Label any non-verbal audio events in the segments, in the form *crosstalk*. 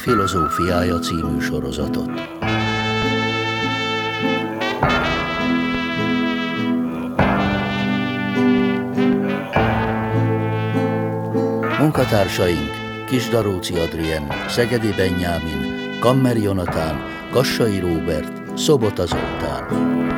Filozófiája című sorozatot. Munkatársaink Kisdaróci Adrien, Szegedi Benyámin, Kammer Jonatán, Kassai Róbert, Szobota Zoltán.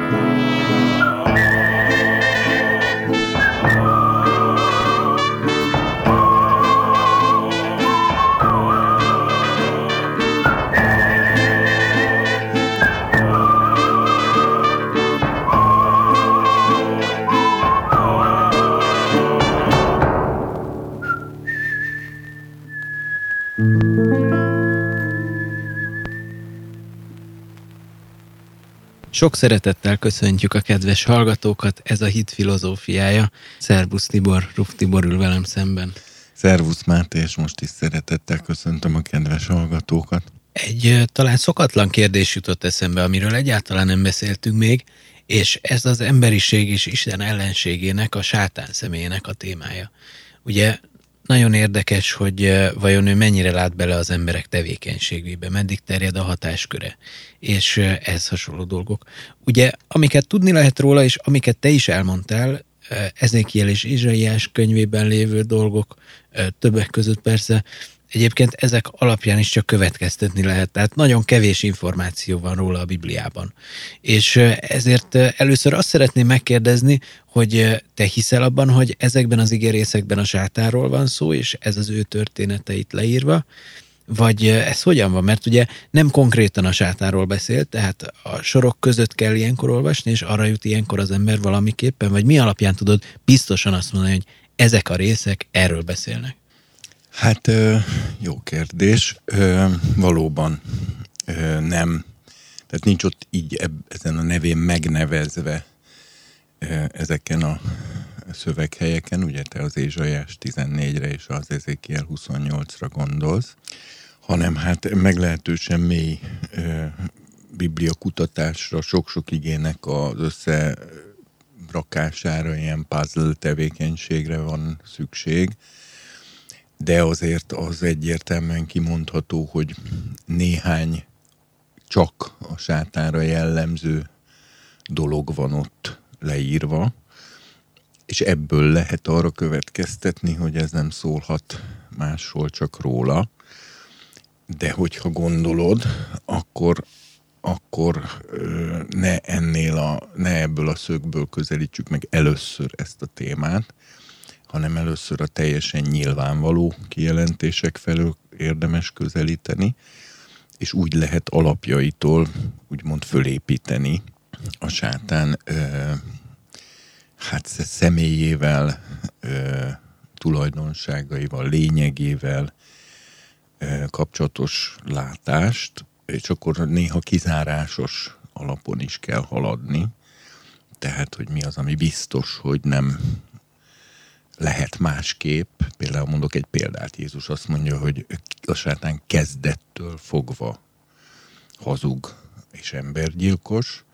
Sok szeretettel köszöntjük a kedves hallgatókat, ez a hit filozófiája. Szerbusz Tibor, Ruf Tibor ül velem szemben. Szervusz Máté, és most is szeretettel köszöntöm a kedves hallgatókat. Egy talán szokatlan kérdés jutott eszembe, amiről egyáltalán nem beszéltünk még, és ez az emberiség és Isten ellenségének, a sátán személyének a témája. Ugye nagyon érdekes, hogy vajon ő mennyire lát bele az emberek tevékenységébe, meddig terjed a hatásköre, és ez hasonló dolgok. Ugye, amiket tudni lehet róla, és amiket te is elmondtál, Ezékiel és Izsaiás könyvében lévő dolgok, többek között persze, Egyébként ezek alapján is csak következtetni lehet, tehát nagyon kevés információ van róla a Bibliában. És ezért először azt szeretném megkérdezni, hogy te hiszel abban, hogy ezekben az igerészekben a sátáról van szó, és ez az ő történeteit leírva, vagy ez hogyan van? Mert ugye nem konkrétan a sátáról beszél, tehát a sorok között kell ilyenkor olvasni, és arra jut ilyenkor az ember valamiképpen, vagy mi alapján tudod biztosan azt mondani, hogy ezek a részek erről beszélnek? Hát jó kérdés. Valóban nem. Tehát nincs ott így ezen a nevén megnevezve ezeken a szöveghelyeken, ugye te az Ézsajás 14-re és az Ezékiel 28-ra gondolsz, hanem hát meglehetősen mély biblia kutatásra, sok-sok igének az összerakására, ilyen puzzle tevékenységre van szükség, de azért az egyértelműen kimondható, hogy néhány csak a sátára jellemző dolog van ott leírva, és ebből lehet arra következtetni, hogy ez nem szólhat másról, csak róla. De hogyha gondolod, akkor, akkor ne ennél a, ne ebből a szögből közelítsük meg először ezt a témát, hanem először a teljesen nyilvánvaló kijelentések felől érdemes közelíteni, és úgy lehet alapjaitól úgymond fölépíteni a sátán hát személyével, tulajdonságaival, lényegével kapcsolatos látást, és akkor néha kizárásos alapon is kell haladni, tehát, hogy mi az, ami biztos, hogy nem lehet másképp. Például mondok egy példát. Jézus azt mondja, hogy a sátán kezdettől fogva hazug és embergyilkos.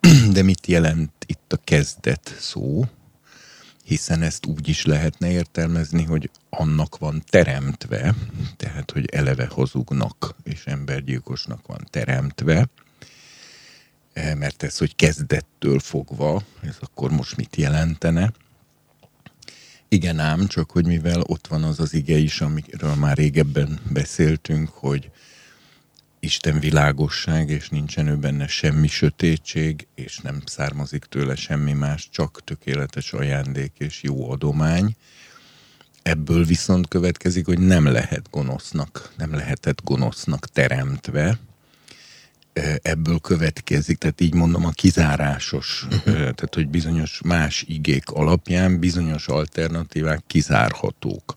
*clears throat* De mit jelent itt a kezdet szó? Hiszen ezt úgy is lehetne értelmezni, hogy annak van teremtve, tehát, hogy eleve hazugnak és embergyilkosnak van teremtve, eh, mert ez, hogy kezdettől fogva, ez akkor most mit jelentene? Igen ám, csak hogy mivel ott van az az ige is, amiről már régebben beszéltünk, hogy Isten világosság, és nincsen ő benne semmi sötétség, és nem származik tőle semmi más, csak tökéletes ajándék és jó adomány. Ebből viszont következik, hogy nem lehet gonosznak, nem lehetett gonosznak teremtve, ebből következik, tehát így mondom a kizárásos, uh-huh. tehát hogy bizonyos más igék alapján bizonyos alternatívák kizárhatók.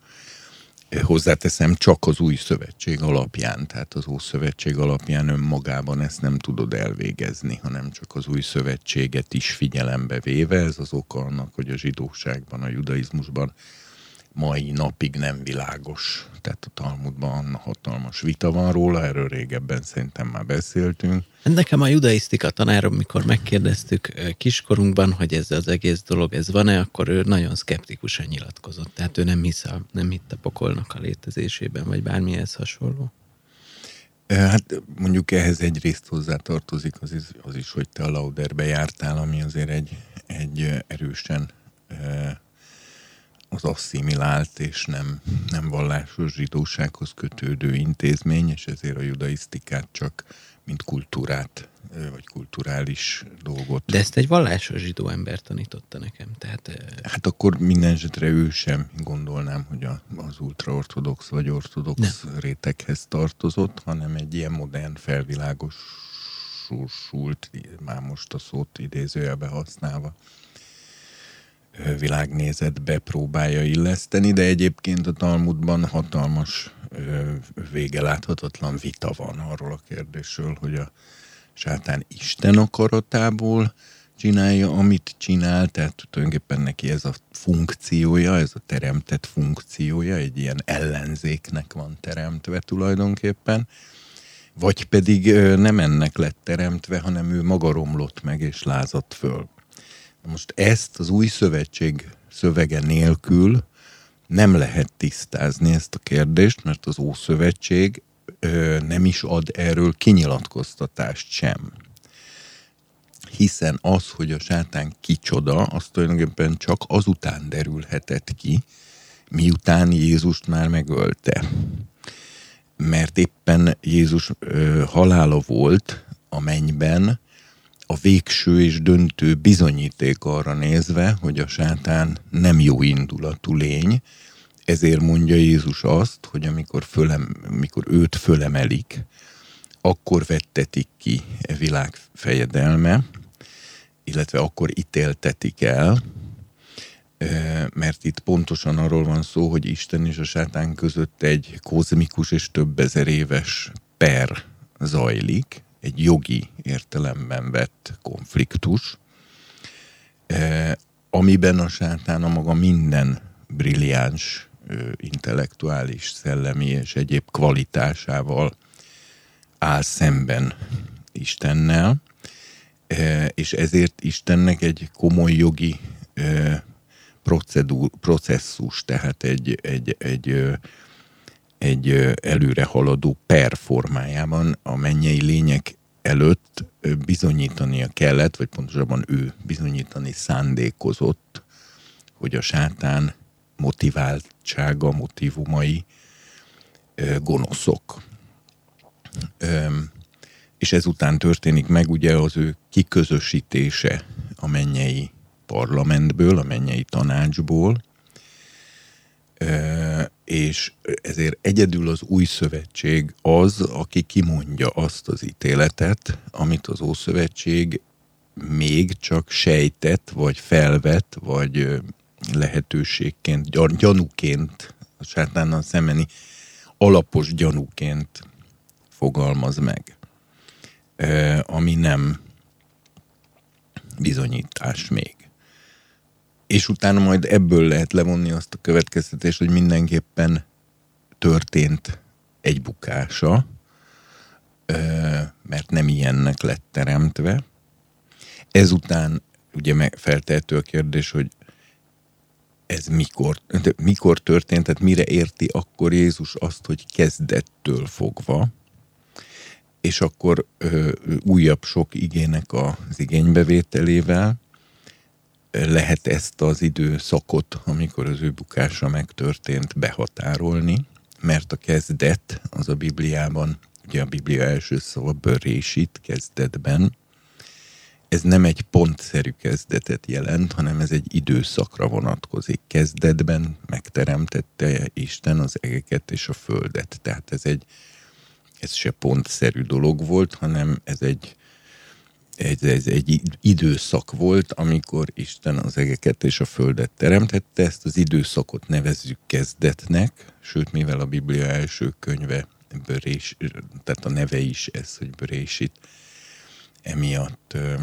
Hozzáteszem csak az új szövetség alapján, tehát az új szövetség alapján önmagában ezt nem tudod elvégezni, hanem csak az új szövetséget is figyelembe véve. Ez az oka annak, hogy a zsidóságban, a judaizmusban mai napig nem világos. Tehát a Talmudban hatalmas vita van róla, erről régebben szerintem már beszéltünk. Nekem a judaisztika tanárom, mikor megkérdeztük kiskorunkban, hogy ez az egész dolog, ez van-e, akkor ő nagyon szkeptikusan nyilatkozott. Tehát ő nem, hisz a, nem hitt a pokolnak a létezésében, vagy bármihez hasonló. Hát mondjuk ehhez egyrészt hozzátartozik az is, az is, hogy te a Lauderbe jártál, ami azért egy, egy erősen az asszimilált és nem, nem vallásos zsidósághoz kötődő intézmény, és ezért a judaisztikát csak mint kultúrát, vagy kulturális dolgot. De ezt egy vallásos zsidó ember tanította nekem. Tehát, hát akkor minden esetre ő sem gondolnám, hogy a, az ultraortodox vagy ortodox nem. réteghez tartozott, hanem egy ilyen modern felvilágos már most a szót idézőjelbe használva világnézetbe próbálja illeszteni, de egyébként a Talmudban hatalmas vége láthatatlan vita van arról a kérdésről, hogy a sátán Isten akaratából csinálja, amit csinál, tehát tulajdonképpen neki ez a funkciója, ez a teremtett funkciója, egy ilyen ellenzéknek van teremtve tulajdonképpen, vagy pedig nem ennek lett teremtve, hanem ő maga romlott meg és lázadt föl. Most ezt az új szövetség szövege nélkül nem lehet tisztázni ezt a kérdést, mert az Ószövetség ö, nem is ad erről kinyilatkoztatást sem. Hiszen az, hogy a sátán kicsoda, az tulajdonképpen csak azután derülhetett ki, miután Jézust már megölte. Mert éppen Jézus ö, halála volt a mennyben, a végső és döntő bizonyíték arra nézve, hogy a sátán nem jó indulatú lény, ezért mondja Jézus azt, hogy amikor, fölem, amikor őt fölemelik, akkor vettetik ki e világ fejedelme, illetve akkor ítéltetik el, e, mert itt pontosan arról van szó, hogy Isten és a sátán között egy kozmikus és több ezer éves per zajlik, egy jogi értelemben vett konfliktus, eh, amiben a sátán a maga minden brilliáns, intellektuális, szellemi és egyéb kvalitásával áll szemben Istennel, eh, és ezért Istennek egy komoly jogi procedúr, processzus, tehát egy, egy, egy egy előre haladó per a mennyei lények előtt bizonyítania kellett, vagy pontosabban ő bizonyítani szándékozott, hogy a sátán motiváltsága, motivumai gonoszok. És ezután történik meg ugye az ő kiközösítése a mennyei parlamentből, a mennyei tanácsból, és ezért egyedül az új szövetség az, aki kimondja azt az ítéletet, amit az Ószövetség még csak sejtett, vagy felvet, vagy lehetőségként, gyanúként, a sátánnal szembeni alapos gyanúként fogalmaz meg, ami nem bizonyítás még és utána majd ebből lehet levonni azt a következtetést, hogy mindenképpen történt egy bukása, mert nem ilyennek lett teremtve. Ezután ugye feltehető a kérdés, hogy ez mikor, mikor történt, tehát mire érti akkor Jézus azt, hogy kezdettől fogva, és akkor ö, újabb sok igének az igénybevételével, lehet ezt az időszakot, amikor az ő bukása megtörtént, behatárolni, mert a kezdet az a Bibliában, ugye a Biblia első szava bőrésít kezdetben, ez nem egy pontszerű kezdetet jelent, hanem ez egy időszakra vonatkozik. Kezdetben megteremtette Isten az egeket és a földet. Tehát ez egy, ez se pontszerű dolog volt, hanem ez egy ez, ez egy időszak volt, amikor Isten az egeket és a földet teremtette, ezt az időszakot nevezzük kezdetnek, sőt, mivel a Biblia első könyve börés, tehát a neve is ez, hogy börésít, emiatt ö,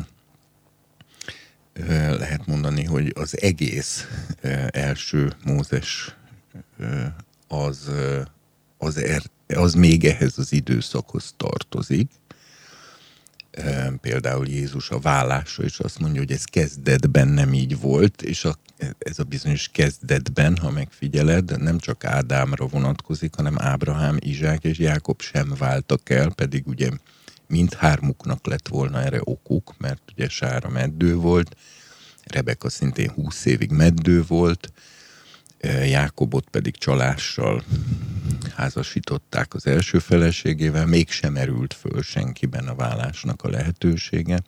ö, lehet mondani, hogy az egész ö, első Mózes az, az, er, az még ehhez az időszakhoz tartozik. Például Jézus a vállása is azt mondja, hogy ez kezdetben nem így volt, és a, ez a bizonyos kezdetben, ha megfigyeled, nem csak Ádámra vonatkozik, hanem Ábrahám, Izsák és Jákob sem váltak el, pedig ugye mindhármuknak lett volna erre okuk, mert ugye Sára meddő volt, Rebeka szintén 20 évig meddő volt, Jákobot pedig csalással házasították az első feleségével, mégsem erült föl senkiben a vállásnak a lehetősége.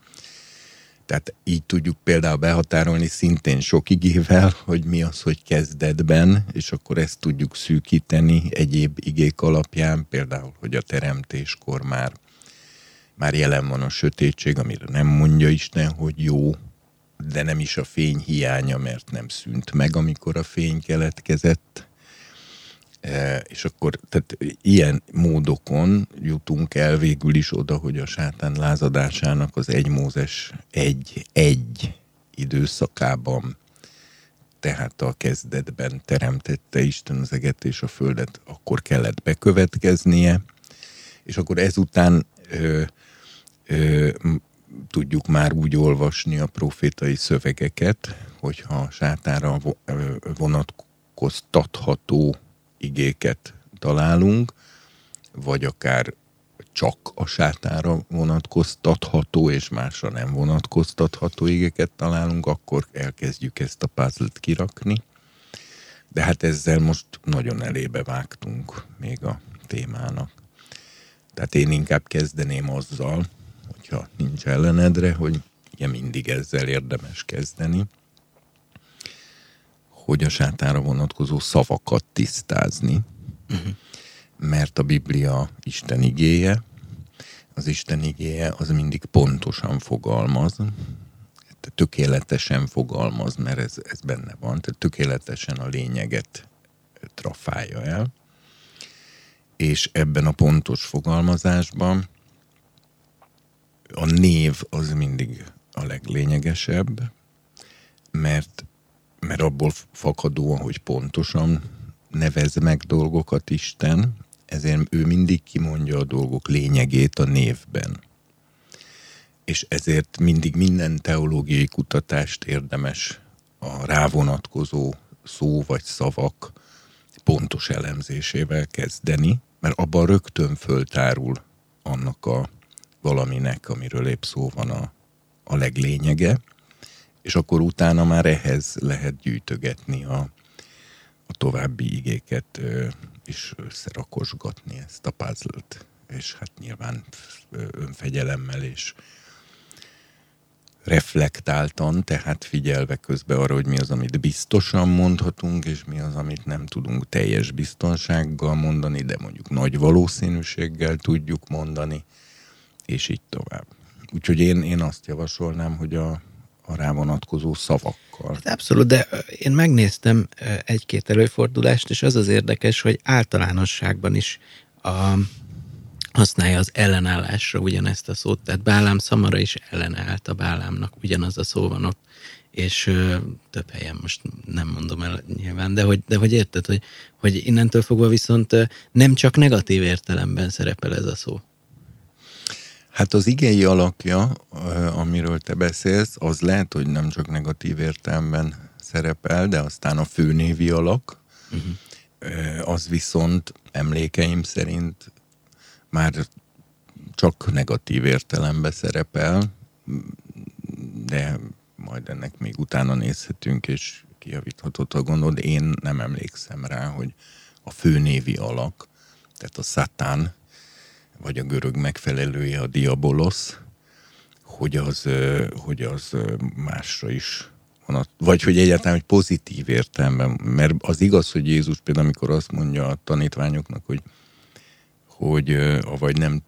Tehát így tudjuk például behatárolni szintén sok igével, hogy mi az, hogy kezdetben, és akkor ezt tudjuk szűkíteni egyéb igék alapján, például, hogy a teremtéskor már, már jelen van a sötétség, amire nem mondja Isten, hogy jó, de nem is a fény hiánya, mert nem szűnt meg, amikor a fény keletkezett. E, és akkor tehát ilyen módokon jutunk el végül is oda, hogy a sátán lázadásának az egy Mózes egy, egy időszakában, tehát a kezdetben teremtette Isten az eget és a földet, akkor kellett bekövetkeznie, és akkor ezután ö, ö, tudjuk már úgy olvasni a profétai szövegeket, hogyha sátára vonatkoztatható igéket találunk, vagy akár csak a sátára vonatkoztatható és másra nem vonatkoztatható igéket találunk, akkor elkezdjük ezt a puzzle kirakni. De hát ezzel most nagyon elébe vágtunk még a témának. Tehát én inkább kezdeném azzal, hogyha nincs ellenedre, hogy ugye mindig ezzel érdemes kezdeni, hogy a sátára vonatkozó szavakat tisztázni, uh-huh. mert a Biblia Isten igéje, az Isten igéje az mindig pontosan fogalmaz, tökéletesen fogalmaz, mert ez, ez benne van, tehát tökéletesen a lényeget trafálja el, és ebben a pontos fogalmazásban a név az mindig a leglényegesebb, mert, mert abból fakadóan, hogy pontosan nevez meg dolgokat Isten, ezért ő mindig kimondja a dolgok lényegét a névben. És ezért mindig minden teológiai kutatást érdemes a rávonatkozó szó vagy szavak pontos elemzésével kezdeni, mert abban rögtön föltárul annak a valaminek, amiről épp szó van a, a leglényege, és akkor utána már ehhez lehet gyűjtögetni a, a további igéket és összerakosgatni ezt a puzzle És hát nyilván önfegyelemmel és reflektáltan, tehát figyelve közben arra, hogy mi az, amit biztosan mondhatunk, és mi az, amit nem tudunk teljes biztonsággal mondani, de mondjuk nagy valószínűséggel tudjuk mondani és így tovább. Úgyhogy én, én azt javasolnám, hogy a, a rá vonatkozó szavakkal. Hát abszolút, de én megnéztem egy-két előfordulást, és az az érdekes, hogy általánosságban is a, használja az ellenállásra ugyanezt a szót, tehát Bálám szamara is ellenállt a Bálámnak, ugyanaz a szó van ott, és ö, több helyen most nem mondom el nyilván, de hogy, de hogy érted, hogy, hogy innentől fogva viszont nem csak negatív értelemben szerepel ez a szó. Hát az igei alakja, amiről te beszélsz, az lehet, hogy nem csak negatív értelemben szerepel, de aztán a főnévi alak, uh-huh. az viszont emlékeim szerint már csak negatív értelemben szerepel, de majd ennek még utána nézhetünk, és kijavíthatott a gondod. Én nem emlékszem rá, hogy a főnévi alak, tehát a szatán vagy a görög megfelelője a diabolosz, hogy az, hogy az másra is vagy hogy egyáltalán hogy pozitív értelemben, mert az igaz, hogy Jézus például, amikor azt mondja a tanítványoknak, hogy hogy vagy nem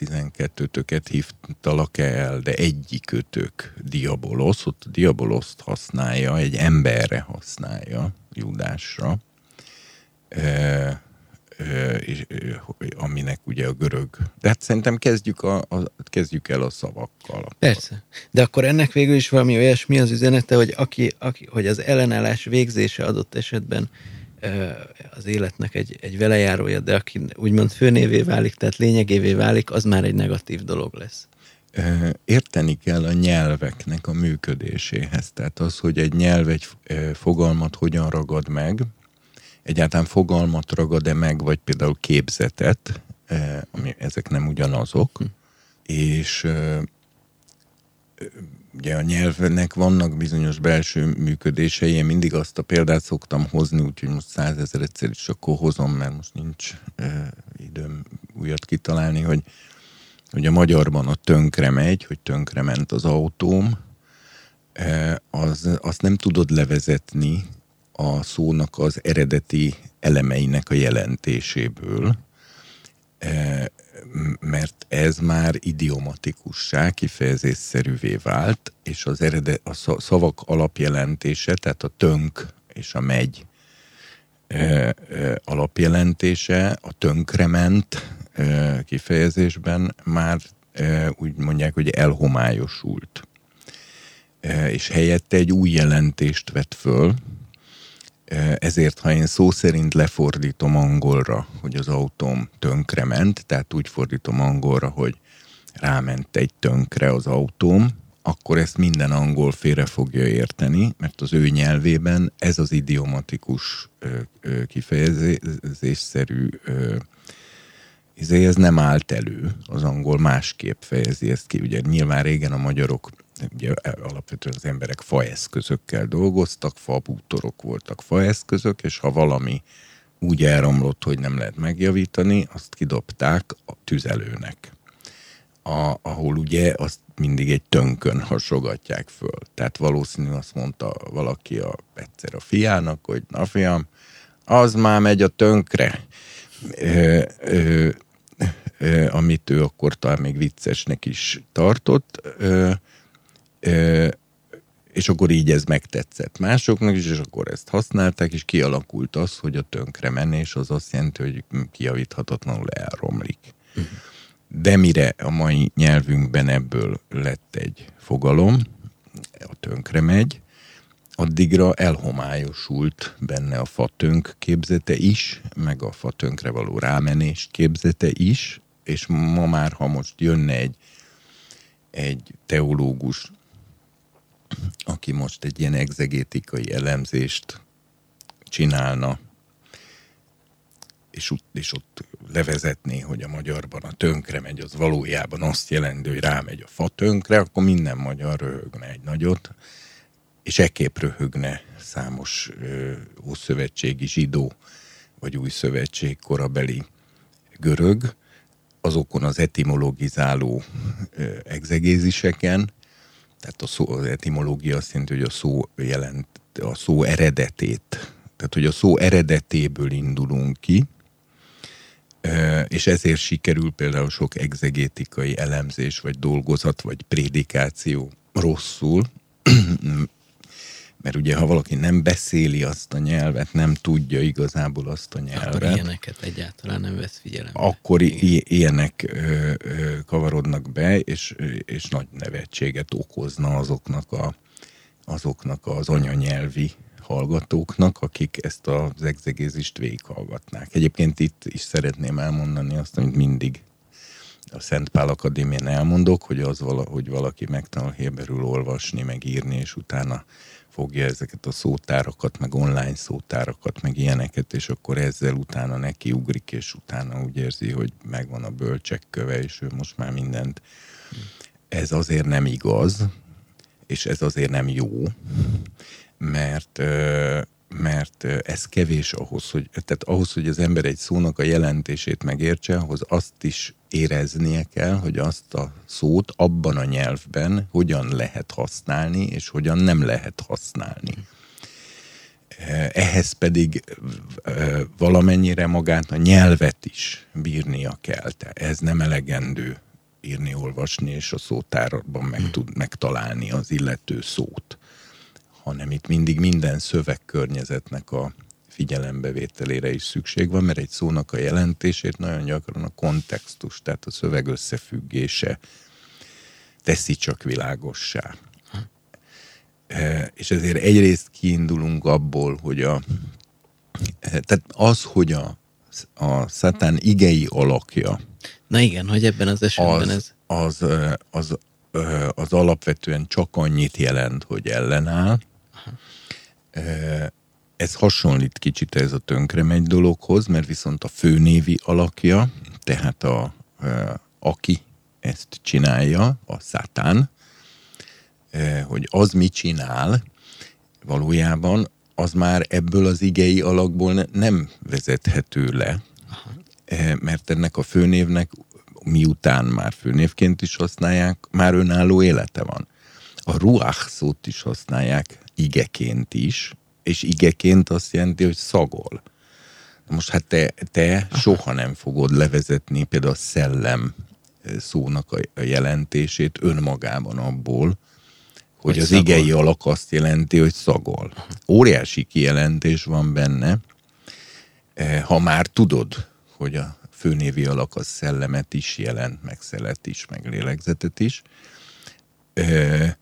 12-töket hívtalak el, de egyikőtök diabolosz, ott a diaboloszt használja, egy emberre használja, Judásra, és, aminek ugye a görög. De hát szerintem kezdjük, a, a, kezdjük el a szavakkal. Akkor. Persze. De akkor ennek végül is valami olyasmi az üzenete, hogy, aki, aki, hogy az ellenállás végzése adott esetben az életnek egy, egy velejárója, de aki úgymond főnévé válik, tehát lényegévé válik, az már egy negatív dolog lesz. Érteni kell a nyelveknek a működéséhez. Tehát az, hogy egy nyelv egy fogalmat hogyan ragad meg, egyáltalán fogalmat ragad-e meg, vagy például képzetet, ami ezek nem ugyanazok, hm. és ugye a nyelvnek vannak bizonyos belső működései, én mindig azt a példát szoktam hozni, úgyhogy most százezer egyszer is akkor hozom, mert most nincs időm újat kitalálni, hogy, hogy a magyarban a tönkre megy, hogy tönkre ment az autóm, e, az, azt nem tudod levezetni a szónak az eredeti elemeinek a jelentéséből, e, mert ez már idiomatikussá, kifejezésszerűvé vált, és az eredet, a szavak alapjelentése, tehát a tönk és a megy e, e, alapjelentése, a tönkrement kifejezésben már úgy mondják, hogy elhomályosult. És helyette egy új jelentést vett föl, ezért, ha én szó szerint lefordítom angolra, hogy az autóm tönkrement, tehát úgy fordítom angolra, hogy ráment egy tönkre az autóm, akkor ezt minden angol félre fogja érteni, mert az ő nyelvében ez az idiomatikus kifejezésszerű izé, ez nem állt elő. Az angol másképp fejezi ezt ki. Ugye nyilván régen a magyarok ugye alapvetően az emberek faeszközökkel dolgoztak, fabútorok voltak faeszközök, és ha valami úgy elromlott, hogy nem lehet megjavítani, azt kidobták a tüzelőnek. A, ahol ugye azt mindig egy tönkön hasogatják föl. Tehát valószínű azt mondta valaki a, egyszer a fiának, hogy na fiam, az már megy a tönkre. Ö, ö, ö, amit ő akkor talán még viccesnek is tartott. Ö, és akkor így ez megtetszett másoknak is, és akkor ezt használták, és kialakult az, hogy a tönkre menés az azt jelenti, hogy kiavíthatatlanul elromlik. De mire a mai nyelvünkben ebből lett egy fogalom, a tönkre megy, addigra elhomályosult benne a fatönk képzete is, meg a fatönkre való rámenés képzete is, és ma már, ha most jönne egy, egy teológus aki most egy ilyen egzegétikai elemzést csinálna, és, és ott levezetné, hogy a magyarban a tönkre megy, az valójában azt jelenti, hogy rámegy a fa tönkre, akkor minden magyar röhögne egy nagyot, és ekképp röhögne számos ö, ószövetségi zsidó, vagy új szövetség korabeli görög, azokon az etimologizáló ö, egzegéziseken, tehát a szó, az etimológia azt jelenti, hogy a szó jelent a szó eredetét. Tehát, hogy a szó eredetéből indulunk ki, és ezért sikerül például sok egzegétikai elemzés, vagy dolgozat, vagy prédikáció rosszul, mert ugye ha valaki nem beszéli azt a nyelvet, nem tudja igazából azt a nyelvet. Akkor ilyeneket egyáltalán nem vesz figyelembe. Akkor i- ilyenek ö, ö, kavarodnak be, és, és nagy nevetséget okozna azoknak, a, azoknak az anyanyelvi hallgatóknak, akik ezt az egzegézist végighallgatnák. Egyébként itt is szeretném elmondani azt, amit mindig a Szent Pál Akadémián elmondok, hogy az vala, hogy valaki megtanul héberül olvasni, meg írni, és utána fogja ezeket a szótárakat, meg online szótárakat, meg ilyeneket, és akkor ezzel utána neki ugrik, és utána úgy érzi, hogy megvan a bölcsek köve, és ő most már mindent. Ez azért nem igaz, és ez azért nem jó, mert mert ez kevés ahhoz, hogy, tehát ahhoz, hogy az ember egy szónak a jelentését megértse, ahhoz azt is éreznie kell, hogy azt a szót abban a nyelvben hogyan lehet használni, és hogyan nem lehet használni. Ehhez pedig valamennyire magát a nyelvet is bírnia kell. Ez nem elegendő írni, olvasni, és a szótárban meg tud megtalálni az illető szót hanem itt mindig minden szövegkörnyezetnek a figyelembevételére is szükség van, mert egy szónak a jelentését nagyon gyakran a kontextus, tehát a szöveg összefüggése teszi csak világossá. E, és ezért egyrészt kiindulunk abból, hogy a, e, tehát az, hogy a, a szatán igei alakja, Na igen, hogy ebben az esetben az, ez... az, ö, az, ö, az alapvetően csak annyit jelent, hogy ellenáll. Ez hasonlít kicsit ez a tönkre megy dologhoz, mert viszont a főnévi alakja, tehát a, aki ezt csinálja, a szátán, hogy az mit csinál, valójában az már ebből az igei alakból ne- nem vezethető le, mert ennek a főnévnek, miután már főnévként is használják, már önálló élete van. A ruach szót is használják igeként is, és igeként azt jelenti, hogy szagol. Most hát te, te soha nem fogod levezetni például a szellem szónak a a jelentését önmagában abból, hogy Hogy az szagol. igei alak azt jelenti, hogy szagol. Óriási kijelentés van benne, Eh, ha már tudod, hogy a főnévi alak az szellemet is jelent, meg szelet is, meg lélegzetet is, eh,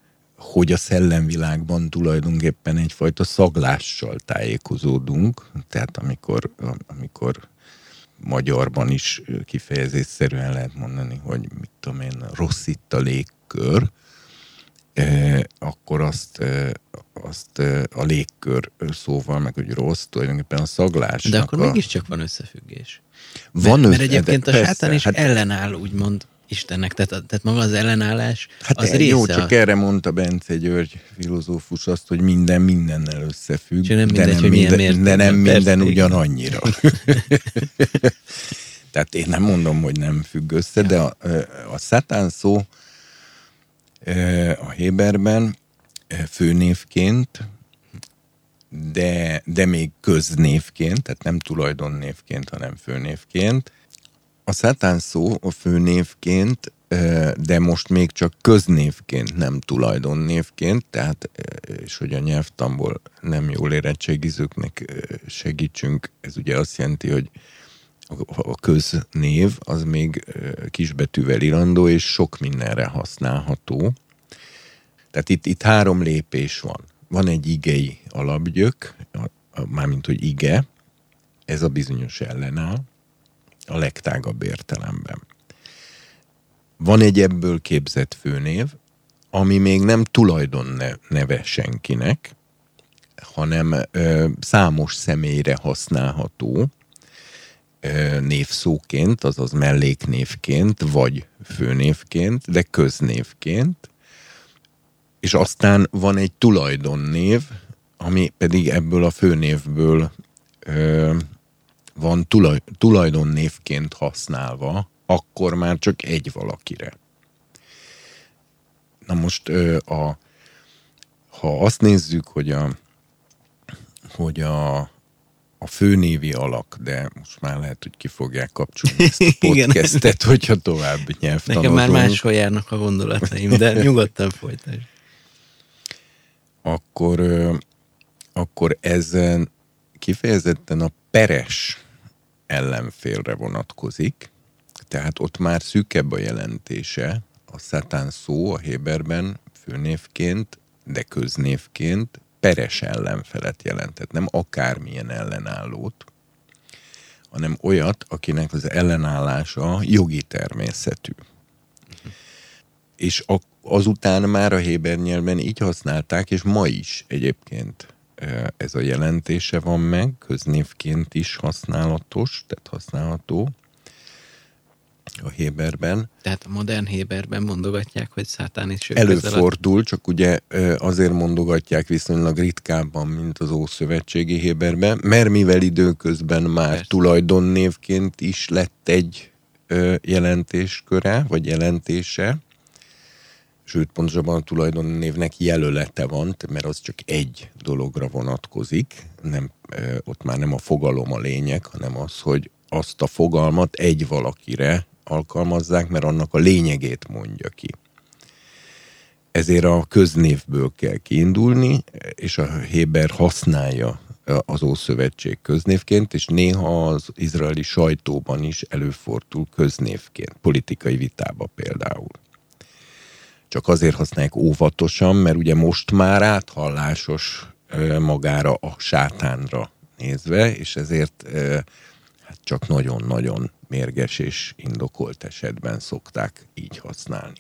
hogy a szellemvilágban tulajdonképpen egyfajta szaglással tájékozódunk, tehát amikor, amikor magyarban is kifejezésszerűen lehet mondani, hogy mit tudom én, rossz itt a légkör, eh, akkor azt, eh, azt eh, a légkör szóval, meg hogy rossz, tulajdonképpen a szaglásnak De akkor a... mégiscsak van összefüggés. Van mert, mert egyébként a de sátán persze, is hát- ellenáll, úgymond Istennek. Tehát, tehát maga az ellenállás Hát az része. jó, a- csak erre mondta Bence György filozófus azt, hogy minden mindennel összefügg, nem de, mindegy, nem hogy minden, de mértékben. nem Persze, minden ugyanannyira. *laughs* Tehát én nem mondom, hogy nem függ össze, de a, a szatán szó a Héberben főnévként, de, de még köznévként, tehát nem tulajdonnévként, hanem főnévként. A szátán szó a főnévként, de most még csak köznévként, nem tulajdonnévként, tehát, és hogy a nyelvtamból nem jól érettségizőknek segítsünk, ez ugye azt jelenti, hogy a köznév az még kisbetűvel irandó, és sok mindenre használható. Tehát itt, itt három lépés van. Van egy igei alapgyök, mármint, hogy ige, ez a bizonyos ellenáll, a legtágabb értelemben. Van egy ebből képzett főnév, ami még nem tulajdon ne- neve senkinek, hanem ö, számos személyre használható, ö, névszóként, azaz melléknévként, vagy főnévként, de köznévként, és aztán van egy tulajdonnév, ami pedig ebből a főnévből ö, van tulaj, tulajdonnévként használva, akkor már csak egy valakire. Na most a, ha azt nézzük, hogy a, hogy a, a főnévi alak, de most már lehet, hogy ki fogják kapcsolni ezt a *laughs* podcastet, hogyha tovább Nekem nyelvtanodunk. már máshol járnak a gondolataim, de nyugodtan folytasd. akkor, akkor ez ö, kifejezetten a peres ellenfélre vonatkozik, tehát ott már szűkebb a jelentése, a szatán szó a Héberben főnévként, de köznévként peres ellenfelet jelent, tehát nem akármilyen ellenállót, hanem olyat, akinek az ellenállása jogi természetű. És a, azután már a Héber nyelven így használták, és ma is egyébként ez a jelentése van meg, köznévként is használatos, tehát használható a Héberben. Tehát a modern Héberben mondogatják, hogy szátán is közel a- Előfordul, csak ugye ö, azért mondogatják viszonylag ritkábban, mint az Ószövetségi Héberben, mert mivel időközben már Persze. tulajdonnévként is lett egy ö, jelentésköre, vagy jelentése, sőt, pontosabban a tulajdonnévnek jelölete van, mert az csak egy dologra vonatkozik, nem, ott már nem a fogalom a lényeg, hanem az, hogy azt a fogalmat egy valakire alkalmazzák, mert annak a lényegét mondja ki. Ezért a köznévből kell kiindulni, és a Héber használja az Ószövetség köznévként, és néha az izraeli sajtóban is előfordul köznévként, politikai vitába például. Csak azért használják óvatosan, mert ugye most már áthallásos magára a sátánra nézve, és ezért hát csak nagyon-nagyon mérges és indokolt esetben szokták így használni.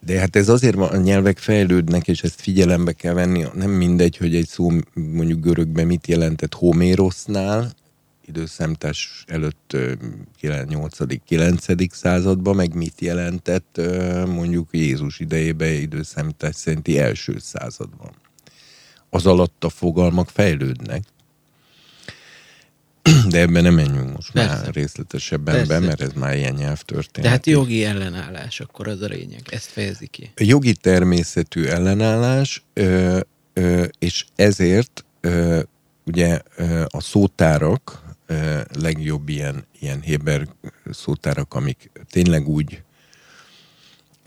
De hát ez azért van, a nyelvek fejlődnek, és ezt figyelembe kell venni. Nem mindegy, hogy egy szó mondjuk görögben mit jelentett Homérosznál, időszámítás előtt 8.-9. században, meg mit jelentett mondjuk Jézus idejében időszámítás szerinti első században. Az alatt a fogalmak fejlődnek, *clears throat* de ebben nem menjünk most Persze. már részletesebben Persze. be, mert ez már ilyen nyelvtörténet. De hát jogi ellenállás, akkor az a lényeg. Ezt fejezi ki. Jogi természetű ellenállás, ö, ö, és ezért ö, ugye a szótárak, legjobb ilyen, ilyen Héber szótárak, amik tényleg úgy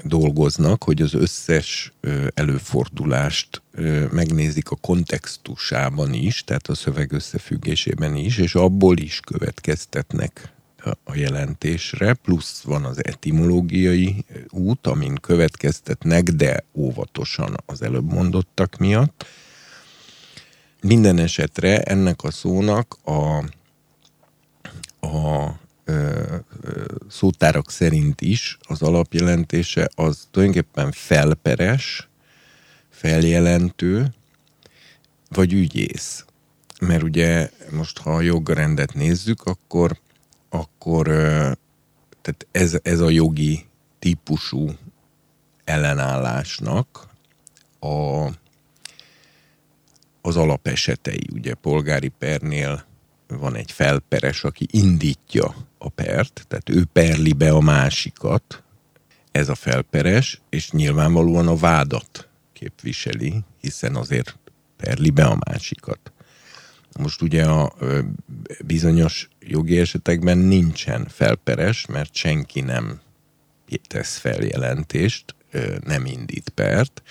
dolgoznak, hogy az összes előfordulást megnézik a kontextusában is, tehát a szöveg összefüggésében is, és abból is következtetnek a jelentésre, plusz van az etimológiai út, amin következtetnek, de óvatosan az előbb mondottak miatt. Minden esetre ennek a szónak a, a szótárak szerint is az alapjelentése az tulajdonképpen felperes, feljelentő, vagy ügyész. Mert ugye most, ha a jogrendet nézzük, akkor, akkor tehát ez, ez a jogi típusú ellenállásnak a, az alapesetei. Ugye polgári pernél van egy felperes, aki indítja a pert, tehát ő perli be a másikat, ez a felperes, és nyilvánvalóan a vádat képviseli, hiszen azért perli be a másikat. Most ugye a bizonyos jogi esetekben nincsen felperes, mert senki nem tesz feljelentést, nem indít pert,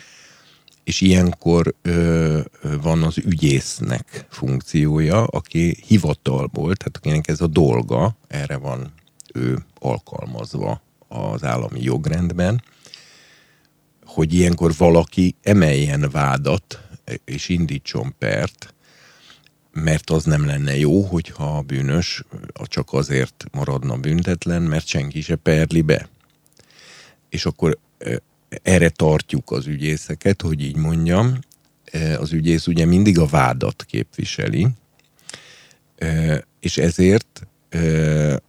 és ilyenkor ö, van az ügyésznek funkciója, aki hivatalból, tehát akinek ez a dolga, erre van ő alkalmazva az állami jogrendben, hogy ilyenkor valaki emeljen vádat és indítson pert, mert az nem lenne jó, hogyha a bűnös csak azért maradna büntetlen, mert senki se perli be. És akkor erre tartjuk az ügyészeket, hogy így mondjam. E, az ügyész ugye mindig a vádat képviseli, e, és ezért e,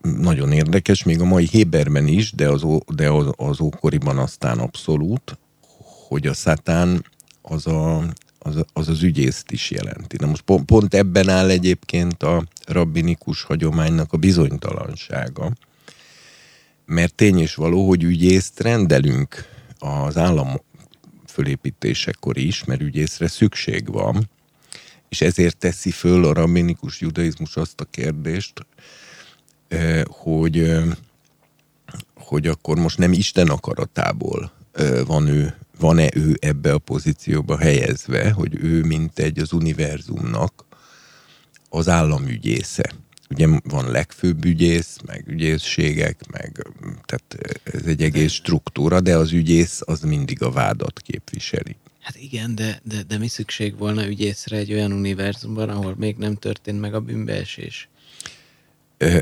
nagyon érdekes, még a mai Héberben is, de az, de az, ókoriban aztán abszolút, hogy a szatán az a, az, az az ügyészt is jelenti. Na most pont, pont ebben áll egyébként a rabbinikus hagyománynak a bizonytalansága, mert tény is való, hogy ügyészt rendelünk az állam fölépítésekor is, mert ügyészre szükség van, és ezért teszi föl a rabbinikus judaizmus azt a kérdést, hogy, hogy akkor most nem Isten akaratából van ő, van-e ő ebbe a pozícióba helyezve, hogy ő mint egy az univerzumnak az államügyésze ugye van legfőbb ügyész, meg ügyészségek, meg tehát ez egy egész struktúra, de az ügyész az mindig a vádat képviseli. Hát igen, de, de, de mi szükség volna ügyészre egy olyan univerzumban, ahol még nem történt meg a bűnbeesés?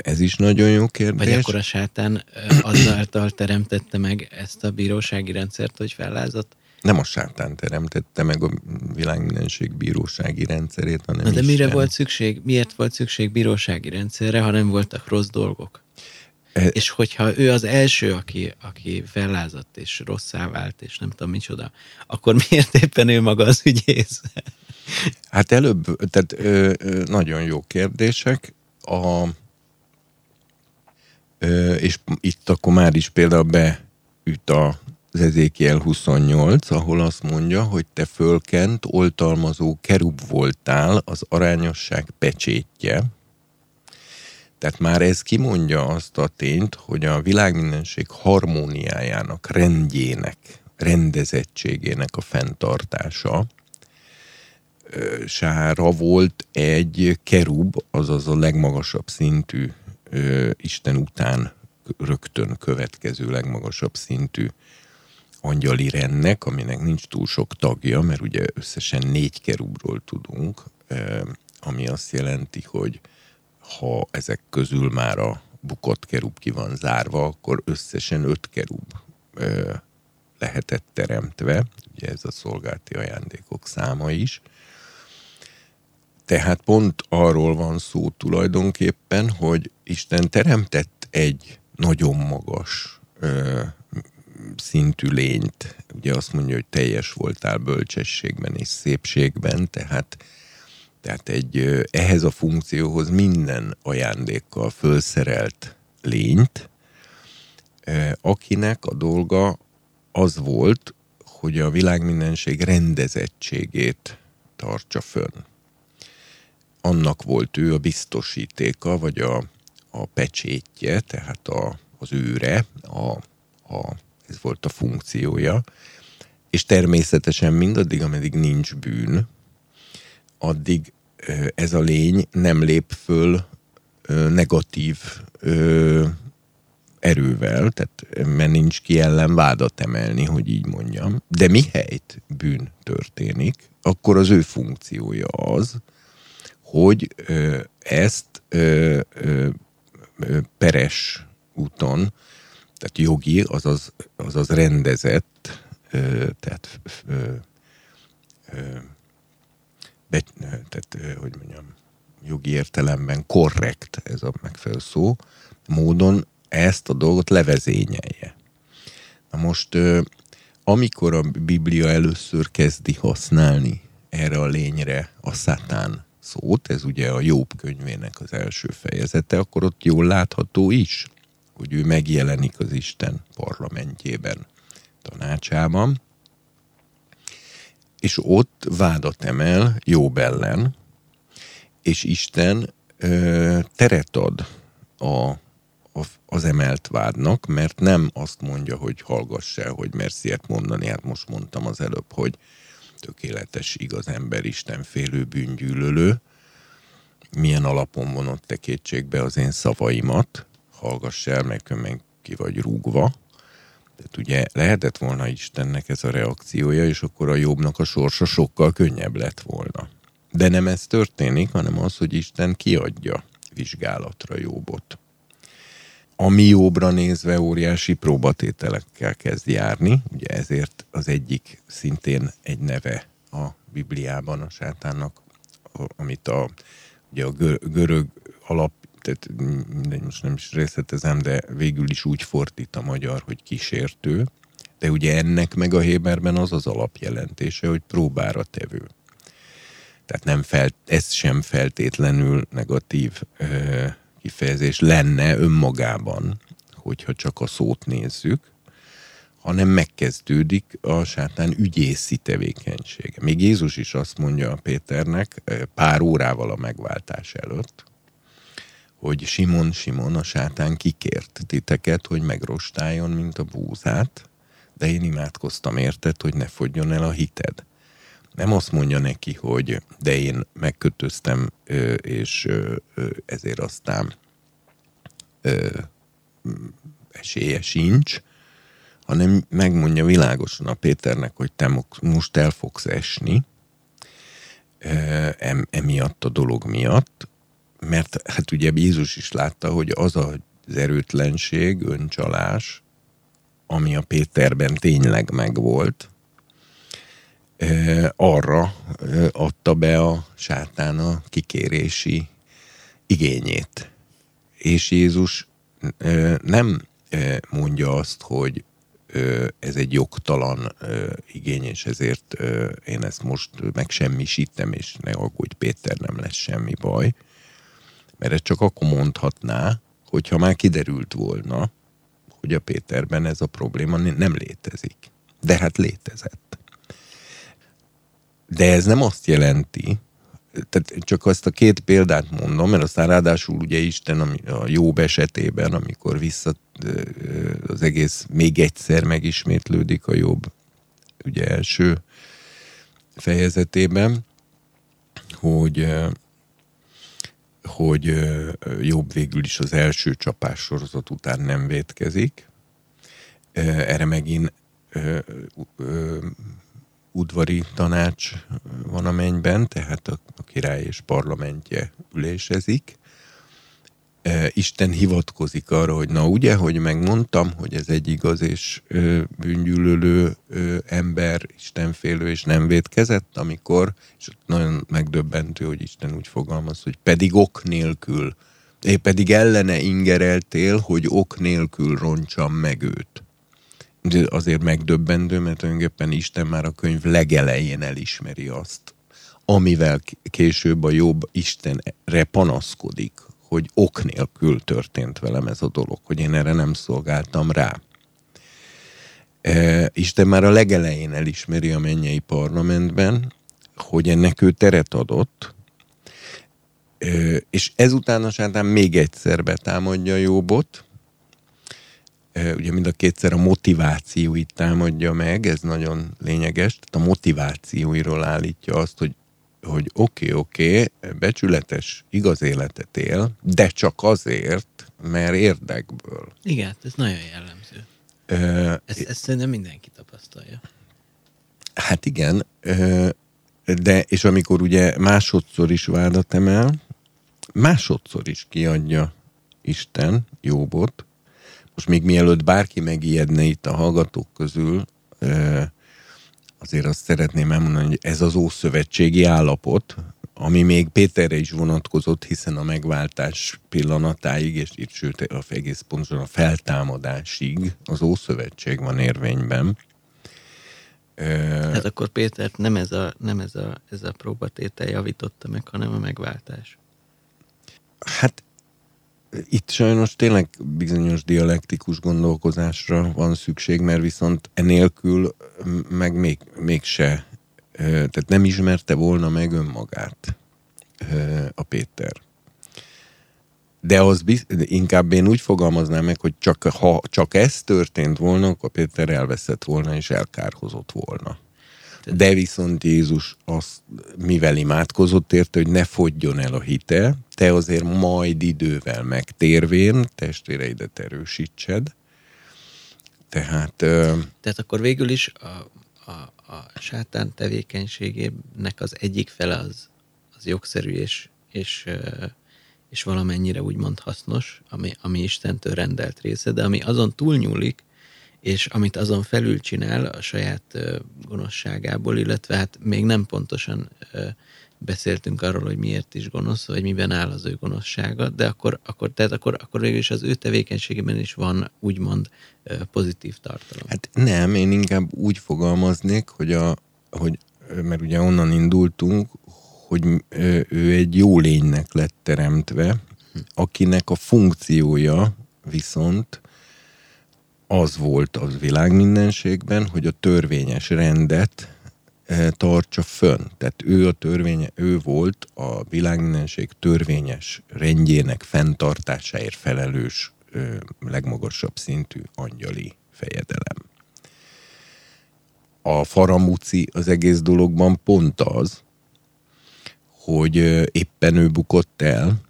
Ez is nagyon jó kérdés. Vagy akkor a sátán azáltal teremtette meg ezt a bírósági rendszert, hogy fellázott? Nem a sátán teremtette meg a világmindenség bírósági rendszerét, hanem de Isten. mire volt szükség, miért volt szükség bírósági rendszerre, ha nem voltak rossz dolgok? E... És hogyha ő az első, aki, aki fellázadt és rosszá vált, és nem tudom micsoda, akkor miért éppen ő maga az ügyész? Hát előbb, tehát ö, ö, nagyon jó kérdések. A, ö, és itt akkor már is például beüt a az Ezékiel 28, ahol azt mondja, hogy te fölkent, oltalmazó kerub voltál az arányosság pecsétje. Tehát már ez kimondja azt a tényt, hogy a világmindenség harmóniájának, rendjének, rendezettségének a fenntartása sára volt egy kerub, azaz a legmagasabb szintű Isten után rögtön következő legmagasabb szintű angyali rendnek, aminek nincs túl sok tagja, mert ugye összesen négy kerubról tudunk, ami azt jelenti, hogy ha ezek közül már a bukott kerub ki van zárva, akkor összesen öt kerub lehetett teremtve, ugye ez a szolgálti ajándékok száma is. Tehát pont arról van szó tulajdonképpen, hogy Isten teremtett egy nagyon magas szintű lényt. Ugye azt mondja, hogy teljes voltál bölcsességben és szépségben, tehát, tehát egy ehhez a funkcióhoz minden ajándékkal fölszerelt lényt, akinek a dolga az volt, hogy a világmindenség rendezettségét tartsa fönn. Annak volt ő a biztosítéka, vagy a, a pecsétje, tehát a, az őre, a, a, ez volt a funkciója, és természetesen mindaddig, ameddig nincs bűn, addig ez a lény nem lép föl negatív erővel, tehát mert nincs ki ellen vádat emelni, hogy így mondjam. De mi helyt bűn történik, akkor az ő funkciója az, hogy ezt peres úton, tehát jogi, azaz, azaz rendezett, tehát, be, tehát hogy mondjam, jogi értelemben korrekt, ez a megfelelő szó, módon ezt a dolgot levezényelje. Na most, amikor a Biblia először kezdi használni erre a lényre a szátán szót, ez ugye a Jobb könyvének az első fejezete, akkor ott jól látható is, hogy ő megjelenik az Isten parlamentjében, tanácsában, és ott vádat emel Jobb ellen, és Isten ö, teret ad a az emelt vádnak, mert nem azt mondja, hogy hallgass el, hogy mersz ilyet mondani, hát most mondtam az előbb, hogy tökéletes, igaz ember, Isten félő bűngyűlölő, milyen alapon vonott te kétségbe az én szavaimat, hallgass el, mert meg ki vagy rúgva. Tehát ugye lehetett volna Istennek ez a reakciója, és akkor a jobbnak a sorsa sokkal könnyebb lett volna. De nem ez történik, hanem az, hogy Isten kiadja vizsgálatra jobbot ami jobbra nézve óriási próbatételekkel kezd járni, ugye ezért az egyik szintén egy neve a Bibliában a sátánnak, amit a, ugye a görög alap, tehát mindegy, most nem is részletezem, de végül is úgy fordít a magyar, hogy kísértő, de ugye ennek meg a Héberben az az alapjelentése, hogy próbára tevő. Tehát nem felt, ez sem feltétlenül negatív ö, kifejezés lenne önmagában, hogyha csak a szót nézzük, hanem megkezdődik a sátán ügyészi tevékenysége. Még Jézus is azt mondja a Péternek pár órával a megváltás előtt, hogy Simon, Simon, a sátán kikért titeket, hogy megrostáljon, mint a búzát, de én imádkoztam érted, hogy ne fogjon el a hited. Nem azt mondja neki, hogy de én megkötöztem, és ezért aztán esélye sincs, hanem megmondja világosan a Péternek, hogy te most el fogsz esni, emiatt a dolog miatt, mert hát ugye Jézus is látta, hogy az az erőtlenség, öncsalás, ami a Péterben tényleg megvolt, arra adta be a sátán a kikérési igényét. És Jézus nem mondja azt, hogy ez egy jogtalan igény, és ezért én ezt most megsemmisítem, és ne aggódj Péter, nem lesz semmi baj. Mert ez csak akkor mondhatná, hogyha már kiderült volna, hogy a Péterben ez a probléma nem létezik. De hát létezett. De ez nem azt jelenti, tehát csak azt a két példát mondom, mert aztán ráadásul ugye Isten a jobb esetében, amikor vissza az egész még egyszer megismétlődik a jobb ugye első fejezetében, hogy hogy jobb végül is az első csapás sorozat után nem vétkezik. Erre megint udvari tanács van a mennyben, tehát a, király és parlamentje ülésezik. Isten hivatkozik arra, hogy na ugye, hogy megmondtam, hogy ez egy igaz és bűngyűlölő ember, istenfélő és nem védkezett, amikor, és nagyon megdöbbentő, hogy Isten úgy fogalmaz, hogy pedig ok nélkül, én pedig ellene ingereltél, hogy ok nélkül roncsam meg őt. Azért megdöbbentő, mert tulajdonképpen Isten már a könyv legelején elismeri azt, amivel később a jobb Istenre panaszkodik, hogy ok nélkül történt velem ez a dolog, hogy én erre nem szolgáltam rá. E, Isten már a legelején elismeri a mennyei parlamentben, hogy ennek ő teret adott, e, és ezután a sátán még egyszer betámadja Jobbot, ugye mind a kétszer a motivációit támadja meg, ez nagyon lényeges, tehát a motivációiról állítja azt, hogy hogy oké, okay, oké, okay, becsületes, igaz életet él, de csak azért, mert érdekből. Igen, ez nagyon jellemző. Uh, ezt, ezt szerintem mindenki tapasztalja. Hát igen, de és amikor ugye másodszor is vádat emel, másodszor is kiadja Isten Jóbot, most még mielőtt bárki megijedne itt a hallgatók közül, azért azt szeretném elmondani, hogy ez az ószövetségi állapot, ami még Péterre is vonatkozott, hiszen a megváltás pillanatáig, és itt sőt a egész pontosan a feltámadásig az Ószövetség van érvényben. Hát akkor Péter nem ez a, nem ez a, ez a próbatétel javította meg, hanem a megváltás. Hát itt sajnos tényleg bizonyos dialektikus gondolkozásra van szükség, mert viszont enélkül meg még, mégse, tehát nem ismerte volna meg önmagát a Péter. De az biz, inkább én úgy fogalmaznám meg, hogy csak, ha csak ez történt volna, akkor Péter elveszett volna és elkárhozott volna. De viszont Jézus azt, mivel imádkozott érte, hogy ne fogjon el a hite, te azért majd idővel megtérvén testvéreidet erősítsed. Tehát... Tehát akkor végül is a, a, a sátán tevékenységének az egyik fele az, az jogszerű és, és, és valamennyire úgymond hasznos, ami, ami Istentől rendelt része, de ami azon túlnyúlik, és amit azon felül csinál a saját gonoszságából, illetve hát még nem pontosan beszéltünk arról, hogy miért is gonosz, vagy miben áll az ő gonoszsága, de akkor, akkor, tehát akkor, akkor végül is az ő tevékenységében is van úgymond pozitív tartalom. Hát nem, én inkább úgy fogalmaznék, hogy, a, hogy mert ugye onnan indultunk, hogy ő egy jó lénynek lett teremtve, hm. akinek a funkciója viszont az volt az világmindenségben, hogy a törvényes rendet eh, tartsa fönn. Tehát ő a törvénye, ő volt a világmindenség törvényes rendjének fenntartásáért felelős legmagasabb szintű angyali fejedelem. A faramúci az egész dologban pont az, hogy éppen ő bukott el,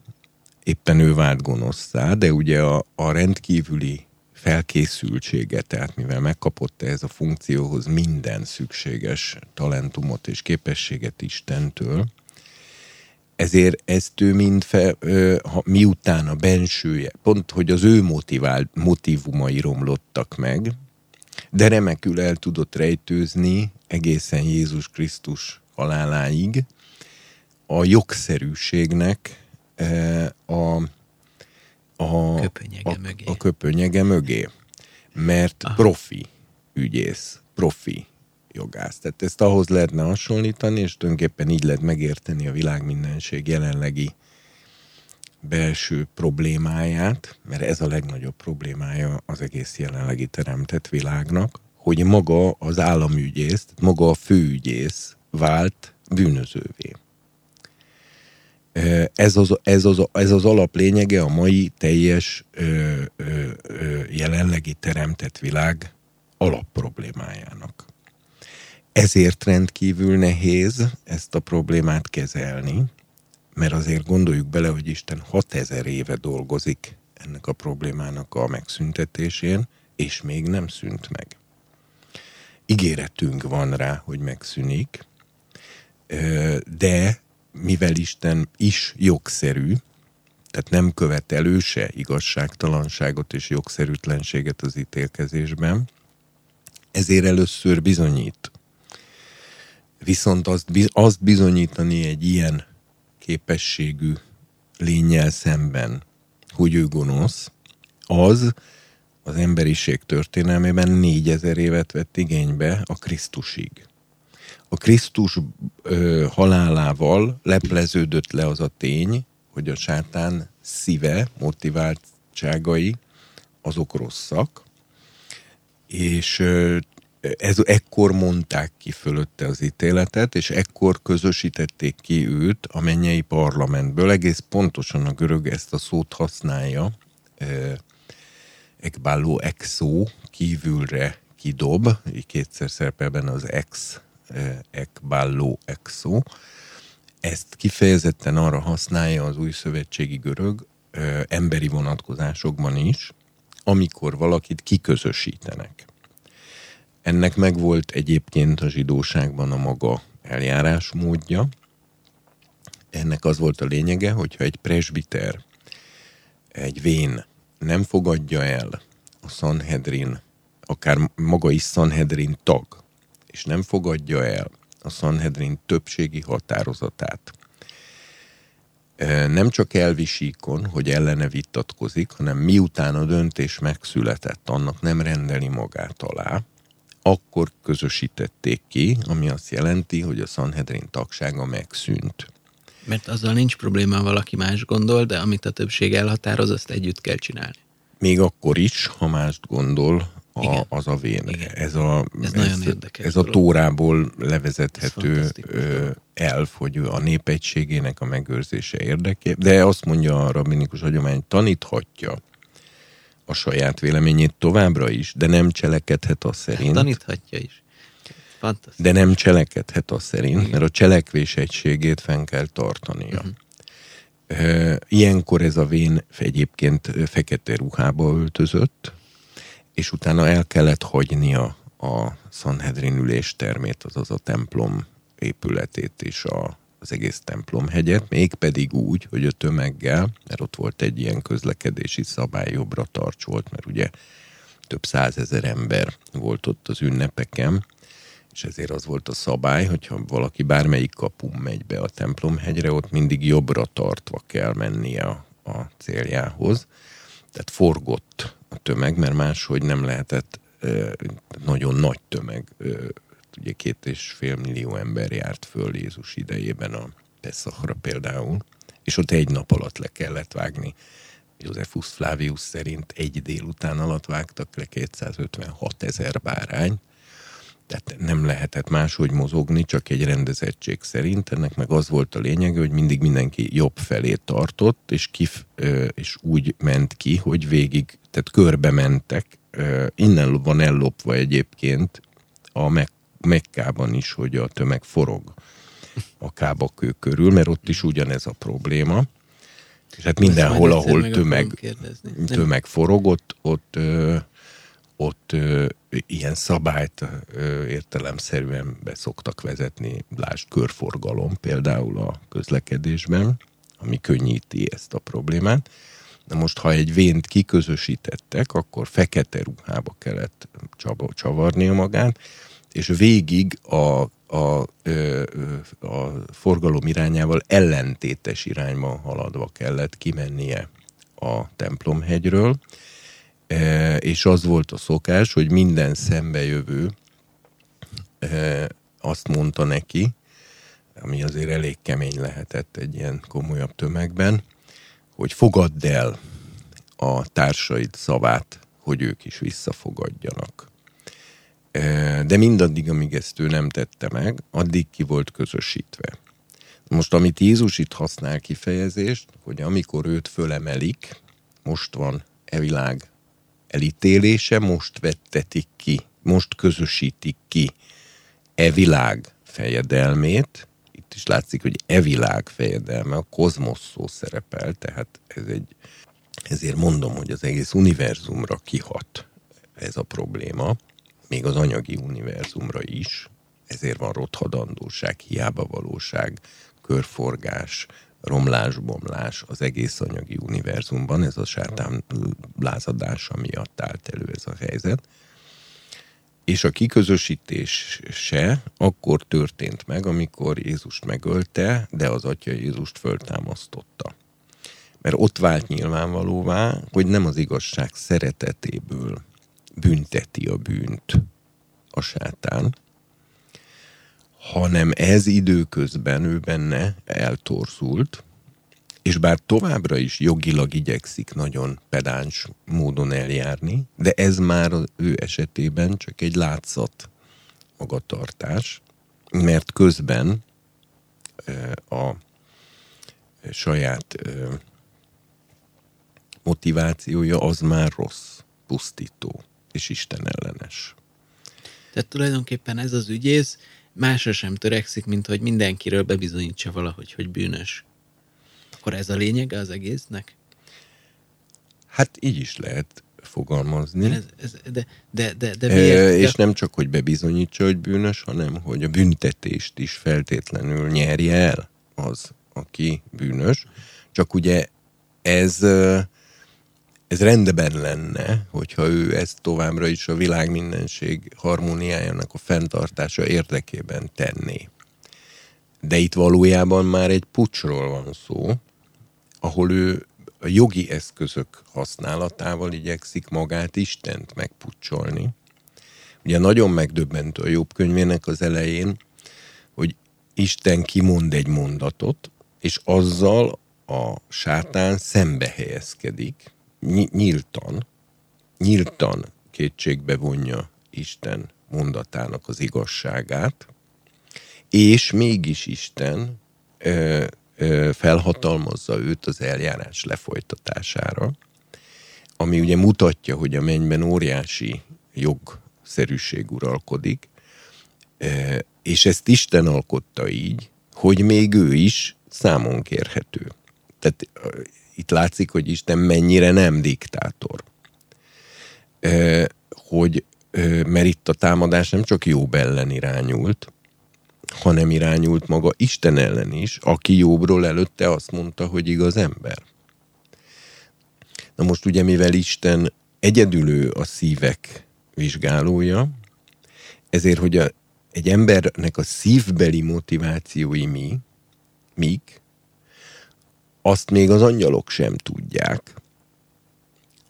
éppen ő vált gonoszszá, de ugye a, a rendkívüli felkészültsége, tehát mivel megkapott ez a funkcióhoz minden szükséges talentumot és képességet Istentől, ezért ezt ő mind fe, ha, miután a bensője, pont hogy az ő motivált, motivumai romlottak meg, de remekül el tudott rejtőzni egészen Jézus Krisztus haláláig a jogszerűségnek a a köpönyege a, mögé. A köpönyege mögé. Mert Aha. profi ügyész, profi jogász. Tehát ezt ahhoz lehetne hasonlítani, és tulajdonképpen így lehet megérteni a világmindenség jelenlegi belső problémáját, mert ez a legnagyobb problémája az egész jelenlegi teremtett világnak, hogy maga az államügyész, maga a főügyész vált bűnözővé. Ez az, ez, az, ez az alaplényege a mai teljes ö, ö, ö, jelenlegi teremtett világ alapproblémájának. Ezért rendkívül nehéz ezt a problémát kezelni, mert azért gondoljuk bele, hogy Isten 6000 éve dolgozik ennek a problémának a megszüntetésén, és még nem szűnt meg. ígéretünk van rá, hogy megszűnik, de mivel Isten is jogszerű, tehát nem követelő se igazságtalanságot és jogszerűtlenséget az ítélkezésben, ezért először bizonyít. Viszont azt, azt bizonyítani egy ilyen képességű lényel szemben, hogy ő gonosz, az az emberiség történelmében négyezer évet vett igénybe a Krisztusig. A Krisztus ö, halálával lepleződött le az a tény, hogy a sátán szíve, motiváltságai azok rosszak, és ez, ekkor mondták ki fölötte az ítéletet, és ekkor közösítették ki őt a mennyei parlamentből. Egész pontosan a görög ezt a szót használja, ekbáló exó, kívülre kidob, így kétszer szerepel benne az ex, ekbáló exó. Ezt kifejezetten arra használja az új szövetségi görög, emberi vonatkozásokban is, amikor valakit kiközösítenek. Ennek megvolt egyébként a zsidóságban a maga eljárásmódja. Ennek az volt a lényege, hogyha egy presbiter, egy vén nem fogadja el a Sanhedrin, akár maga is Sanhedrin tag, és nem fogadja el a Sanhedrin többségi határozatát, nem csak elvisíkon, hogy ellene vitatkozik, hanem miután a döntés megszületett, annak nem rendeli magát alá, akkor közösítették ki, ami azt jelenti, hogy a Sanhedrin tagsága megszűnt. Mert azzal nincs probléma, valaki más gondol, de amit a többség elhatároz, azt együtt kell csinálni. Még akkor is, ha mást gondol, a, az a vén. Igen. Ez a, ez, ez, ez a tórából levezethető elf, hogy a népegységének a megőrzése érdeké, de azt mondja a rabinikus hagyomány, taníthatja a saját véleményét továbbra is, de nem cselekedhet a szerint. Taníthatja is. De nem cselekedhet a szerint, Igen. mert a cselekvés egységét fenn kell tartania. Uh-huh. Ilyenkor ez a vén egyébként fekete ruhába öltözött, és utána el kellett hagynia a Sanhedrin üléstermét, azaz a templom épületét és a, az egész templomhegyet, mégpedig úgy, hogy a tömeggel, mert ott volt egy ilyen közlekedési szabály, jobbra tarts volt, mert ugye több százezer ember volt ott az ünnepeken, és ezért az volt a szabály, hogyha valaki bármelyik kapun megy be a templomhegyre, ott mindig jobbra tartva kell mennie a, a céljához. Tehát forgott tömeg, mert máshogy nem lehetett nagyon nagy tömeg, ugye két és fél millió ember járt föl Jézus idejében a Peszachra például, és ott egy nap alatt le kellett vágni. Josephus Flavius szerint egy délután alatt vágtak le 256 ezer bárány, tehát nem lehetett máshogy mozogni, csak egy rendezettség szerint. Ennek meg az volt a lényege, hogy mindig mindenki jobb felé tartott, és, kif, és úgy ment ki, hogy végig, tehát körbe mentek. Innen van ellopva egyébként a Mek- Mekkában is, hogy a tömeg forog a kábakő körül, mert ott is ugyanez a probléma. És hát mindenhol, ahol tömeg, tömeg forog, ott, ott ott ö, ilyen szabályt ö, értelemszerűen be szoktak vezetni, lásd körforgalom például a közlekedésben, ami könnyíti ezt a problémát. Na most, ha egy vént kiközösítettek, akkor fekete ruhába kellett csavarnia magát, és végig a, a, a forgalom irányával ellentétes irányba haladva kellett kimennie a templomhegyről, és az volt a szokás, hogy minden szembejövő e, azt mondta neki, ami azért elég kemény lehetett egy ilyen komolyabb tömegben, hogy fogadd el a társaid szavát, hogy ők is visszafogadjanak. E, de mindaddig, amíg ezt ő nem tette meg, addig ki volt közösítve. Most, amit Jézus itt használ kifejezést, hogy amikor őt fölemelik, most van e világ elítélése most vettetik ki, most közösítik ki e világ fejedelmét, itt is látszik, hogy e világ fejedelme, a kozmosz szó szerepel, tehát ez egy, ezért mondom, hogy az egész univerzumra kihat ez a probléma, még az anyagi univerzumra is, ezért van rothadandóság, hiába valóság, körforgás, romlás-bomlás az egész anyagi univerzumban, ez a sátán lázadása miatt állt elő ez a helyzet. És a kiközösítés se akkor történt meg, amikor Jézust megölte, de az Atya Jézust föltámasztotta. Mert ott vált nyilvánvalóvá, hogy nem az igazság szeretetéből bünteti a bűnt a sátán, hanem ez időközben ő benne eltorzult, és bár továbbra is jogilag igyekszik nagyon pedáns módon eljárni, de ez már az ő esetében csak egy látszat magatartás, mert közben a saját motivációja az már rossz, pusztító és Isten ellenes. Tehát tulajdonképpen ez az ügyész másra sem törekszik, mint hogy mindenkiről bebizonyítsa valahogy, hogy bűnös. Akkor ez a lényege az egésznek? Hát így is lehet fogalmazni. Ez, ez, de, de, de, de miért? E, és nem csak, hogy bebizonyítsa, hogy bűnös, hanem, hogy a büntetést is feltétlenül nyerje el az, aki bűnös. Csak ugye ez ez rendben lenne, hogyha ő ezt továbbra is a világ mindenség harmóniájának a fenntartása érdekében tenné. De itt valójában már egy pucsról van szó, ahol ő a jogi eszközök használatával igyekszik magát Istent megpucsolni. Ugye nagyon megdöbbentő a jobb könyvének az elején, hogy Isten kimond egy mondatot, és azzal a sátán szembe helyezkedik, nyíltan, nyíltan kétségbe vonja Isten mondatának az igazságát, és mégis Isten ö, ö, felhatalmazza őt az eljárás lefolytatására, ami ugye mutatja, hogy a mennyben óriási jogszerűség uralkodik, ö, és ezt Isten alkotta így, hogy még ő is számon kérhető. Tehát itt látszik, hogy Isten mennyire nem diktátor. Hogy, mert itt a támadás nem csak Jobb ellen irányult, hanem irányult maga Isten ellen is, aki Jobbról előtte azt mondta, hogy igaz ember. Na most ugye, mivel Isten egyedülő a szívek vizsgálója, ezért, hogy a, egy embernek a szívbeli motivációi mi, mik, azt még az angyalok sem tudják,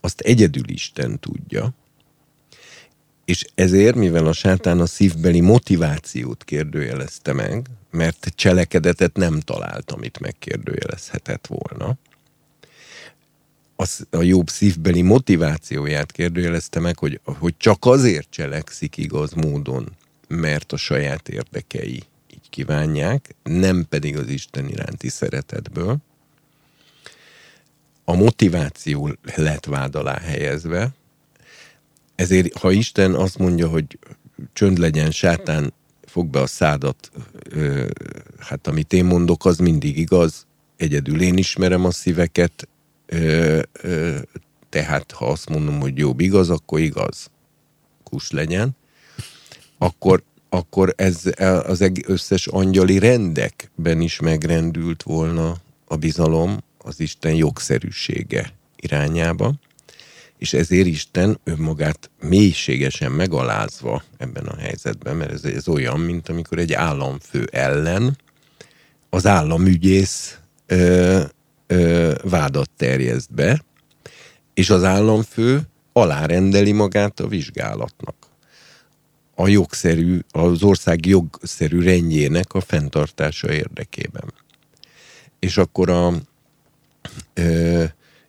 azt egyedül Isten tudja, és ezért, mivel a sátán a szívbeli motivációt kérdőjelezte meg, mert cselekedetet nem talált, amit megkérdőjelezhetett volna, az, a jobb szívbeli motivációját kérdőjelezte meg, hogy, hogy csak azért cselekszik igaz módon, mert a saját érdekei így kívánják, nem pedig az Isten iránti szeretetből, a motiváció lett vád alá helyezve, ezért ha Isten azt mondja, hogy csönd legyen, sátán, fog be a szádat, ö, hát amit én mondok, az mindig igaz, egyedül én ismerem a szíveket, ö, ö, tehát ha azt mondom, hogy jobb igaz, akkor igaz. Kus legyen. Akkor, akkor ez az összes angyali rendekben is megrendült volna a bizalom, az Isten jogszerűsége irányába, és ezért Isten önmagát mélységesen megalázva ebben a helyzetben, mert ez, ez olyan, mint amikor egy államfő ellen az államügyész ö, ö, vádat terjeszt be, és az államfő alárendeli magát a vizsgálatnak. A jogszerű, az ország jogszerű rendjének a fenntartása érdekében. És akkor a,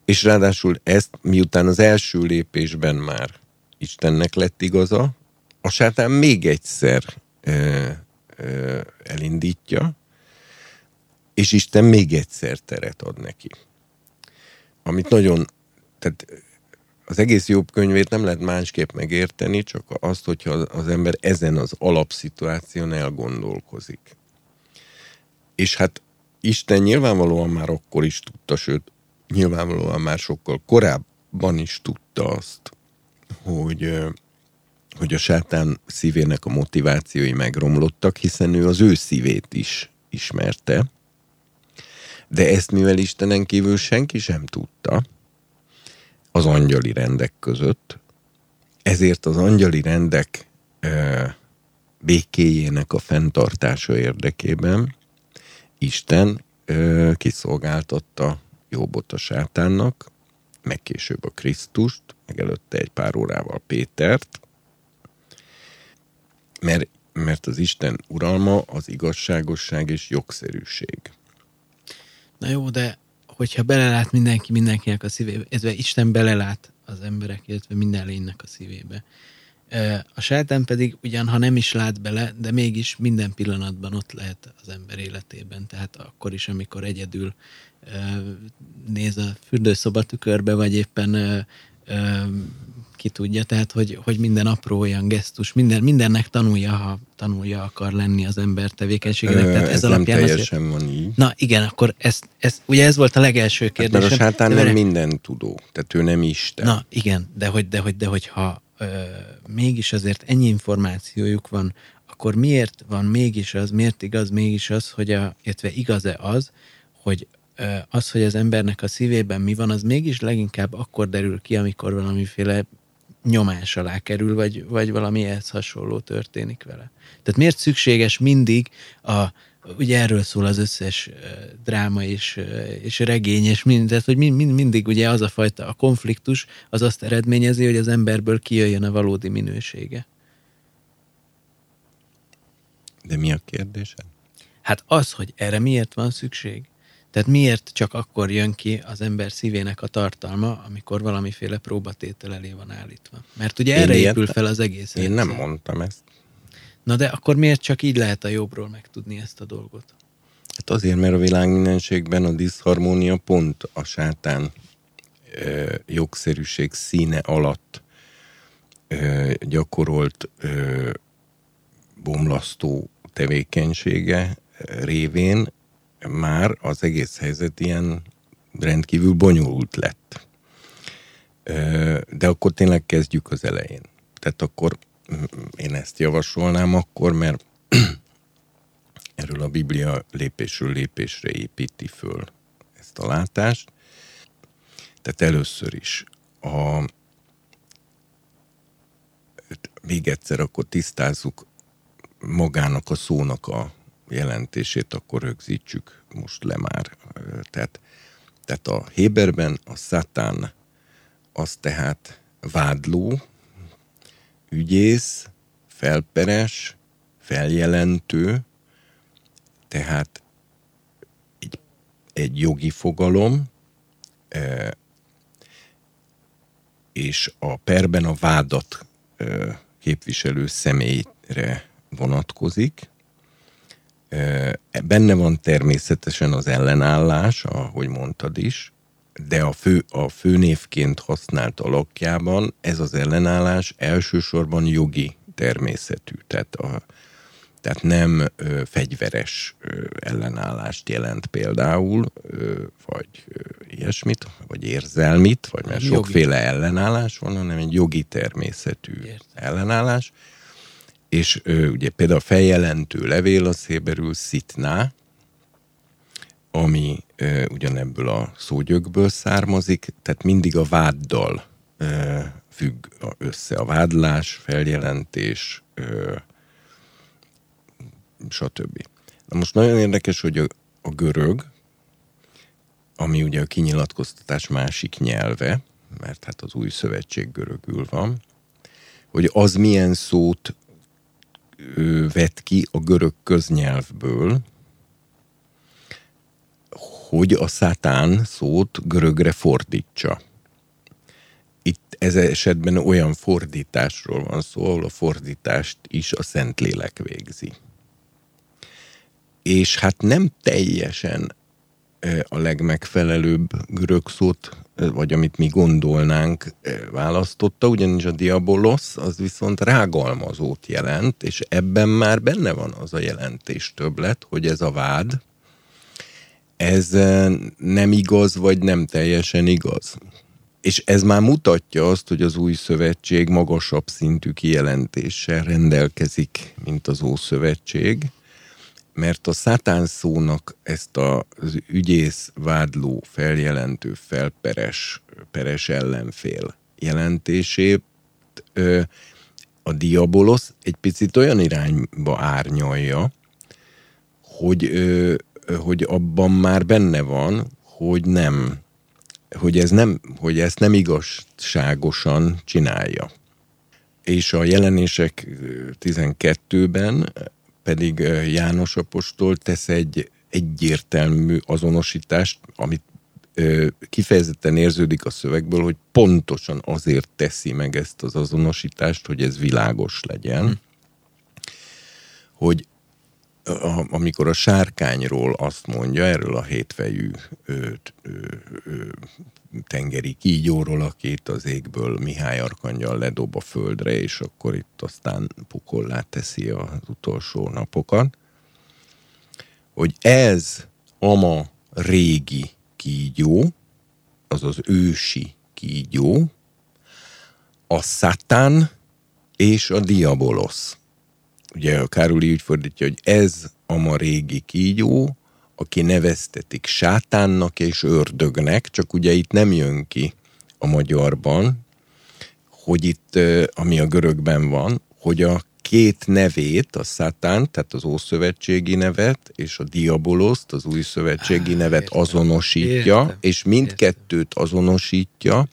és ráadásul ezt, miután az első lépésben már Istennek lett igaza, a sátán még egyszer elindítja, és Isten még egyszer teret ad neki. Amit nagyon, tehát az egész jobb könyvét nem lehet másképp megérteni, csak azt, hogyha az ember ezen az alapszituáción elgondolkozik. És hát Isten nyilvánvalóan már akkor is tudta, sőt, nyilvánvalóan már sokkal korábban is tudta azt, hogy, hogy a sátán szívének a motivációi megromlottak, hiszen ő az ő szívét is ismerte, de ezt mivel Istenen kívül senki sem tudta, az angyali rendek között, ezért az angyali rendek ö, békéjének a fenntartása érdekében Isten ö, kiszolgáltatta Jobbot a sátánnak, meg később a Krisztust, meg előtte egy pár órával Pétert, mert, mert az Isten uralma az igazságosság és jogszerűség. Na jó, de hogyha belelát mindenki mindenkinek a szívébe, illetve Isten belelát az emberek, illetve minden lénynek a szívébe. A sátán pedig ugyan, ha nem is lát bele, de mégis minden pillanatban ott lehet az ember életében. Tehát akkor is, amikor egyedül néz a fürdőszoba tükörbe, vagy éppen ki tudja, tehát hogy, hogy minden apró olyan gesztus, minden, mindennek tanulja, ha tanulja akar lenni az ember tevékenységének. Tehát ez, ez alapján nem teljesen azért... van így. Na igen, akkor ez, ez, ugye ez volt a legelső kérdés. Hát mert a sátán nem minden tudó, tehát ő nem Isten. Na igen, de hogy, de hogy, de hogy ha mégis azért ennyi információjuk van, akkor miért van mégis az, miért igaz mégis az, hogy a, illetve igaz-e az, hogy az, hogy az embernek a szívében mi van, az mégis leginkább akkor derül ki, amikor valamiféle nyomás alá kerül, vagy, vagy valami ehhez hasonló történik vele. Tehát miért szükséges mindig a, ugye erről szól az összes dráma és, és regény, és mind, tehát, hogy mind, mind, mindig ugye az a fajta, a konfliktus az azt eredményezi, hogy az emberből kijöjjön a valódi minősége. De mi a kérdése? Hát az, hogy erre miért van szükség. Tehát miért csak akkor jön ki az ember szívének a tartalma, amikor valamiféle próbatétel elé van állítva? Mert ugye erre Én épül fel az egész. Én nem mondtam ezt. Na de akkor miért csak így lehet a jobbról megtudni ezt a dolgot? Hát azért, mert a világ mindenségben a diszharmónia pont a sátán ö, jogszerűség színe alatt ö, gyakorolt ö, bomlasztó tevékenysége révén már az egész helyzet ilyen rendkívül bonyolult lett. De akkor tényleg kezdjük az elején. Tehát akkor én ezt javasolnám akkor, mert *clears throat* erről a Biblia lépésről lépésre építi föl ezt a látást. Tehát először is a, még egyszer akkor tisztázzuk magának a szónak a jelentését, akkor rögzítsük most le már. Tehát, tehát a Héberben a szatán az tehát vádló, ügyész, felperes, feljelentő, tehát egy, egy jogi fogalom, és a perben a vádat képviselő személyre vonatkozik, Benne van természetesen az ellenállás, ahogy mondtad is, de a, fő, a főnévként használt alakjában ez az ellenállás elsősorban jogi természetű, tehát, a, tehát nem ö, fegyveres ö, ellenállást jelent például, ö, vagy ö, ilyesmit, vagy érzelmit, vagy mert jogi. sokféle ellenállás van, hanem egy jogi természetű Értem. ellenállás és ö, ugye például a feljelentő levél az héberül szitná, ami ö, ugyanebből a szógyökből származik, tehát mindig a váddal ö, függ össze a vádlás, feljelentés, ö, stb. Na most nagyon érdekes, hogy a, a görög, ami ugye a kinyilatkoztatás másik nyelve, mert hát az új szövetség görögül van, hogy az milyen szót vett ki a görög köznyelvből, hogy a szátán szót görögre fordítsa. Itt ez esetben olyan fordításról van szó, ahol a fordítást is a Szentlélek végzi. És hát nem teljesen a legmegfelelőbb görög szót, vagy amit mi gondolnánk, választotta, ugyanis a diabolos az viszont rágalmazót jelent, és ebben már benne van az a jelentés többlet, hogy ez a vád, ez nem igaz, vagy nem teljesen igaz. és ez már mutatja azt, hogy az új szövetség magasabb szintű kijelentéssel rendelkezik, mint az Ószövetség, mert a szátán szónak ezt az ügyész, vádló, feljelentő, felperes, peres ellenfél jelentését a diabolosz egy picit olyan irányba árnyalja, hogy, hogy abban már benne van, hogy nem, hogy, ez nem, hogy ezt nem igazságosan csinálja. És a jelenések 12-ben pedig János Apostol tesz egy egyértelmű azonosítást, amit kifejezetten érződik a szövegből, hogy pontosan azért teszi meg ezt az azonosítást, hogy ez világos legyen, hogy a, amikor a sárkányról azt mondja, erről a hétfejű ö, ö, ö, tengeri kígyóról, akit az égből Mihály Arkangyal ledob a földre, és akkor itt aztán pukollá teszi az utolsó napokat, hogy ez ama régi kígyó, az az ősi kígyó, a szatán és a diabolosz. Ugye a Károli úgy fordítja, hogy ez a ma régi kígyó, aki neveztetik sátánnak és ördögnek, csak ugye itt nem jön ki a magyarban, hogy itt, ami a görögben van, hogy a két nevét, a szátán, tehát az ószövetségi nevet, és a diaboloszt, az új szövetségi ah, nevet értem, azonosítja, értem, és mindkettőt értem. azonosítja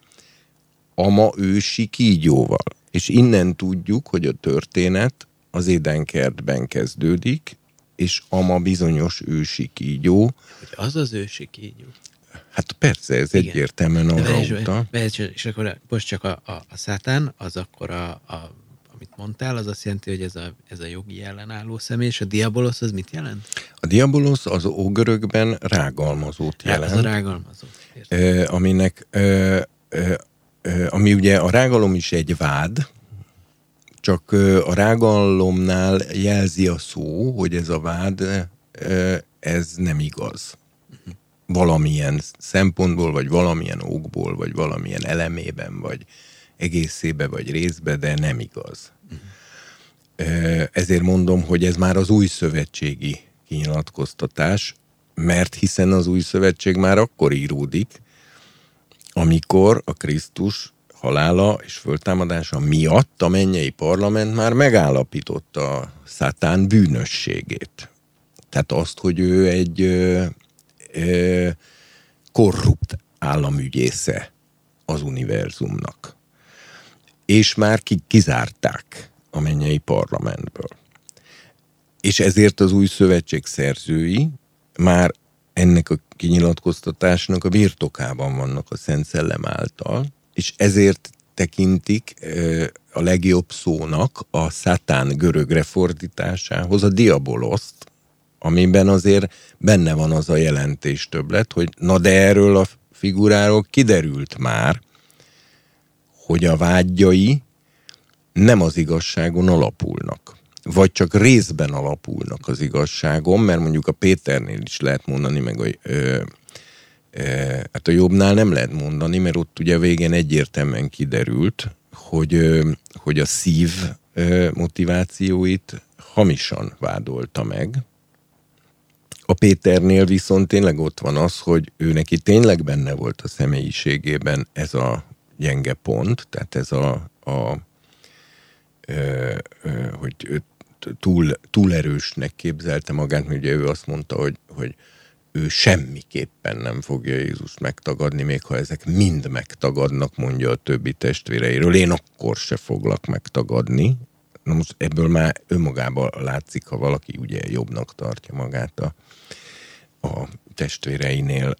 a ma ősi kígyóval. És innen tudjuk, hogy a történet az édenkertben kezdődik, és ama bizonyos ősi kígyó. Hogy az az ősi kígyó? Hát persze, ez Igen. egyértelműen arra utal. És akkor most csak a, a, a szátán, az akkor a, a amit mondtál, az azt jelenti, hogy ez a, ez a jogi ellenálló személy, és a diabolosz az mit jelent? A diabolosz az ógörökben rágalmazót jelent. Ja, az a rágalmazó. Eh, aminek, eh, eh, ami ugye a rágalom is egy vád, csak a rágalomnál jelzi a szó, hogy ez a vád, ez nem igaz. Valamilyen szempontból, vagy valamilyen okból, vagy valamilyen elemében, vagy egészébe, vagy részbe, de nem igaz. Ezért mondom, hogy ez már az új szövetségi kinyilatkoztatás, mert hiszen az új szövetség már akkor íródik, amikor a Krisztus halála és föltámadása miatt a mennyei parlament már megállapította szátán bűnösségét. Tehát azt, hogy ő egy ö, ö, korrupt államügyésze az univerzumnak. És már ki, kizárták a mennyei parlamentből. És ezért az új szövetség szerzői már ennek a kinyilatkoztatásnak a birtokában vannak a Szent Szellem által, és ezért tekintik a legjobb szónak a szátán görögre fordításához a diaboloszt, amiben azért benne van az a jelentés többlet, hogy na de erről a figuráról kiderült már, hogy a vágyai nem az igazságon alapulnak. Vagy csak részben alapulnak az igazságon, mert mondjuk a Péternél is lehet mondani, meg a Hát a jobbnál nem lehet mondani, mert ott ugye végén egyértelműen kiderült, hogy, hogy a szív motivációit hamisan vádolta meg. A Péternél viszont tényleg ott van az, hogy ő neki tényleg benne volt a személyiségében ez a gyenge pont, tehát ez a, a hogy túl, túl erősnek képzelte magát, mert ugye ő azt mondta, hogy, hogy ő semmiképpen nem fogja Jézust megtagadni, még ha ezek mind megtagadnak, mondja a többi testvéreiről. Én akkor se foglak megtagadni. Na most ebből már önmagában látszik, ha valaki ugye jobbnak tartja magát a, a testvéreinél,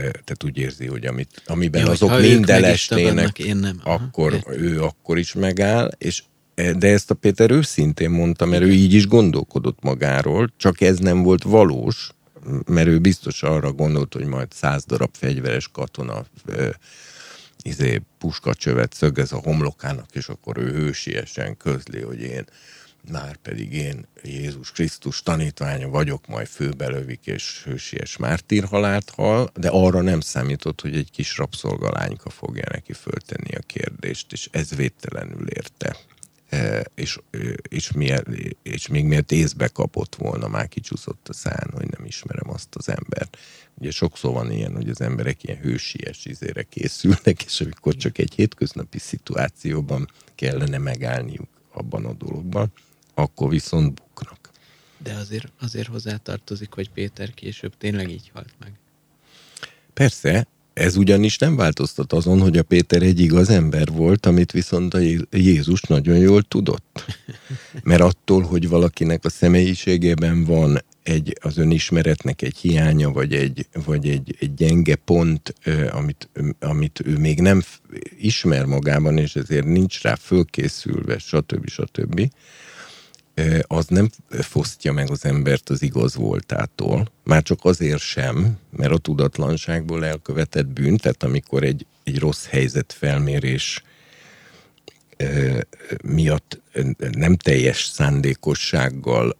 tehát úgy érzi, hogy amit, amiben Jó, azok mind elesnének, én nem. akkor Aha. ő akkor is megáll, és e, de ezt a Péter őszintén mondta, mert ő így is gondolkodott magáról, csak ez nem volt valós, mert ő biztos arra gondolt, hogy majd száz darab fegyveres katona ö, izé, puskacsövet szögez a homlokának, és akkor ő hősiesen közli, hogy én már pedig én Jézus Krisztus tanítványa vagyok, majd főbelövik és hősies mártírhalált hal, de arra nem számított, hogy egy kis rabszolgalányka fogja neki föltenni a kérdést, és ez védtelenül érte. És, és, miért, és még miért észbe kapott volna, már kicsúszott a szán, hogy nem ismerem azt az embert. Ugye sokszor van ilyen, hogy az emberek ilyen hősies izére készülnek, és amikor csak egy hétköznapi szituációban kellene megállniuk abban a dologban, akkor viszont buknak. De azért, azért hozzátartozik, hogy Péter később tényleg így halt meg. Persze, ez ugyanis nem változtat azon, hogy a Péter egy igaz ember volt, amit viszont a Jézus nagyon jól tudott. *laughs* Mert attól, hogy valakinek a személyiségében van egy, az önismeretnek egy hiánya, vagy egy, vagy egy, egy gyenge pont, amit, amit ő még nem ismer magában, és ezért nincs rá fölkészülve, stb. stb az nem fosztja meg az embert az igaz voltától, már csak azért sem, mert a tudatlanságból elkövetett bűn, tehát amikor egy, egy rossz helyzet felmérés miatt nem teljes szándékossággal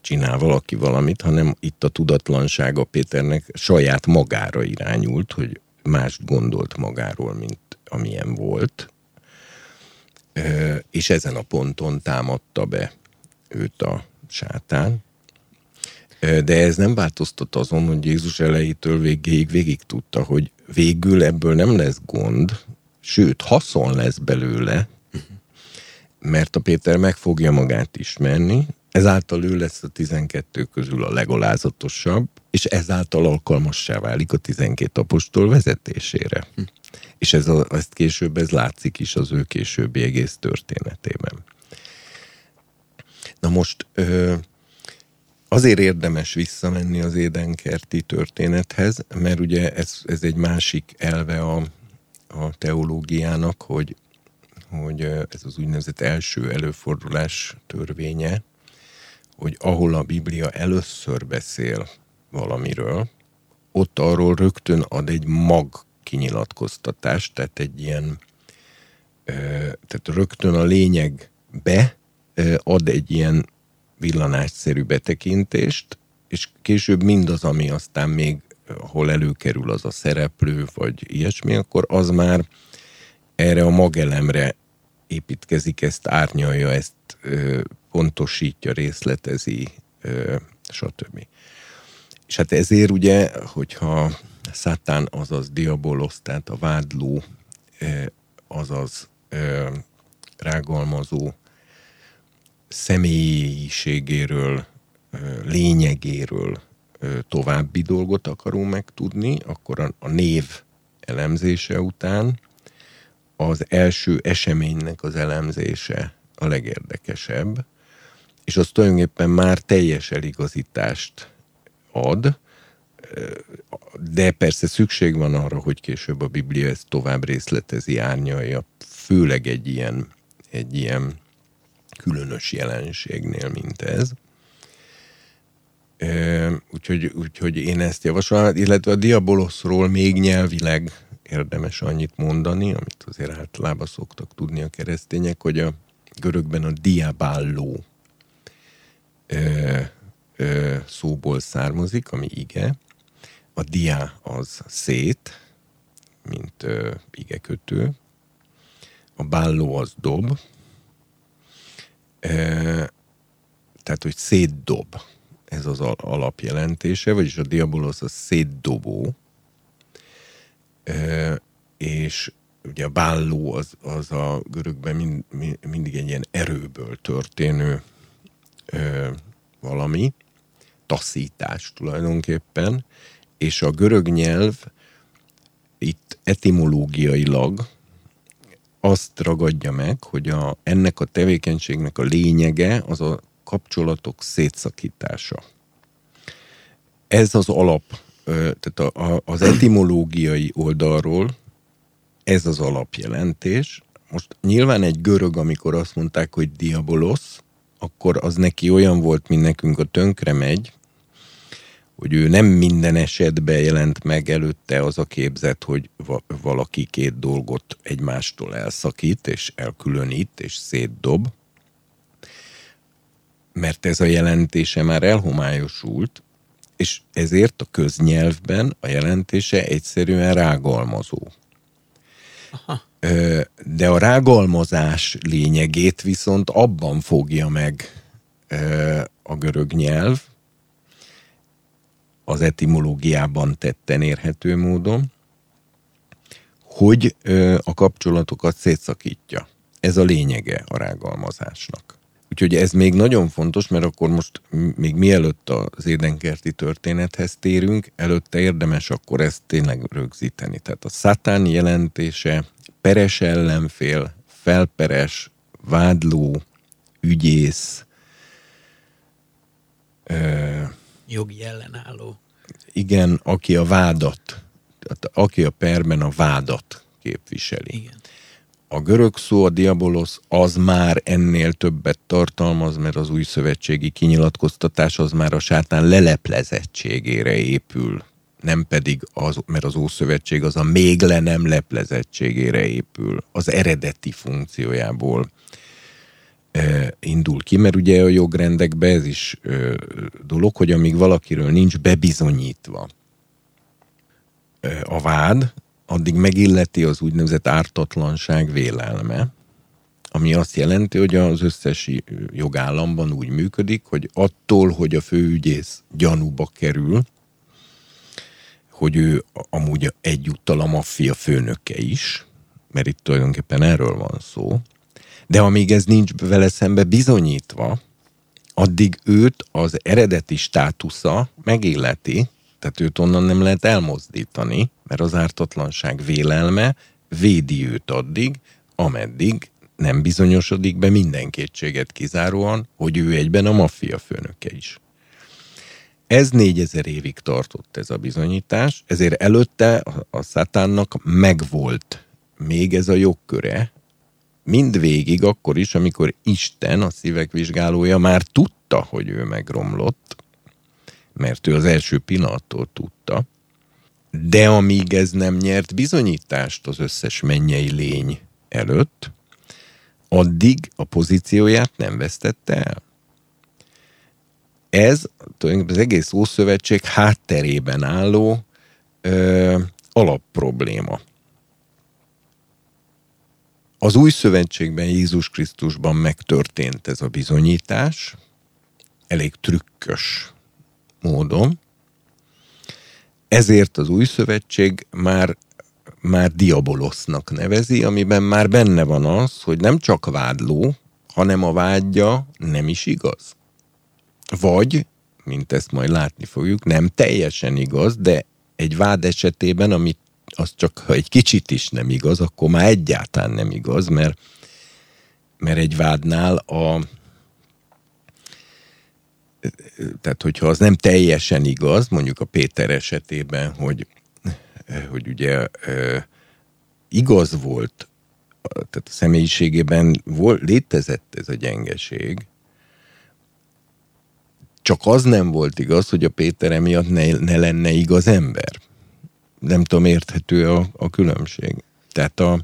csinál valaki valamit, hanem itt a tudatlansága Péternek saját magára irányult, hogy mást gondolt magáról, mint amilyen volt, és ezen a ponton támadta be őt a sátán. De ez nem változtat azon, hogy Jézus elejétől végéig végig tudta, hogy végül ebből nem lesz gond, sőt, haszon lesz belőle, mert a Péter meg fogja magát ismerni, ezáltal ő lesz a 12 közül a legolázatosabb, és ezáltal alkalmassá válik a 12 apostol vezetésére. Hm. És ez a, ezt később ez látszik is az ő későbbi egész történetében. Na most ö, azért érdemes visszamenni az édenkerti történethez, mert ugye ez, ez egy másik elve a, a teológiának, hogy, hogy ez az úgynevezett első előfordulás törvénye, hogy ahol a Biblia először beszél valamiről, ott arról rögtön ad egy mag kinyilatkoztatást, tehát egy ilyen, tehát rögtön a lényegbe ad egy ilyen villanásszerű betekintést, és később mindaz, ami aztán még hol előkerül az a szereplő, vagy ilyesmi, akkor az már erre a magelemre építkezik, ezt árnyalja, ezt pontosítja, részletezi, stb. És hát ezért ugye, hogyha Szátán, azaz diabolosz, tehát a vádló, azaz rágalmazó személyiségéről, lényegéről további dolgot akarunk megtudni, akkor a, a név elemzése után az első eseménynek az elemzése a legérdekesebb, és az tulajdonképpen már teljes eligazítást ad, de persze szükség van arra, hogy később a Biblia ezt tovább részletezi, árnyalja, főleg egy ilyen, egy ilyen különös jelenségnél, mint ez. Úgyhogy, úgyhogy én ezt javaslom, illetve a diaboloszról még nyelvileg érdemes annyit mondani, amit azért általában szoktak tudni a keresztények, hogy a görögben a diabálló szóból származik, ami ige. A dia az szét, mint ö, igekötő. A bálló az dob, tehát, hogy szétdob, ez az alapjelentése, vagyis a diabolos az szétdobó, és ugye a bálló az, az a görögben mind, mindig egy ilyen erőből történő valami, taszítás tulajdonképpen, és a görög nyelv itt etimológiailag azt ragadja meg, hogy a, ennek a tevékenységnek a lényege az a kapcsolatok szétszakítása. Ez az alap, tehát a, a, az etimológiai oldalról ez az alapjelentés. Most nyilván egy görög, amikor azt mondták, hogy diabolosz, akkor az neki olyan volt, mint nekünk a tönkre megy, hogy ő nem minden esetben jelent meg előtte az a képzet, hogy valaki két dolgot egymástól elszakít, és elkülönít, és szétdob, mert ez a jelentése már elhomályosult, és ezért a köznyelvben a jelentése egyszerűen rágalmazó. Aha. De a rágalmazás lényegét viszont abban fogja meg a görög nyelv, az etimológiában tetten érhető módon, hogy a kapcsolatokat szétszakítja. Ez a lényege a rágalmazásnak. Úgyhogy ez még nagyon fontos, mert akkor most még mielőtt az édenkerti történethez térünk, előtte érdemes akkor ezt tényleg rögzíteni. Tehát a szatán jelentése peres ellenfél, felperes, vádló, ügyész, ö, jogi ellenálló. Igen, aki a vádat, aki a perben a vádat képviseli. Igen. A görög szó, a diabolos, az már ennél többet tartalmaz, mert az új szövetségi kinyilatkoztatás az már a sátán leleplezettségére épül, nem pedig az, mert az Ószövetség az a még le nem leplezettségére épül, az eredeti funkciójából indul ki, mert ugye a jogrendekben ez is dolog, hogy amíg valakiről nincs bebizonyítva a vád, addig megilleti az úgynevezett ártatlanság vélelme, ami azt jelenti, hogy az összes jogállamban úgy működik, hogy attól, hogy a főügyész gyanúba kerül, hogy ő amúgy egyúttal a maffia főnöke is, mert itt tulajdonképpen erről van szó, de amíg ez nincs vele szembe bizonyítva, addig őt az eredeti státusza megilleti, tehát őt onnan nem lehet elmozdítani, mert az ártatlanság vélelme védi őt addig, ameddig nem bizonyosodik be minden kétséget kizáróan, hogy ő egyben a maffia főnöke is. Ez négyezer évig tartott ez a bizonyítás, ezért előtte a szátánnak megvolt még ez a jogköre, mindvégig akkor is, amikor Isten, a szívek vizsgálója már tudta, hogy ő megromlott, mert ő az első pillanattól tudta, de amíg ez nem nyert bizonyítást az összes mennyei lény előtt, addig a pozícióját nem vesztette el. Ez az egész Ószövetség hátterében álló ö, alapprobléma. Az új szövetségben Jézus Krisztusban megtörtént ez a bizonyítás, elég trükkös módon, ezért az új szövetség már, már diabolosznak nevezi, amiben már benne van az, hogy nem csak vádló, hanem a vágya nem is igaz. Vagy, mint ezt majd látni fogjuk, nem teljesen igaz, de egy vád esetében, amit az csak ha egy kicsit is nem igaz, akkor már egyáltalán nem igaz, mert, mert egy vádnál a, tehát hogyha az nem teljesen igaz, mondjuk a Péter esetében, hogy, hogy ugye igaz volt, tehát a személyiségében volt, létezett ez a gyengeség, csak az nem volt igaz, hogy a Péter emiatt ne, ne lenne igaz ember. Nem tudom, érthető a, a különbség. Tehát a,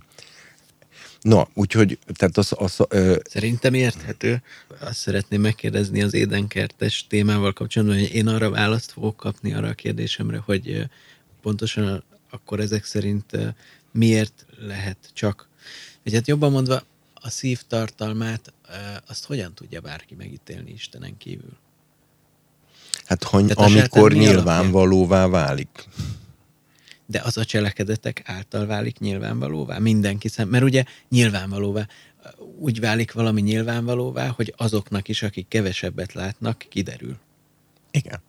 Na, úgyhogy, tehát az... az ö... Szerintem érthető. Azt szeretném megkérdezni az édenkertes témával kapcsolatban, hogy én arra választ fogok kapni arra a kérdésemre, hogy pontosan akkor ezek szerint miért lehet csak, vagy hát jobban mondva, a szív tartalmát, azt hogyan tudja bárki megítélni Istenen kívül? Hát, hogy amikor nyilvánvalóvá válik de az a cselekedetek által válik nyilvánvalóvá mindenki szem, mert ugye nyilvánvalóvá úgy válik valami nyilvánvalóvá, hogy azoknak is, akik kevesebbet látnak, kiderül. Igen.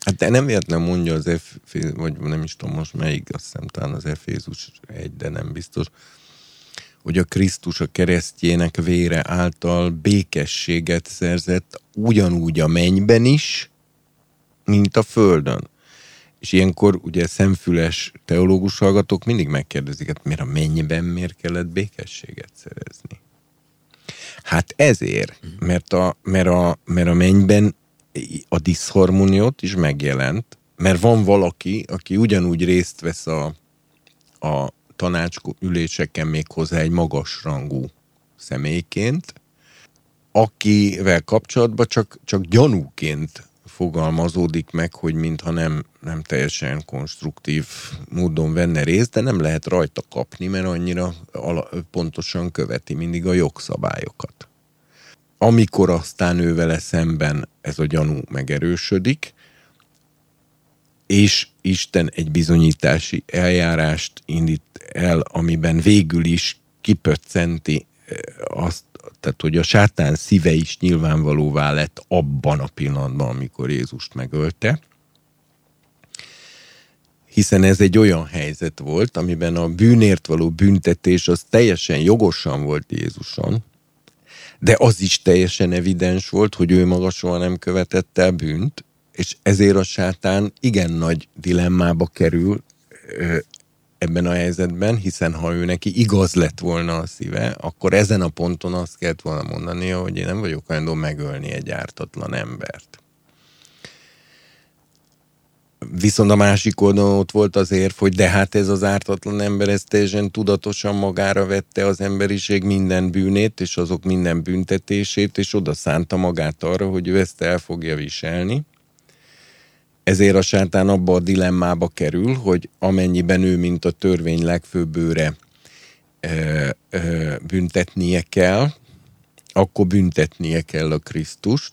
Hát de nem véletlen mondja az F, vagy nem is tudom most melyik, azt hiszem talán az Efézus egy, de nem biztos, hogy a Krisztus a keresztjének vére által békességet szerzett ugyanúgy a mennyben is, mint a földön. És ilyenkor ugye szemfüles teológus hallgatók mindig megkérdezik, hát miért a mennyiben miért kellett békességet szerezni? Hát ezért, mert a, mert a, mert a mennyben a diszharmóniót is megjelent, mert van valaki, aki ugyanúgy részt vesz a, a tanácsüléseken még hozzá egy magas rangú személyként, akivel kapcsolatban csak, csak gyanúként fogalmazódik meg, hogy mintha nem, nem teljesen konstruktív módon venne részt, de nem lehet rajta kapni, mert annyira ala, pontosan követi mindig a jogszabályokat. Amikor aztán ő vele szemben ez a gyanú megerősödik, és Isten egy bizonyítási eljárást indít el, amiben végül is kipöccenti eh, azt, tehát hogy a sátán szíve is nyilvánvalóvá lett abban a pillanatban, amikor Jézust megölte, hiszen ez egy olyan helyzet volt, amiben a bűnért való büntetés az teljesen jogosan volt Jézuson, de az is teljesen evidens volt, hogy ő maga soha nem követette el bűnt, és ezért a sátán igen nagy dilemmába kerül ebben a helyzetben, hiszen ha ő neki igaz lett volna a szíve, akkor ezen a ponton azt kellett volna mondania, hogy én nem vagyok hajlandó megölni egy ártatlan embert. Viszont a másik oldalon ott volt az érv, hogy de hát ez az ártatlan ember, ez teljesen tudatosan magára vette az emberiség minden bűnét, és azok minden büntetését, és oda szánta magát arra, hogy ő ezt el fogja viselni ezért a sátán abba a dilemmába kerül, hogy amennyiben ő, mint a törvény legfőbb őre ö, ö, büntetnie kell, akkor büntetnie kell a Krisztust.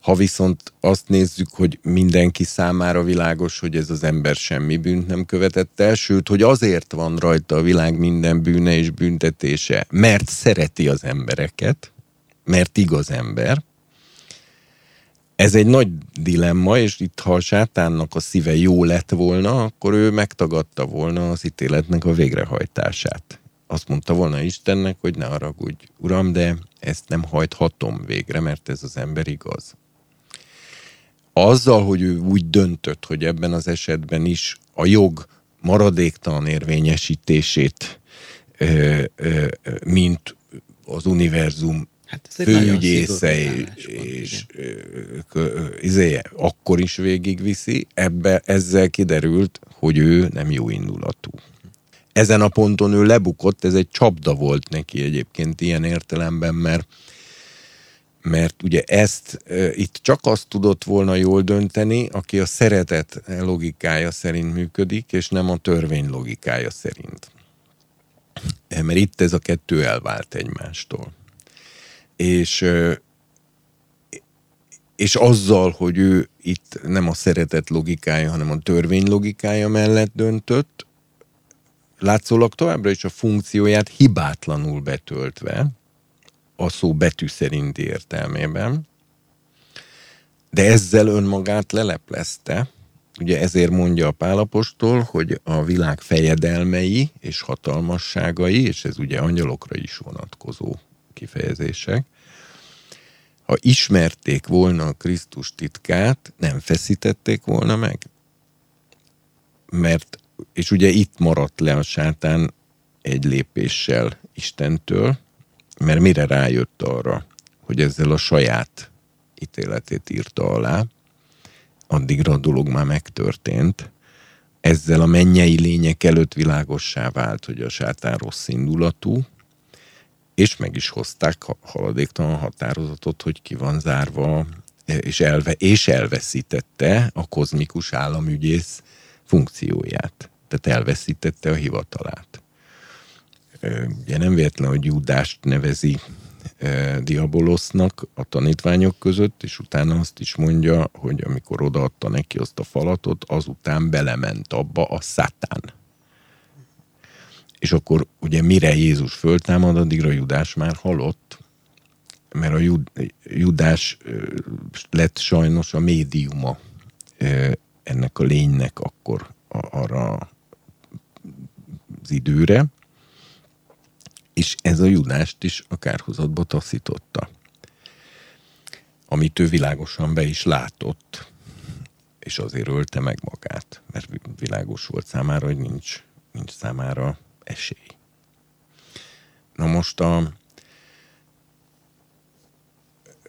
Ha viszont azt nézzük, hogy mindenki számára világos, hogy ez az ember semmi bűnt nem követett el, sőt, hogy azért van rajta a világ minden bűne és büntetése, mert szereti az embereket, mert igaz ember, ez egy nagy dilemma, és itt ha a sátánnak a szíve jó lett volna, akkor ő megtagadta volna az ítéletnek a végrehajtását. Azt mondta volna Istennek, hogy ne haragudj, uram, de ezt nem hajthatom végre, mert ez az ember igaz. Azzal, hogy ő úgy döntött, hogy ebben az esetben is a jog maradéktalan érvényesítését, mint az univerzum Hát főügyésze és, és izéje, akkor is végigviszi, ebbe ezzel kiderült, hogy ő nem jó indulatú. Ezen a ponton ő lebukott, ez egy csapda volt neki egyébként ilyen értelemben, mert mert ugye ezt e, itt csak azt tudott volna jól dönteni, aki a szeretet logikája szerint működik, és nem a törvény logikája szerint. Mert itt ez a kettő elvált egymástól és és azzal, hogy ő itt nem a szeretet logikája, hanem a törvény logikája mellett döntött, látszólag továbbra is a funkcióját hibátlanul betöltve, a szó betű szerinti értelmében, de ezzel önmagát leleplezte. Ugye ezért mondja a Pálapostól, hogy a világ fejedelmei és hatalmasságai, és ez ugye angyalokra is vonatkozó kifejezések, ha ismerték volna a Krisztus titkát, nem feszítették volna meg. Mert, és ugye itt maradt le a sátán egy lépéssel Istentől, mert mire rájött arra, hogy ezzel a saját ítéletét írta alá, addigra a dolog már megtörtént, ezzel a mennyei lények előtt világossá vált, hogy a sátán rossz indulatú, és meg is hozták haladéktalan határozatot, hogy ki van zárva, és, elve, és elveszítette a kozmikus államügyész funkcióját. Tehát elveszítette a hivatalát. Ugye nem véletlen, hogy Judást nevezi Diabolosznak a tanítványok között, és utána azt is mondja, hogy amikor odaadta neki azt a falatot, azután belement abba a szátán és akkor ugye mire Jézus föltámad, addigra Judás már halott, mert a Jud, Judás lett sajnos a médiuma ennek a lénynek akkor arra az időre, és ez a Judást is a kárhozatba taszította. Amit ő világosan be is látott, és azért ölte meg magát, mert világos volt számára, hogy nincs, nincs számára esély. Na most a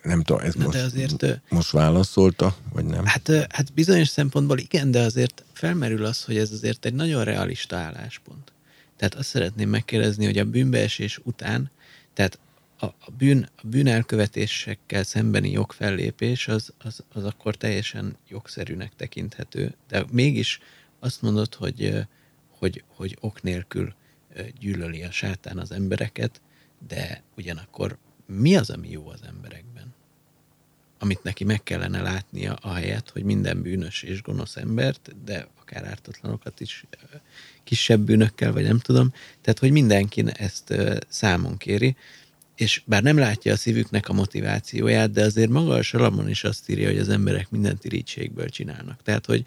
nem tudom, ez most, azért, most válaszolta, vagy nem? Hát, hát bizonyos szempontból igen, de azért felmerül az, hogy ez azért egy nagyon realista álláspont. Tehát azt szeretném megkérdezni, hogy a bűnbeesés után, tehát a, a, bűn, a bűnelkövetésekkel szembeni jogfellépés az, az, az akkor teljesen jogszerűnek tekinthető, de mégis azt mondod, hogy, hogy, hogy ok nélkül gyűlöli a sátán az embereket, de ugyanakkor mi az, ami jó az emberekben? Amit neki meg kellene látnia a helyet, hogy minden bűnös és gonosz embert, de akár ártatlanokat is kisebb bűnökkel, vagy nem tudom. Tehát, hogy mindenki ezt számon kéri, és bár nem látja a szívüknek a motivációját, de azért maga a Salamon is azt írja, hogy az emberek mindent irítségből csinálnak. Tehát, hogy,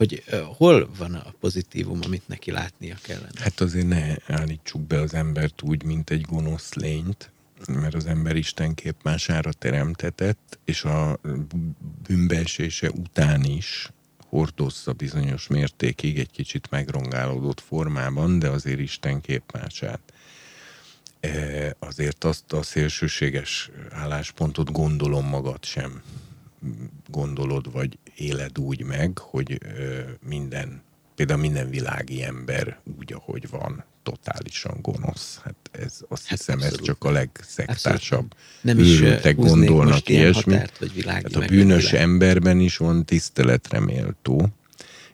hogy hol van a pozitívum, amit neki látnia kellene? Hát azért ne állítsuk be az embert úgy, mint egy gonosz lényt, mert az ember Isten képmására teremtetett, és a bűnbeesése után is hordozza bizonyos mértékig egy kicsit megrongálódott formában, de azért Isten képmását. E, azért azt a szélsőséges álláspontot gondolom magad sem gondolod, vagy éled úgy meg, hogy minden, például minden világi ember úgy, ahogy van, totálisan gonosz. Hát ez azt hát hiszem, abszolút. ez csak a legszektásabb. Nem is gondolnak ilyesmit. Hát a bűnös világ. emberben is van tiszteletre méltó,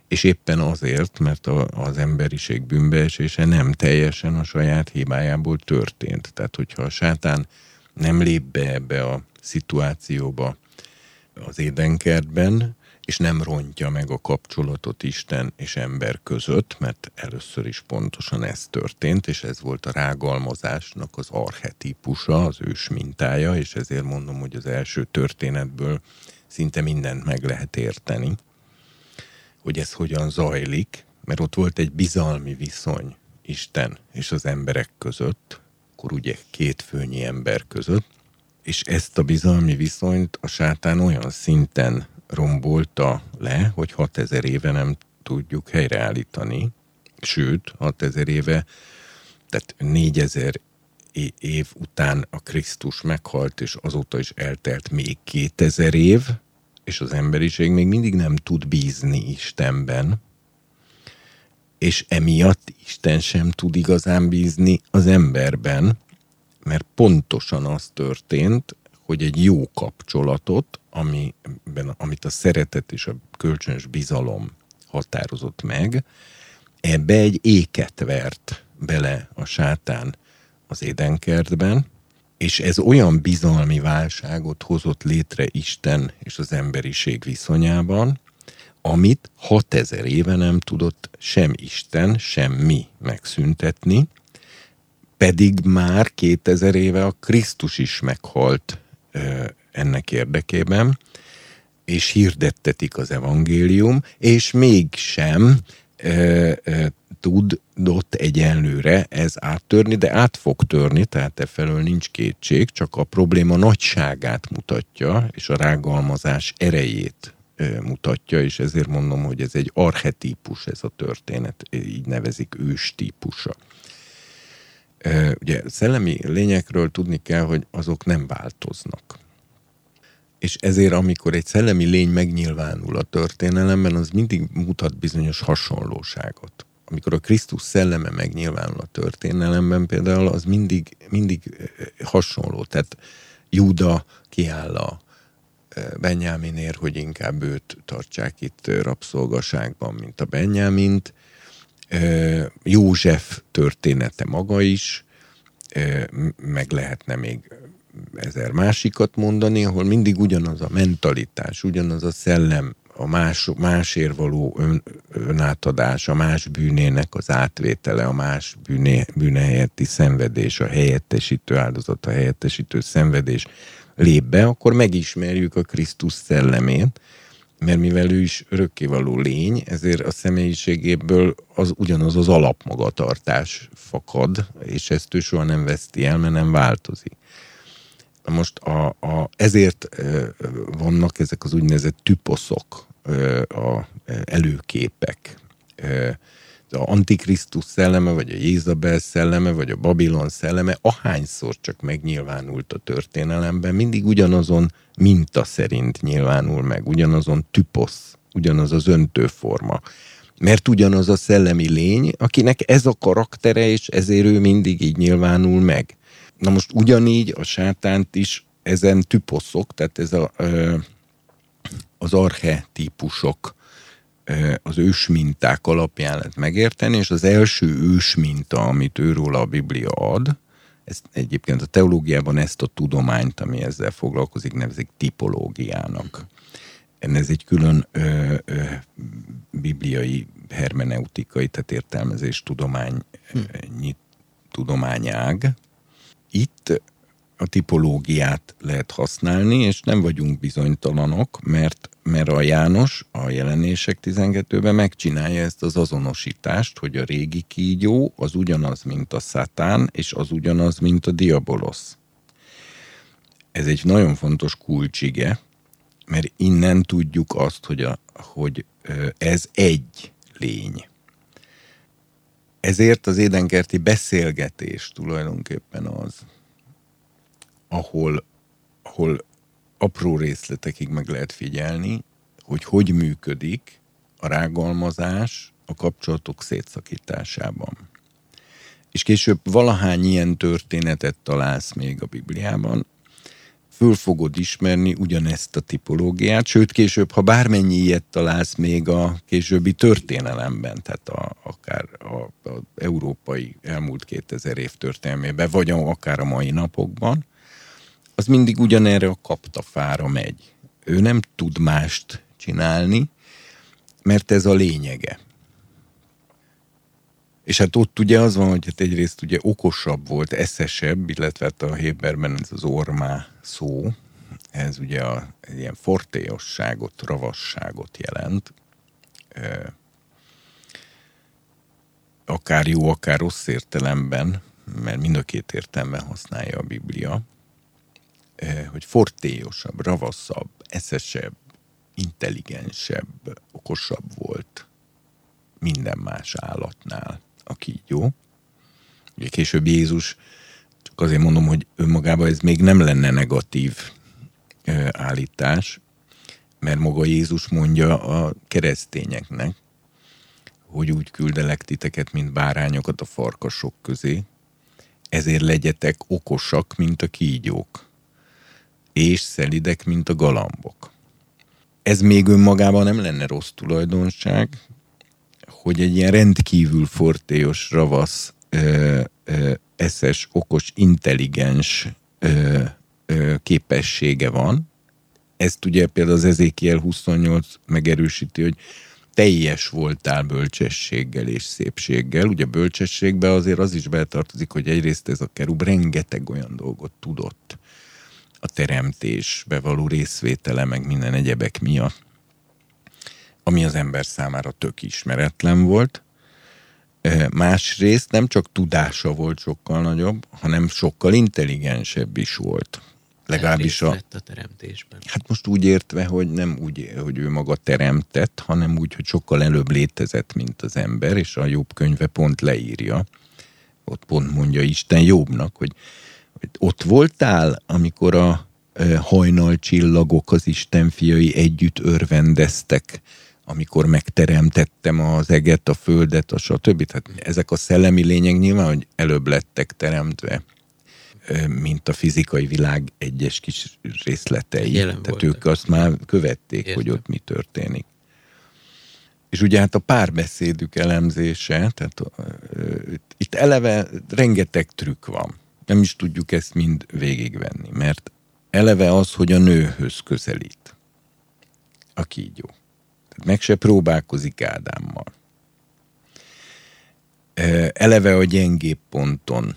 és éppen azért, mert a, az emberiség bűnbeesése nem teljesen a saját hibájából történt. Tehát, hogyha a sátán nem lép be ebbe a szituációba az édenkertben, és nem rontja meg a kapcsolatot Isten és ember között, mert először is pontosan ez történt, és ez volt a rágalmazásnak az archetípusa, az ős mintája, és ezért mondom, hogy az első történetből szinte mindent meg lehet érteni, hogy ez hogyan zajlik, mert ott volt egy bizalmi viszony Isten és az emberek között, akkor ugye két főnyi ember között, és ezt a bizalmi viszonyt a sátán olyan szinten rombolta le, hogy 6000 éve nem tudjuk helyreállítani, sőt, 6000 éve, tehát 4000 év után a Krisztus meghalt, és azóta is eltelt még 2000 év, és az emberiség még mindig nem tud bízni Istenben, és emiatt Isten sem tud igazán bízni az emberben, mert pontosan az történt, hogy egy jó kapcsolatot, amiben, amit a szeretet és a kölcsönös bizalom határozott meg, ebbe egy éket vert bele a sátán az édenkertben, és ez olyan bizalmi válságot hozott létre Isten és az emberiség viszonyában, amit 6000 éve nem tudott sem Isten, sem mi megszüntetni, pedig már 2000 éve a Krisztus is meghalt ennek érdekében, és hirdettetik az evangélium, és mégsem tudott egyenlőre ez áttörni, de át fog törni, tehát e felől nincs kétség, csak a probléma nagyságát mutatja, és a rágalmazás erejét mutatja, és ezért mondom, hogy ez egy archetípus ez a történet, így nevezik ős típusa. Ugye szellemi lényekről tudni kell, hogy azok nem változnak. És ezért, amikor egy szellemi lény megnyilvánul a történelemben, az mindig mutat bizonyos hasonlóságot. Amikor a Krisztus szelleme megnyilvánul a történelemben, például az mindig, mindig hasonló. Tehát Júda kiáll a Benyáminért, hogy inkább őt tartsák itt rabszolgaságban, mint a Benyámint, József története maga is, meg lehetne még ezer másikat mondani, ahol mindig ugyanaz a mentalitás, ugyanaz a szellem, a más, másért való ön, önátadás, a más bűnének az átvétele, a más bűné, bűne helyetti szenvedés, a helyettesítő áldozat, a helyettesítő szenvedés lép be, akkor megismerjük a Krisztus szellemét, mert mivel ő is örökkévaló lény, ezért a személyiségéből az ugyanaz az alapmagatartás fakad, és ezt ő soha nem veszti el, mert nem változik. Na most a, a, ezért vannak ezek az úgynevezett tüposzok, a előképek a Antikrisztus szelleme, vagy a Jézabel szelleme, vagy a Babilon szelleme, ahányszor csak megnyilvánult a történelemben, mindig ugyanazon minta szerint nyilvánul meg, ugyanazon tüposz, ugyanaz az öntőforma. Mert ugyanaz a szellemi lény, akinek ez a karaktere, és ezért ő mindig így nyilvánul meg. Na most ugyanígy a sátánt is ezen tüposzok, tehát ez a, az archetípusok, az ősminták alapján lehet megérteni, és az első ősminta, amit őról a Biblia ad, ezt egyébként a teológiában ezt a tudományt, ami ezzel foglalkozik, nevezik tipológiának. Ez egy külön ö, ö, bibliai hermeneutikai, tehát értelmezés tudomány, hm. tudományág. Itt a tipológiát lehet használni, és nem vagyunk bizonytalanok, mert, mert a János a jelenések 12-ben megcsinálja ezt az azonosítást, hogy a régi kígyó az ugyanaz, mint a szátán, és az ugyanaz, mint a diabolosz. Ez egy nagyon fontos kulcsige, mert innen tudjuk azt, hogy, a, hogy ez egy lény. Ezért az édenkerti beszélgetés tulajdonképpen az, ahol, ahol apró részletekig meg lehet figyelni, hogy hogy működik a rágalmazás a kapcsolatok szétszakításában. És később valahány ilyen történetet találsz még a Bibliában, föl fogod ismerni ugyanezt a tipológiát, sőt később, ha bármennyi ilyet találsz még a későbbi történelemben, tehát a, akár a, a európai elmúlt 2000 év történelmében, vagy akár a mai napokban, az mindig ugyanerre a kaptafára megy. Ő nem tud mást csinálni, mert ez a lényege. És hát ott ugye az van, hogy hát egyrészt ugye okosabb volt, eszesebb, illetve hát a Héberben ez az ormá szó, ez ugye a, ilyen fortéosságot, ravasságot jelent. Akár jó, akár rossz értelemben, mert mind a két értelemben használja a Biblia, hogy fortéosabb, ravaszabb, eszesebb, intelligensebb, okosabb volt minden más állatnál a kígyó. Ugye később Jézus, csak azért mondom, hogy önmagában ez még nem lenne negatív állítás, mert maga Jézus mondja a keresztényeknek, hogy úgy küldelek titeket, mint bárányokat a farkasok közé, ezért legyetek okosak, mint a kígyók, és szelidek, mint a galambok. Ez még önmagában nem lenne rossz tulajdonság, hogy egy ilyen rendkívül fortéos, ravasz, ö, ö, eszes, okos, intelligens ö, ö, képessége van. Ezt ugye például az Ezékiel 28 megerősíti, hogy teljes voltál bölcsességgel és szépséggel. Ugye bölcsességbe azért az is beltartozik, hogy egyrészt ez a kerub rengeteg olyan dolgot tudott a teremtésbe való részvétele, meg minden egyebek miatt ami az ember számára tök ismeretlen volt. Másrészt nem csak tudása volt sokkal nagyobb, hanem sokkal intelligensebb is volt. Legalábbis a... a teremtésben. Hát most úgy értve, hogy nem úgy, hogy ő maga teremtett, hanem úgy, hogy sokkal előbb létezett, mint az ember, és a jobb könyve pont leírja. Ott pont mondja Isten jobbnak, hogy, hogy ott voltál, amikor a hajnalcsillagok, az Isten fiai együtt örvendeztek amikor megteremtettem az eget, a földet, a stb. Tehát ezek a szellemi lények nyilván, hogy előbb lettek teremtve, mint a fizikai világ egyes kis részletei. Jelen Tehát voltak. ők azt már követték, Értem. hogy ott mi történik. És ugye hát a párbeszédük elemzése, tehát uh, itt eleve rengeteg trükk van. Nem is tudjuk ezt mind végigvenni, mert eleve az, hogy a nőhöz közelít a kígyó meg se próbálkozik Ádámmal. Eleve a gyengébb ponton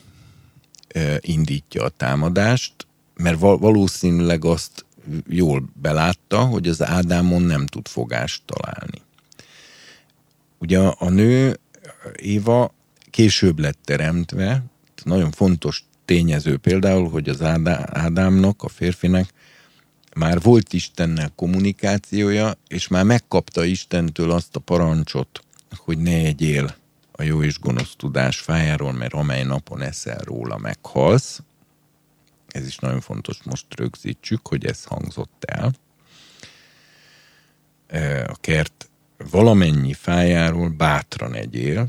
indítja a támadást, mert valószínűleg azt jól belátta, hogy az Ádámon nem tud fogást találni. Ugye a nő, Éva később lett teremtve, nagyon fontos tényező például, hogy az Ádámnak, a férfinek már volt Istennel kommunikációja, és már megkapta Istentől azt a parancsot, hogy ne egyél a jó és gonosz tudás fájáról, mert amely napon eszel róla, meghalsz. Ez is nagyon fontos, most rögzítsük, hogy ez hangzott el. A kert valamennyi fájáról bátran egyél,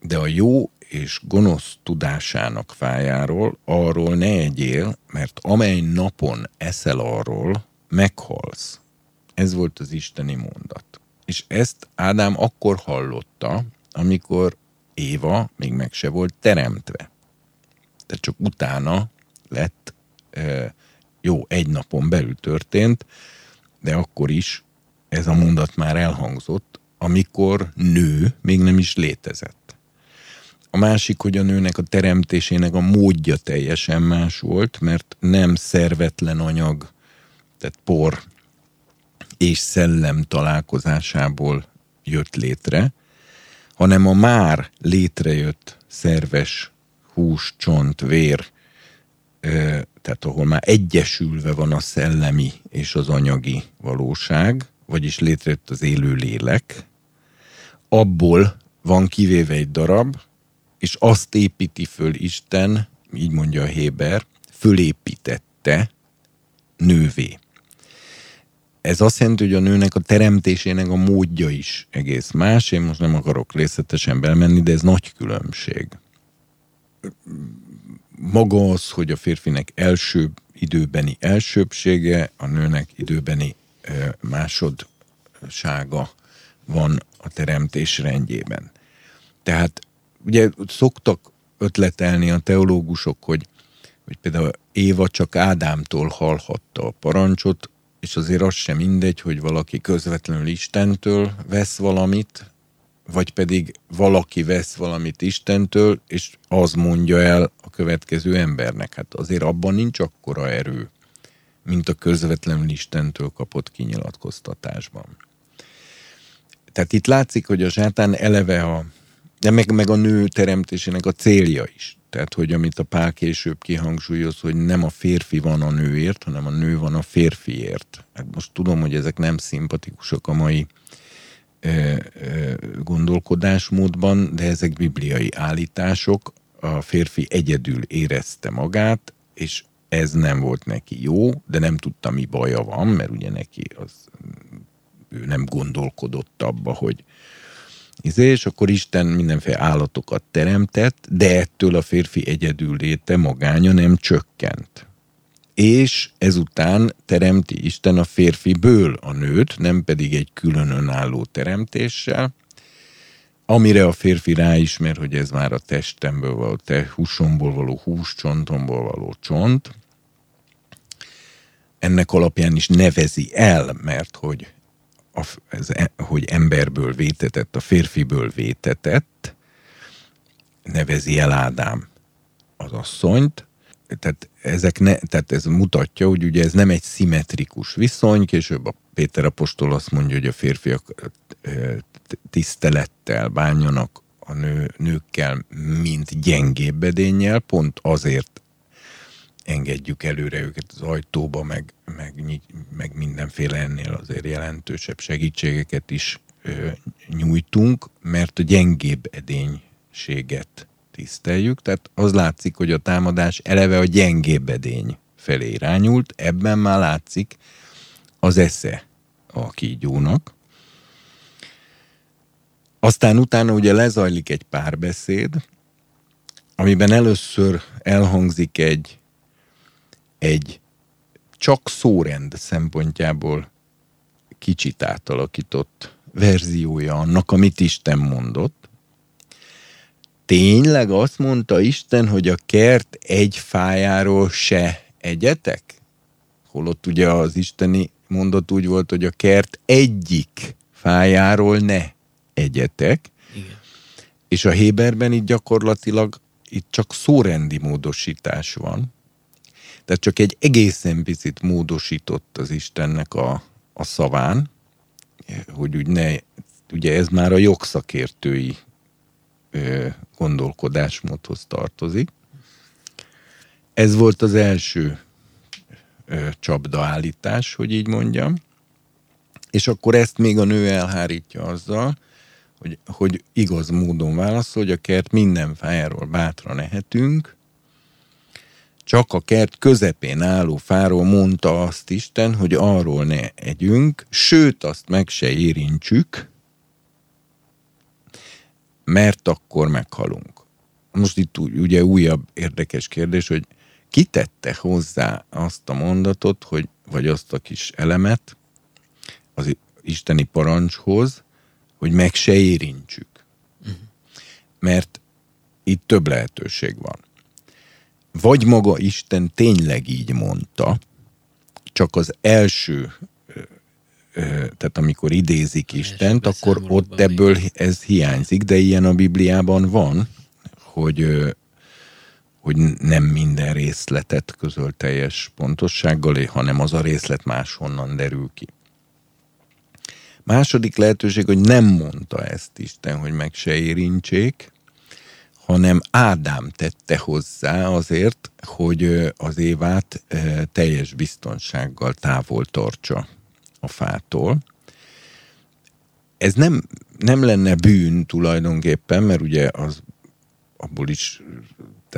de a jó és gonosz tudásának fájáról, arról ne egyél, mert amely napon eszel arról, meghalsz. Ez volt az isteni mondat. És ezt Ádám akkor hallotta, amikor Éva még meg se volt teremtve. Tehát csak utána lett, jó, egy napon belül történt, de akkor is ez a mondat már elhangzott, amikor nő még nem is létezett. A másik, hogy a nőnek a teremtésének a módja teljesen más volt, mert nem szervetlen anyag, tehát por és szellem találkozásából jött létre, hanem a már létrejött szerves hús, csont, vér, tehát ahol már egyesülve van a szellemi és az anyagi valóság, vagyis létrejött az élő lélek, abból van kivéve egy darab, és azt építi föl Isten, így mondja a Héber, fölépítette nővé. Ez azt jelenti, hogy a nőnek a teremtésének a módja is egész más. Én most nem akarok részletesen belmenni, de ez nagy különbség. Maga az, hogy a férfinek első időbeni elsőbsége, a nőnek időbeni másodsága van a teremtés rendjében. Tehát ugye szoktak ötletelni a teológusok, hogy, hogy például Éva csak Ádámtól hallhatta a parancsot, és azért az sem mindegy, hogy valaki közvetlenül Istentől vesz valamit, vagy pedig valaki vesz valamit Istentől, és az mondja el a következő embernek. Hát azért abban nincs akkora erő, mint a közvetlenül Istentől kapott kinyilatkoztatásban. Tehát itt látszik, hogy a sátán eleve a, de meg, meg a nő teremtésének a célja is. Tehát, hogy amit a Pál később kihangsúlyoz, hogy nem a férfi van a nőért, hanem a nő van a férfiért. Hát most tudom, hogy ezek nem szimpatikusok a mai ö, ö, gondolkodásmódban, de ezek bibliai állítások. A férfi egyedül érezte magát, és ez nem volt neki jó, de nem tudta, mi baja van, mert ugye neki az, ő nem gondolkodott abba, hogy izé, és akkor Isten mindenféle állatokat teremtett, de ettől a férfi egyedül léte magánya nem csökkent. És ezután teremti Isten a férfiből a nőt, nem pedig egy külön önálló teremtéssel, amire a férfi ráismer, hogy ez már a testemből való, te húsomból való hús, csontomból való csont, ennek alapján is nevezi el, mert hogy a, ez, e, hogy emberből vétetett, a férfiből vétetett, nevezi el Ádám az asszonyt, tehát, ezek ne, tehát ez mutatja, hogy ugye ez nem egy szimmetrikus viszony, később a Péter apostol azt mondja, hogy a férfiak tisztelettel bánjanak a nő, nőkkel, mint gyengébb edénnyel, pont azért engedjük előre őket az ajtóba, meg, meg, meg mindenféle ennél azért jelentősebb segítségeket is ö, nyújtunk, mert a gyengébb edénységet tiszteljük. Tehát az látszik, hogy a támadás eleve a gyengébb edény felé irányult, ebben már látszik az esze a kígyónak. Aztán utána ugye lezajlik egy párbeszéd, amiben először elhangzik egy egy csak szórend szempontjából kicsit átalakított verziója annak, amit Isten mondott. Tényleg azt mondta Isten, hogy a kert egy fájáról se egyetek? Holott ugye az isteni mondat úgy volt, hogy a kert egyik fájáról ne egyetek. Igen. És a Héberben itt gyakorlatilag itt csak szórendi módosítás van. Tehát csak egy egészen picit módosított az Istennek a, a szaván, hogy úgy ne, ugye ez már a jogszakértői ö, gondolkodásmódhoz tartozik. Ez volt az első ö, csapdaállítás, hogy így mondjam. És akkor ezt még a nő elhárítja azzal, hogy, hogy igaz módon válaszol, hogy a kert minden fájáról bátran ehetünk, csak a kert közepén álló fáról mondta azt Isten, hogy arról ne együnk, sőt azt meg se érintsük, mert akkor meghalunk. most itt ugye újabb érdekes kérdés, hogy kitette hozzá azt a mondatot, hogy, vagy azt a kis elemet az isteni parancshoz, hogy meg se érintsük. Uh-huh. Mert itt több lehetőség van. Vagy maga Isten tényleg így mondta, csak az első, tehát amikor idézik Istent, akkor ott ebből ez hiányzik, de ilyen a Bibliában van, hogy hogy nem minden részletet közöl teljes pontossággal, hanem az a részlet máshonnan derül ki. Második lehetőség, hogy nem mondta ezt Isten, hogy meg se érintsék, hanem Ádám tette hozzá azért, hogy az Évát teljes biztonsággal távol tartsa a fától. Ez nem, nem lenne bűn tulajdonképpen, mert ugye az abból is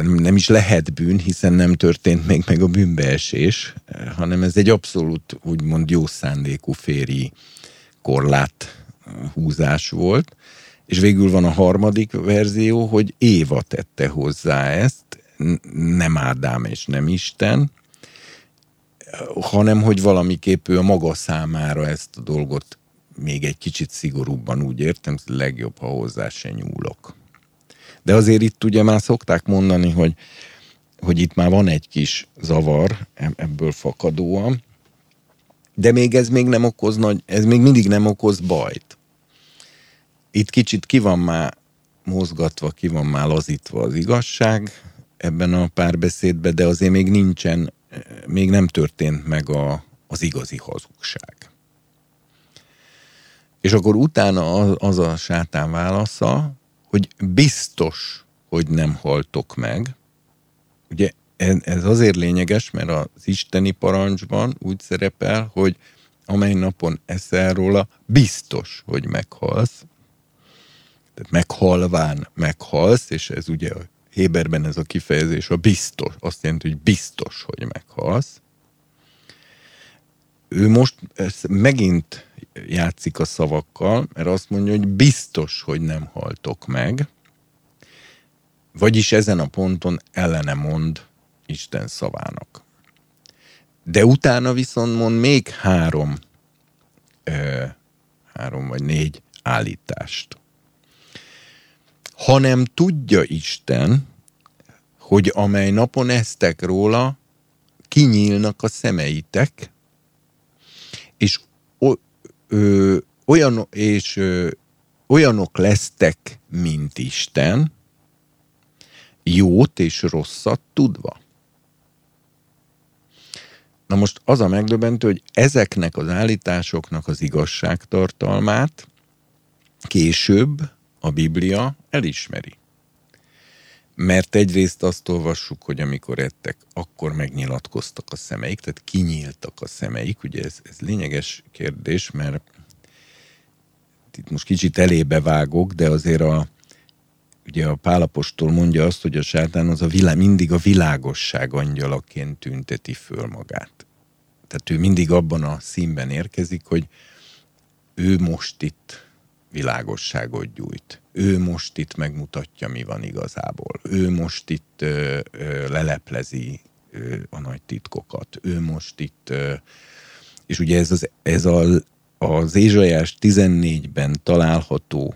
nem is lehet bűn, hiszen nem történt még meg a bűnbeesés, hanem ez egy abszolút úgymond jó szándékú féri korlát húzás volt. És végül van a harmadik verzió, hogy Éva tette hozzá ezt, nem Ádám és nem Isten, hanem hogy valamiképp ő a maga számára ezt a dolgot még egy kicsit szigorúbban úgy értem, legjobb, ha hozzá se nyúlok. De azért itt ugye már szokták mondani, hogy, hogy itt már van egy kis zavar ebből fakadóan, de még ez még nem okoz nagy, ez még mindig nem okoz bajt. Itt kicsit ki van már mozgatva, ki van már lazítva az igazság ebben a párbeszédben, de azért még nincsen, még nem történt meg a, az igazi hazugság. És akkor utána az, az a sátán válasza, hogy biztos, hogy nem haltok meg. Ugye ez azért lényeges, mert az isteni parancsban úgy szerepel, hogy amely napon eszel róla, biztos, hogy meghalsz. Tehát meghalván meghalsz, és ez ugye a Héberben ez a kifejezés a biztos, azt jelenti, hogy biztos, hogy meghalsz. Ő most megint játszik a szavakkal, mert azt mondja, hogy biztos, hogy nem haltok meg, vagyis ezen a ponton ellene mond Isten szavának. De utána viszont mond még három, ö, három vagy négy állítást. Hanem tudja Isten, hogy amely napon eztek róla, kinyílnak a szemeitek, és ö, olyan, és ö, olyanok lesztek, mint Isten, jót és rosszat tudva. Na most az a megdöbbentő, hogy ezeknek az állításoknak az igazságtartalmát később a Biblia elismeri. Mert egyrészt azt olvassuk, hogy amikor ettek, akkor megnyilatkoztak a szemeik, tehát kinyíltak a szemeik. Ugye ez, ez lényeges kérdés, mert itt most kicsit elébe vágok, de azért a, ugye a Pálapostól mondja azt, hogy a sátán az a világ, mindig a világosság angyalaként tünteti föl magát. Tehát ő mindig abban a színben érkezik, hogy ő most itt világosságot gyújt. Ő most itt megmutatja, mi van igazából. Ő most itt ö, ö, leleplezi ö, a nagy titkokat. Ő most itt, ö, és ugye ez, az, ez a, az Ézsajás 14-ben található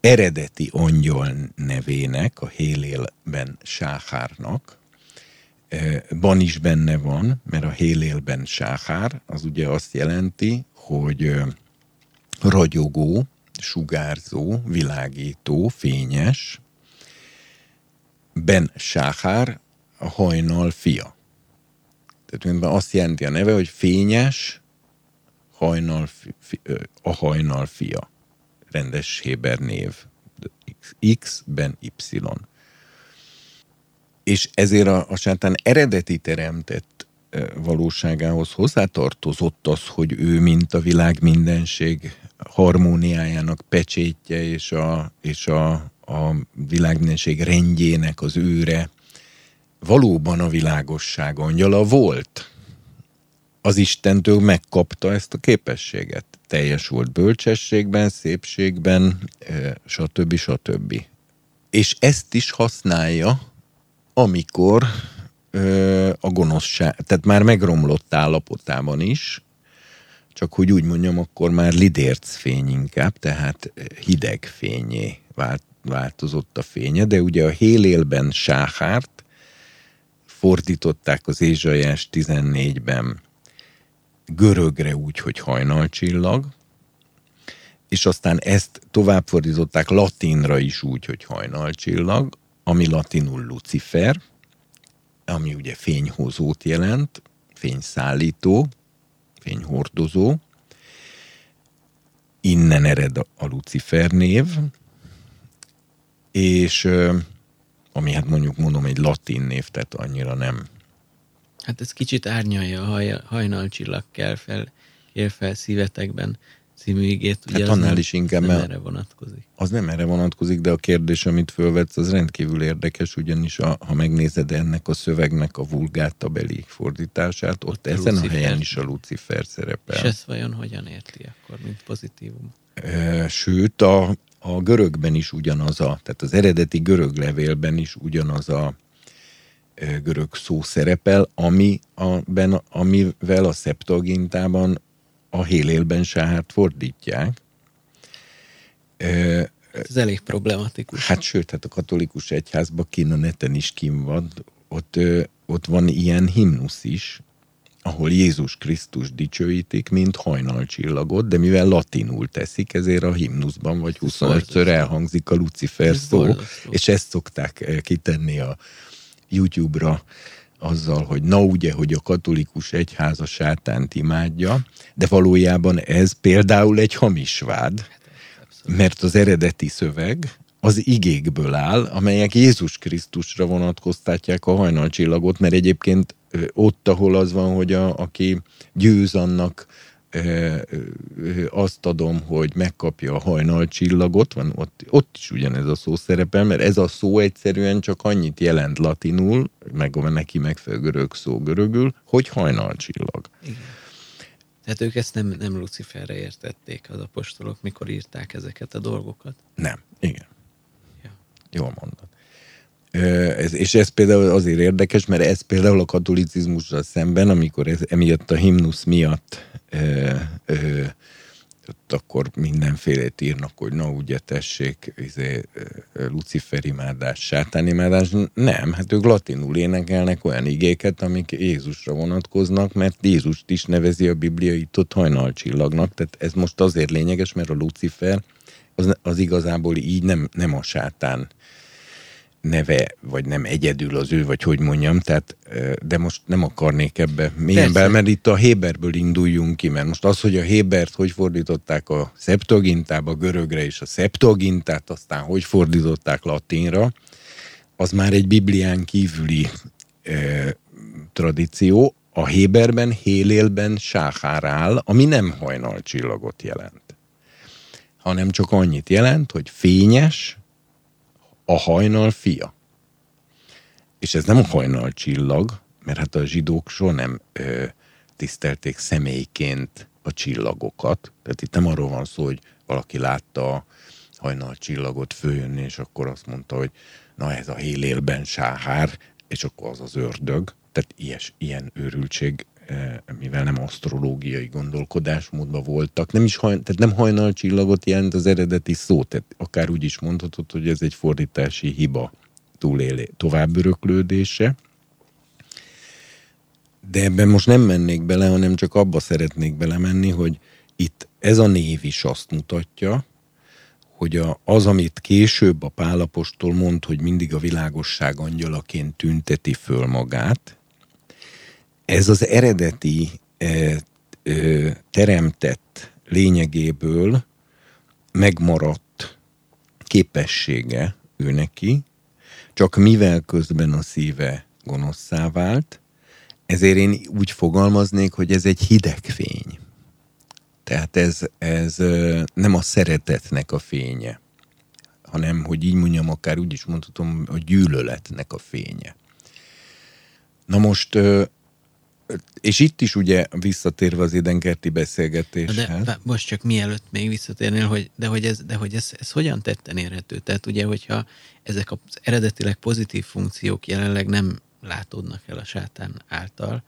eredeti angyal nevének, a Hélélben Sáhárnak, ban is benne van, mert a Hélélben Sáhár, az ugye azt jelenti, hogy ragyogó, sugárzó, világító, fényes, Ben Sáhár, a hajnal fia. Tehát azt jelenti a neve, hogy fényes, hajnal, fi, a hajnal fia. Rendes Héber név. X, ben Y. És ezért a, a sátán eredeti teremtett valóságához hozzátartozott az, hogy ő, mint a világ mindenség harmóniájának pecsétje és a, és a, a világmindenség rendjének az őre valóban a világosság angyala volt. Az Istentől megkapta ezt a képességet. Teljes volt bölcsességben, szépségben, stb. stb. és ezt is használja, amikor a gonoszság, tehát már megromlott állapotában is, csak hogy úgy mondjam, akkor már lidérc fény inkább, tehát hideg fényé vált, változott a fénye, de ugye a hélélben sáhárt fordították az Ézsajás 14-ben görögre úgy, hogy hajnalcsillag, és aztán ezt továbbfordították latinra is úgy, hogy hajnalcsillag, ami latinul Lucifer, ami ugye fényhozót jelent, fényszállító, fényhordozó. Innen ered a Lucifer név, és ami hát mondjuk mondom egy latin név, tehát annyira nem. Hát ez kicsit árnyalja a haj, hajnalcsillag kell fel, ér fel szívetekben című igét. Ugye hát annál nem, is inkább, nem erre vonatkozik. Az nem erre vonatkozik, de a kérdés, amit fölvetsz, az rendkívül érdekes, ugyanis a, ha megnézed ennek a szövegnek a vulgátabeli fordítását, ott, ott ezen a, a helyen is a Lucifer szerepel. És ezt vajon hogyan érti akkor, mint pozitívum? Sőt, a, a görögben is ugyanaz a, tehát az eredeti görög levélben is ugyanaz a görög szó szerepel, ami a, ben, amivel a Septuagintában a hélélben sáhát fordítják. Ez elég problematikus. Hát sőt, hát a katolikus egyházban kín a neten is kim van, ott, ott van ilyen himnusz is, ahol Jézus Krisztus dicsőítik, mint hajnalcsillagot, de mivel latinul teszik, ezért a himnuszban vagy 25-ször elhangzik a Lucifer szó, és ezt szokták kitenni a YouTube-ra azzal, hogy na ugye, hogy a katolikus egyház a sátánt imádja, de valójában ez például egy hamis vád, mert az eredeti szöveg az igékből áll, amelyek Jézus Krisztusra vonatkoztatják a hajnalcsillagot, mert egyébként ott, ahol az van, hogy a, aki győz annak azt adom, hogy megkapja a hajnalcsillagot, van ott, ott is ugyanez a szó szerepel, mert ez a szó egyszerűen csak annyit jelent latinul, meg van neki megfelelő görög szó görögül, hogy hajnalcsillag. Igen. Tehát ők ezt nem, nem Luciferre értették az apostolok, mikor írták ezeket a dolgokat? Nem, igen. Ja. Jól mondod. Ez, és ez például azért érdekes, mert ez például a katolicizmussal szemben, amikor ez emiatt a himnusz miatt ö, ö, ott akkor mindenfélét írnak, hogy na ugye tessék, izé, Lucifer imádás, sátán imádás. Nem, hát ők latinul énekelnek olyan igéket, amik Jézusra vonatkoznak, mert Jézust is nevezi a Biblia itt ott hajnalcsillagnak. Tehát ez most azért lényeges, mert a Lucifer az, az igazából így nem, nem a sátán neve, vagy nem egyedül az ő, vagy hogy mondjam, tehát, de most nem akarnék ebbe mélyen bele, mert itt a Héberből induljunk ki, mert most az, hogy a Hébert hogy fordították a Septuagintába, görögre, és a Septuagintát aztán hogy fordították latinra, az már egy Biblián kívüli e, tradíció. A Héberben, Hélélben sáhár áll, ami nem hajnalcsillagot jelent, hanem csak annyit jelent, hogy fényes, a hajnal fia. És ez nem a hajnal csillag, mert hát a zsidók soha nem ö, tisztelték személyként a csillagokat. Tehát itt nem arról van szó, hogy valaki látta a hajnal csillagot följönni, és akkor azt mondta, hogy na ez a hélélben sáhár, és akkor az az ördög. Tehát ilyes, ilyen őrültség mivel nem asztrológiai gondolkodásmódban voltak, nem is haj, tehát nem hajnalcsillagot jelent az eredeti szó, tehát akár úgy is mondhatod, hogy ez egy fordítási hiba túlélé, továbböröklődése. De ebben most nem mennék bele, hanem csak abba szeretnék belemenni, hogy itt ez a név is azt mutatja, hogy a, az, amit később a Pálapostól mond, hogy mindig a világosság angyalaként tünteti föl magát, ez az eredeti e, e, teremtett lényegéből megmaradt képessége ő neki, csak mivel közben a szíve gonoszszá vált, ezért én úgy fogalmaznék, hogy ez egy hideg fény. Tehát ez, ez nem a szeretetnek a fénye, hanem, hogy így mondjam, akár úgy is mondhatom, a gyűlöletnek a fénye. Na most és itt is ugye visszatérve az édenkerti beszélgetéshez. De most csak mielőtt még visszatérnél, hogy, de hogy, ez, de hogy ez, ez hogyan tetten érhető? Tehát ugye, hogyha ezek az eredetileg pozitív funkciók jelenleg nem látódnak el a sátán által,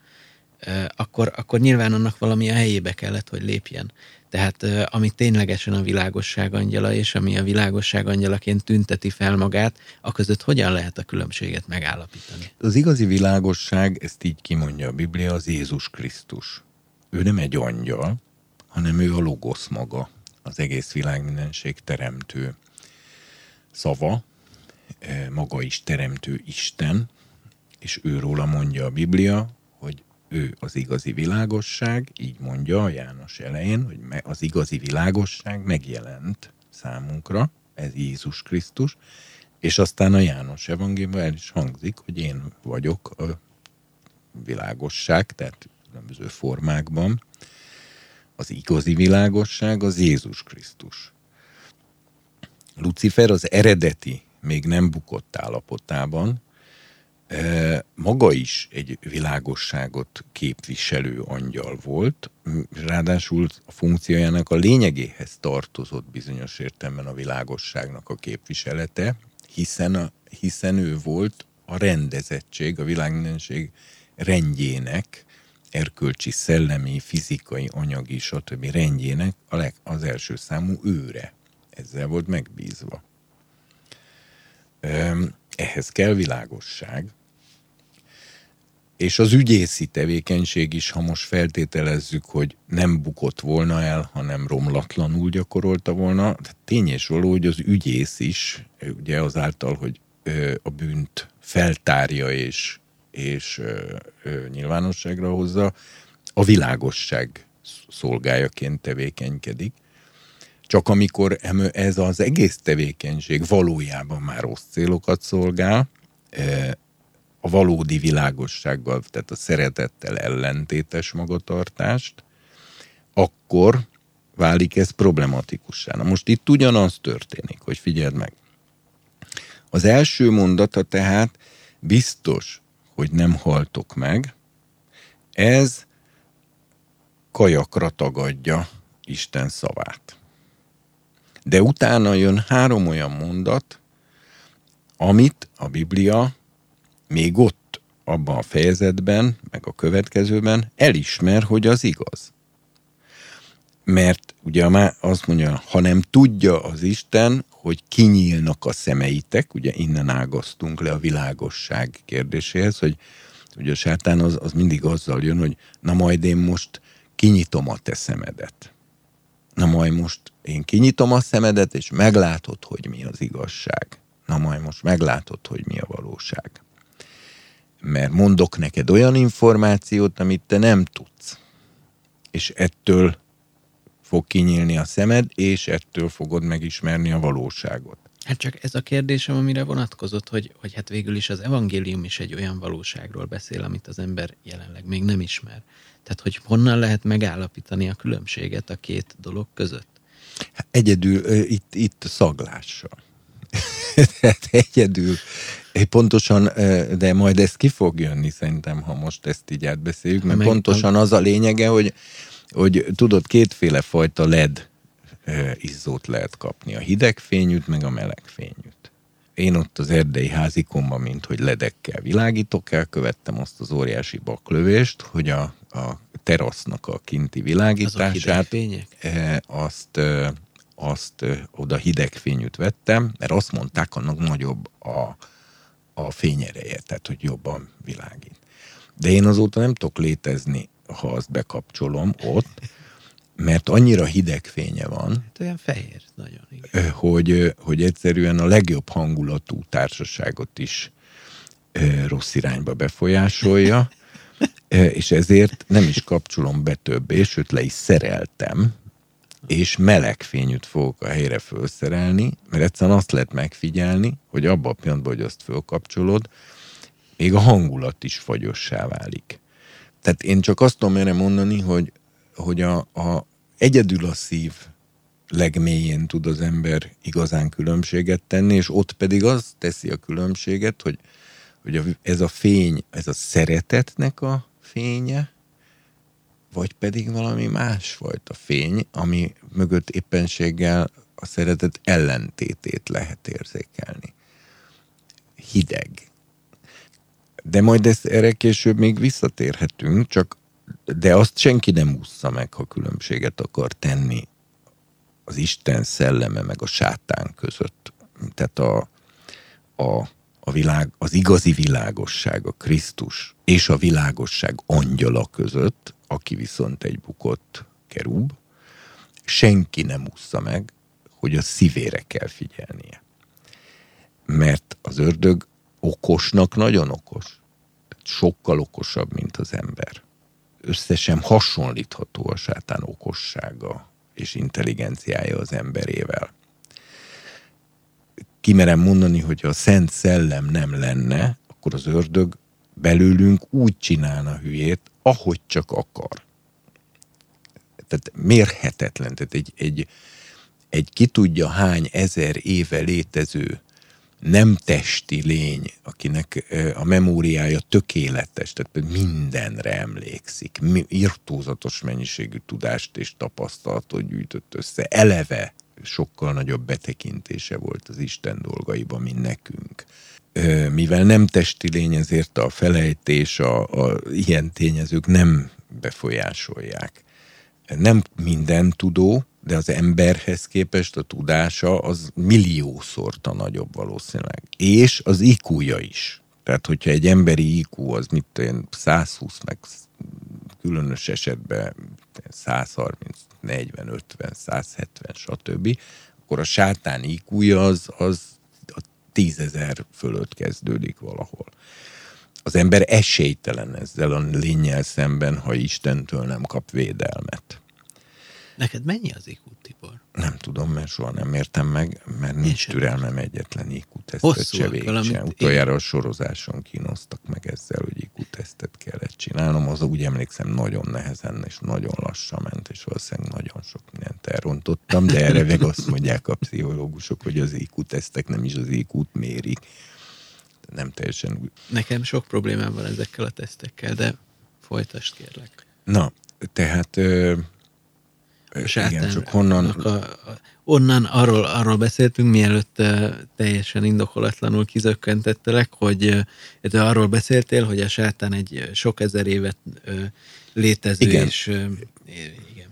akkor, akkor nyilván annak valami a helyébe kellett, hogy lépjen. Tehát ami ténylegesen a világosság angyala, és ami a világosság angyalaként tünteti fel magát, a között hogyan lehet a különbséget megállapítani? Az igazi világosság, ezt így kimondja a Biblia, az Jézus Krisztus. Ő nem egy angyal, hanem ő a logosz maga, az egész világ mindenség teremtő szava, maga is teremtő Isten, és őróla mondja a Biblia, ő az igazi világosság, így mondja a János elején, hogy az igazi világosság megjelent számunkra, ez Jézus Krisztus, és aztán a János evangéliumban el is hangzik, hogy én vagyok a világosság, tehát különböző formákban. Az igazi világosság az Jézus Krisztus. Lucifer az eredeti, még nem bukott állapotában maga is egy világosságot képviselő angyal volt, ráadásul a funkciójának a lényegéhez tartozott bizonyos értelemben a világosságnak a képviselete, hiszen, a, hiszen ő volt a rendezettség, a világmindenség rendjének, erkölcsi, szellemi, fizikai, anyagi, stb. rendjének a leg, az első számú őre. Ezzel volt megbízva. Ehhez kell világosság, és az ügyészi tevékenység is, ha most feltételezzük, hogy nem bukott volna el, hanem romlatlanul gyakorolta volna, tény és való, hogy az ügyész is, ugye azáltal, hogy a bűnt feltárja és, és nyilvánosságra hozza, a világosság szolgájaként tevékenykedik. Csak amikor ez az egész tevékenység valójában már rossz célokat szolgál, a valódi világossággal, tehát a szeretettel ellentétes magatartást, akkor válik ez problematikussá. Na most itt ugyanaz történik, hogy figyeld meg. Az első mondata tehát biztos, hogy nem haltok meg, ez kajakra tagadja Isten szavát. De utána jön három olyan mondat, amit a Biblia még ott, abban a fejezetben, meg a következőben elismer, hogy az igaz. Mert ugye már azt mondja, ha nem tudja az Isten, hogy kinyílnak a szemeitek, ugye innen ágasztunk le a világosság kérdéséhez, hogy ugye a sátán az, az mindig azzal jön, hogy na majd én most kinyitom a te szemedet. Na majd most én kinyitom a szemedet, és meglátod, hogy mi az igazság. Na majd most meglátod, hogy mi a valóság mert mondok neked olyan információt, amit te nem tudsz. És ettől fog kinyílni a szemed, és ettől fogod megismerni a valóságot. Hát csak ez a kérdésem, amire vonatkozott, hogy, hogy hát végül is az evangélium is egy olyan valóságról beszél, amit az ember jelenleg még nem ismer. Tehát, hogy honnan lehet megállapítani a különbséget a két dolog között? Egyedül itt, itt szaglással. *laughs* Tehát egyedül Pontosan, de majd ez ki fog jönni szerintem, ha most ezt így átbeszéljük, mert pontosan az a lényege, hogy, hogy tudod, kétféle fajta LED izzót lehet kapni, a hideg fényűt, meg a meleg fényűt. Én ott az erdei házikomban, mint hogy ledekkel világítok, elkövettem azt az óriási baklövést, hogy a, a terasznak a kinti világítását, azt, azt oda hideg fényűt vettem, mert azt mondták, annak nagyobb a, a fényereje, tehát hogy jobban világít. De én azóta nem tudok létezni, ha azt bekapcsolom ott, mert annyira hideg fénye van. Hát olyan fehér, nagyon igen. Hogy, hogy egyszerűen a legjobb hangulatú társaságot is rossz irányba befolyásolja, *laughs* és ezért nem is kapcsolom be többé, sőt le is szereltem, és meleg fényűt fogok a helyre felszerelni, mert egyszerűen azt lehet megfigyelni, hogy abban a pillanatban, hogy azt fölkapcsolod, még a hangulat is fagyossá válik. Tehát én csak azt tudom erre mondani, hogy, hogy a, a, egyedül a szív legmélyén tud az ember igazán különbséget tenni, és ott pedig az teszi a különbséget, hogy, hogy ez a fény, ez a szeretetnek a fénye, vagy pedig valami másfajta fény, ami mögött éppenséggel a szeretet ellentétét lehet érzékelni. Hideg. De majd ezt erre később még visszatérhetünk, csak de azt senki nem ússza meg, ha különbséget akar tenni az Isten szelleme meg a sátán között. Tehát a, a, a világ, az igazi világosság, a Krisztus és a világosság angyala között, aki viszont egy bukott kerub, senki nem ússza meg, hogy a szívére kell figyelnie. Mert az ördög okosnak nagyon okos. Sokkal okosabb, mint az ember. Összesen hasonlítható a sátán okossága és intelligenciája az emberével. Kimerem mondani, hogy a Szent Szellem nem lenne, akkor az ördög belőlünk úgy csinálna hülyét, ahogy csak akar. Tehát mérhetetlen. Tehát egy, egy, egy ki tudja hány ezer éve létező nem testi lény, akinek a memóriája tökéletes, tehát mindenre emlékszik, irtózatos mennyiségű tudást és tapasztalatot gyűjtött össze, eleve sokkal nagyobb betekintése volt az Isten dolgaiba, mint nekünk. Mivel nem testi lény, ezért a felejtés, a, a ilyen tényezők nem befolyásolják. Nem minden tudó, de az emberhez képest a tudása az milliószorta nagyobb valószínűleg. És az iq is. Tehát, hogyha egy emberi IQ az mit én 120, meg különös esetben 130, 40, 50, 170, stb., akkor a sátán iq az, az tízezer fölött kezdődik valahol. Az ember esélytelen ezzel a lényel szemben, ha Istentől nem kap védelmet. Neked mennyi az IQ, Tibor? Nem tudom, mert soha nem értem meg, mert nincs türelmem egyetlen IQ tesztet se végig Utoljára a sorozáson kínoztak meg ezzel, hogy IQ tesztet kellett csinálnom. Az úgy emlékszem, nagyon nehezen és nagyon lassan ment, és valószínűleg nagyon sok mindent elrontottam, de erre meg azt mondják a pszichológusok, hogy az IQ tesztek nem is az IQ-t mérik. Nem teljesen. Nekem sok problémám van ezekkel a tesztekkel, de folytasd kérlek. Na, tehát igen, csak honnan... A, onnan arról, arról beszéltünk, mielőtt teljesen indokolatlanul kizökkentettelek, hogy arról beszéltél, hogy a sátán egy sok ezer évet létező, igen. és igen.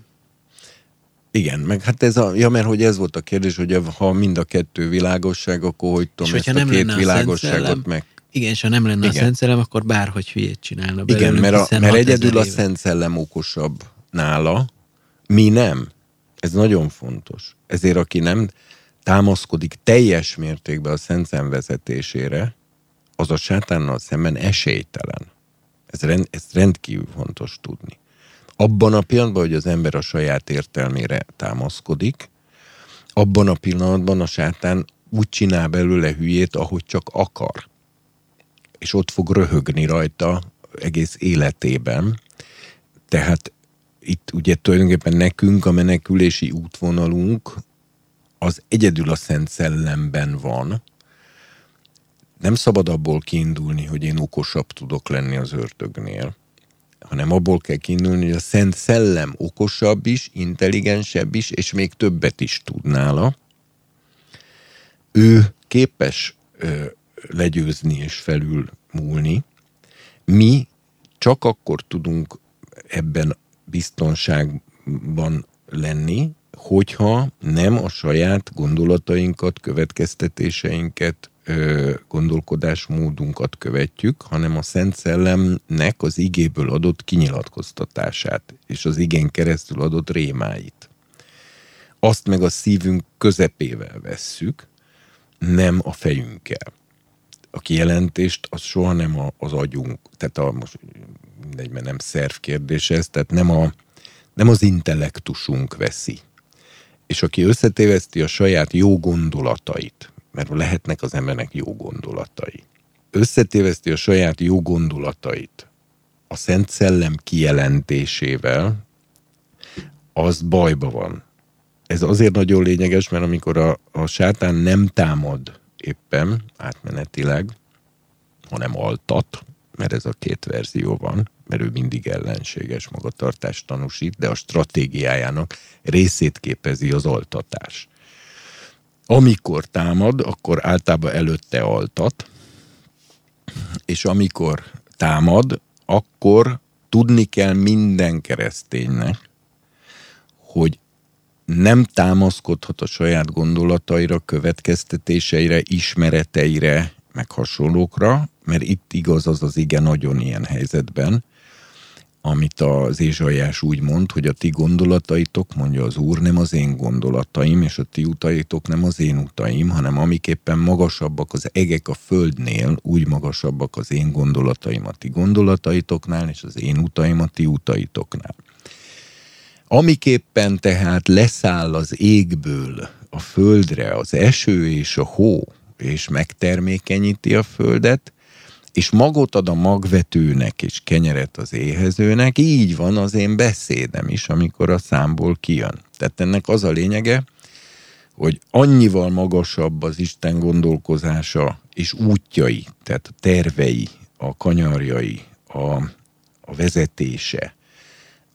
Igen, meg hát ez a, ja, mert hogy ez volt a kérdés, hogy ha mind a kettő világosság, akkor hogy tudom ezt a két világosságot meg... Igen, és ha nem lenne Igen. a Szent Szellem, akkor bárhogy hülyét csinálna belőlünk, Igen, mert, a, mert egyedül a Szent Szellem okosabb nála, mi nem. Ez nagyon fontos. Ezért aki nem támaszkodik teljes mértékben a Szent Szem vezetésére, az a sátánnal szemben esélytelen. Ez, rend, ez rendkívül fontos tudni. Abban a pillanatban, hogy az ember a saját értelmére támaszkodik, abban a pillanatban a sátán úgy csinál belőle hülyét, ahogy csak akar. És ott fog röhögni rajta egész életében. Tehát itt ugye tulajdonképpen nekünk a menekülési útvonalunk az egyedül a Szent Szellemben van. Nem szabad abból kiindulni, hogy én okosabb tudok lenni az ördögnél, hanem abból kell kiindulni, hogy a Szent Szellem okosabb is, intelligensebb is, és még többet is tud nála. Ő képes ö, legyőzni és felül múlni. Mi csak akkor tudunk ebben biztonságban lenni, hogyha nem a saját gondolatainkat, következtetéseinket, gondolkodásmódunkat követjük, hanem a Szent Szellemnek az igéből adott kinyilatkoztatását, és az igén keresztül adott rémáit. Azt meg a szívünk közepével vesszük, nem a fejünkkel. A kijelentést az soha nem az agyunk, tehát a, most mindegy, mert nem szerv kérdés ez, tehát nem, a, nem az intellektusunk veszi. És aki összetéveszti a saját jó gondolatait, mert lehetnek az embernek jó gondolatai, összetéveszti a saját jó gondolatait a Szent Szellem kijelentésével, az bajba van. Ez azért nagyon lényeges, mert amikor a, a sátán nem támad éppen átmenetileg, hanem altat, mert ez a két verzió van, mert ő mindig ellenséges magatartást tanúsít, de a stratégiájának részét képezi az altatás. Amikor támad, akkor általában előtte altat, és amikor támad, akkor tudni kell minden kereszténynek, hogy nem támaszkodhat a saját gondolataira, következtetéseire, ismereteire, meg hasonlókra, mert itt igaz az az igen nagyon ilyen helyzetben, amit az Ézsaiás úgy mond, hogy a ti gondolataitok, mondja az Úr, nem az én gondolataim, és a ti utaitok nem az én utaim, hanem amiképpen magasabbak az egek a földnél, úgy magasabbak az én gondolataim a ti gondolataitoknál, és az én utaim a ti utaitoknál. Amiképpen tehát leszáll az égből a földre az eső és a hó, és megtermékenyíti a földet, és magot ad a magvetőnek, és kenyeret az éhezőnek, így van az én beszédem is, amikor a számból kijön. Tehát ennek az a lényege, hogy annyival magasabb az Isten gondolkozása és útjai, tehát a tervei, a kanyarjai, a, a vezetése,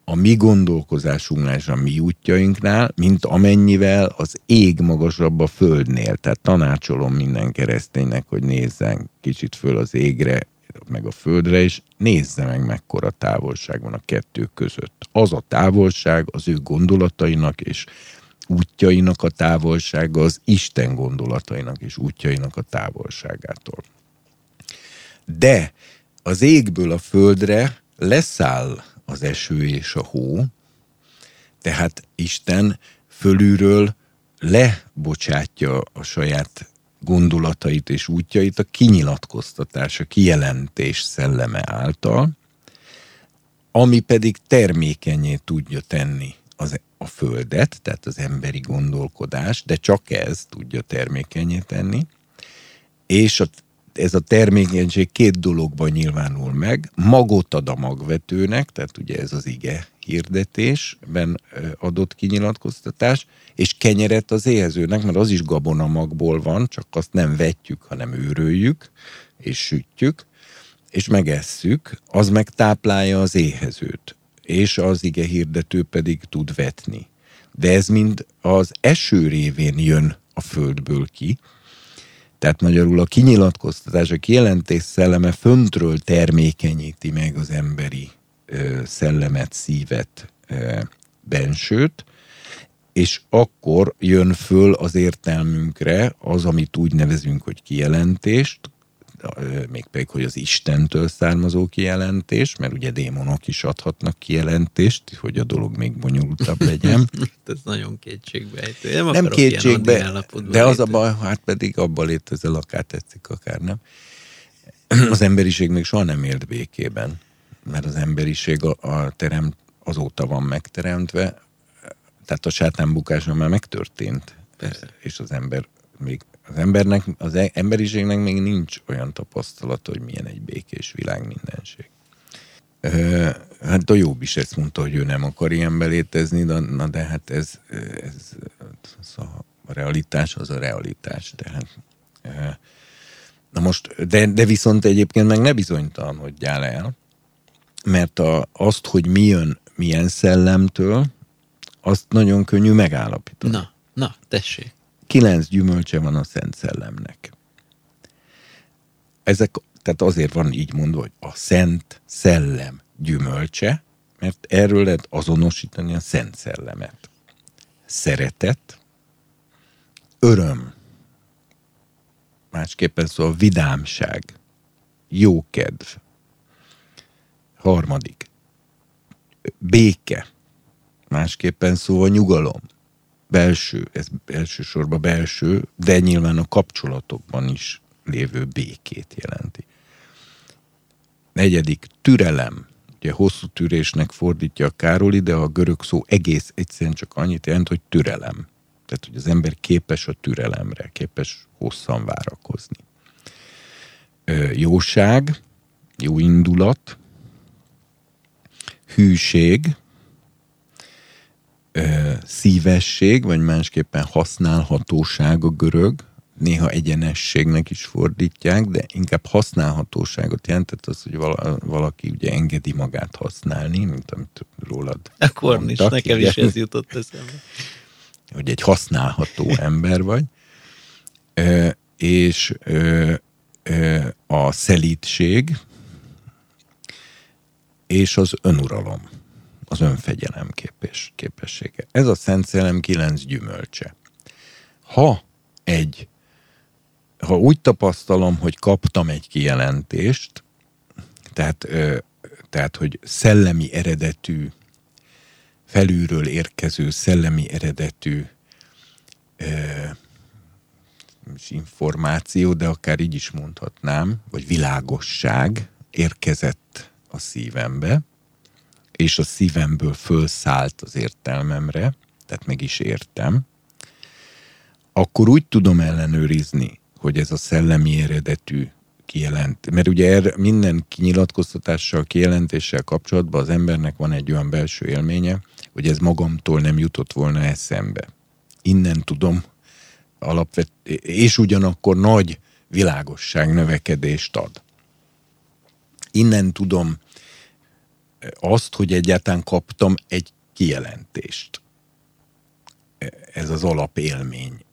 a mi gondolkozásunknál és a mi útjainknál, mint amennyivel az ég magasabb a földnél. Tehát tanácsolom minden kereszténynek, hogy nézzen kicsit föl az égre, meg a földre, és nézze meg, mekkora távolság van a kettő között. Az a távolság az ő gondolatainak és útjainak a távolsága az Isten gondolatainak és útjainak a távolságától. De az égből a földre leszáll az eső és a hó, tehát Isten fölülről lebocsátja a saját gondolatait és útjait a kinyilatkoztatás, a kijelentés szelleme által, ami pedig termékenyé tudja tenni az, a földet, tehát az emberi gondolkodás, de csak ez tudja termékenyé tenni, és a ez a termékenység két dologban nyilvánul meg. Magot ad a magvetőnek, tehát ugye ez az ige hirdetésben adott kinyilatkoztatás, és kenyeret az éhezőnek, mert az is gabona magból van, csak azt nem vetjük, hanem őröljük, és sütjük, és megesszük, az meg táplálja az éhezőt, és az ige hirdető pedig tud vetni. De ez mind az eső révén jön a földből ki, tehát magyarul a kinyilatkoztatás, a kijelentés szelleme föntről termékenyíti meg az emberi ö, szellemet, szívet, ö, bensőt, és akkor jön föl az értelmünkre az, amit úgy nevezünk, hogy kijelentést, mégpedig, hogy az Istentől származó kijelentés, mert ugye démonok is adhatnak kijelentést, hogy a dolog még bonyolultabb legyen. *laughs* Ez nagyon kétségbejtő. Nem, nem kétségbe, de az a baj, hát pedig abban létezel, akár tetszik, akár nem. *clears throat* Az emberiség még soha nem élt békében, mert az emberiség a, a terem azóta van megteremtve, tehát a sátánbukása már megtörtént, Persze. és az ember még az embernek, az e- emberiségnek még nincs olyan tapasztalata, hogy milyen egy békés világ mindenség. Hát a Jobb is ezt mondta, hogy ő nem akar ilyen belétezni, de, na de hát ez, ez, ez a realitás az a realitás. Tehát, na most, de, de viszont egyébként meg ne bizonytalan, hogy gyál el, mert a, azt, hogy mi jön milyen szellemtől, azt nagyon könnyű megállapítani. Na, na, tessék kilenc gyümölcse van a Szent Szellemnek. Ezek, tehát azért van így mondva, hogy a Szent Szellem gyümölcse, mert erről lehet azonosítani a Szent Szellemet. Szeretet, öröm, másképpen szóval vidámság, jókedv, harmadik, béke, másképpen szóval nyugalom, belső, ez elsősorban belső, de nyilván a kapcsolatokban is lévő békét jelenti. Negyedik, türelem. Ugye hosszú tűrésnek fordítja a Károli, de a görög szó egész egyszerűen csak annyit jelent, hogy türelem. Tehát, hogy az ember képes a türelemre, képes hosszan várakozni. Jóság, jó indulat, hűség, szívesség, vagy másképpen használhatóság a görög. Néha egyenességnek is fordítják, de inkább használhatóságot jelentett az, hogy valaki ugye engedi magát használni, mint amit rólad A kornis, nekem is ez jutott eszembe. *laughs* Hogy egy használható ember vagy, és a szelítség és az önuralom, az önfegyelem képes, képessége. Ez a Szent Szellem kilenc gyümölcse. Ha egy, ha úgy tapasztalom, hogy kaptam egy kijelentést, tehát, tehát hogy szellemi eredetű, felülről érkező szellemi eredetű információ, de akár így is mondhatnám, vagy világosság érkezett a szívembe, és a szívemből fölszállt az értelmemre, tehát meg is értem, akkor úgy tudom ellenőrizni, hogy ez a szellemi eredetű kijelent. Mert ugye erre minden kinyilatkoztatással, kijelentéssel kapcsolatban az embernek van egy olyan belső élménye, hogy ez magamtól nem jutott volna eszembe. Innen tudom, alapvet, és ugyanakkor nagy világosság növekedést ad. Innen tudom azt, hogy egyáltalán kaptam egy kijelentést. Ez az alapélmény.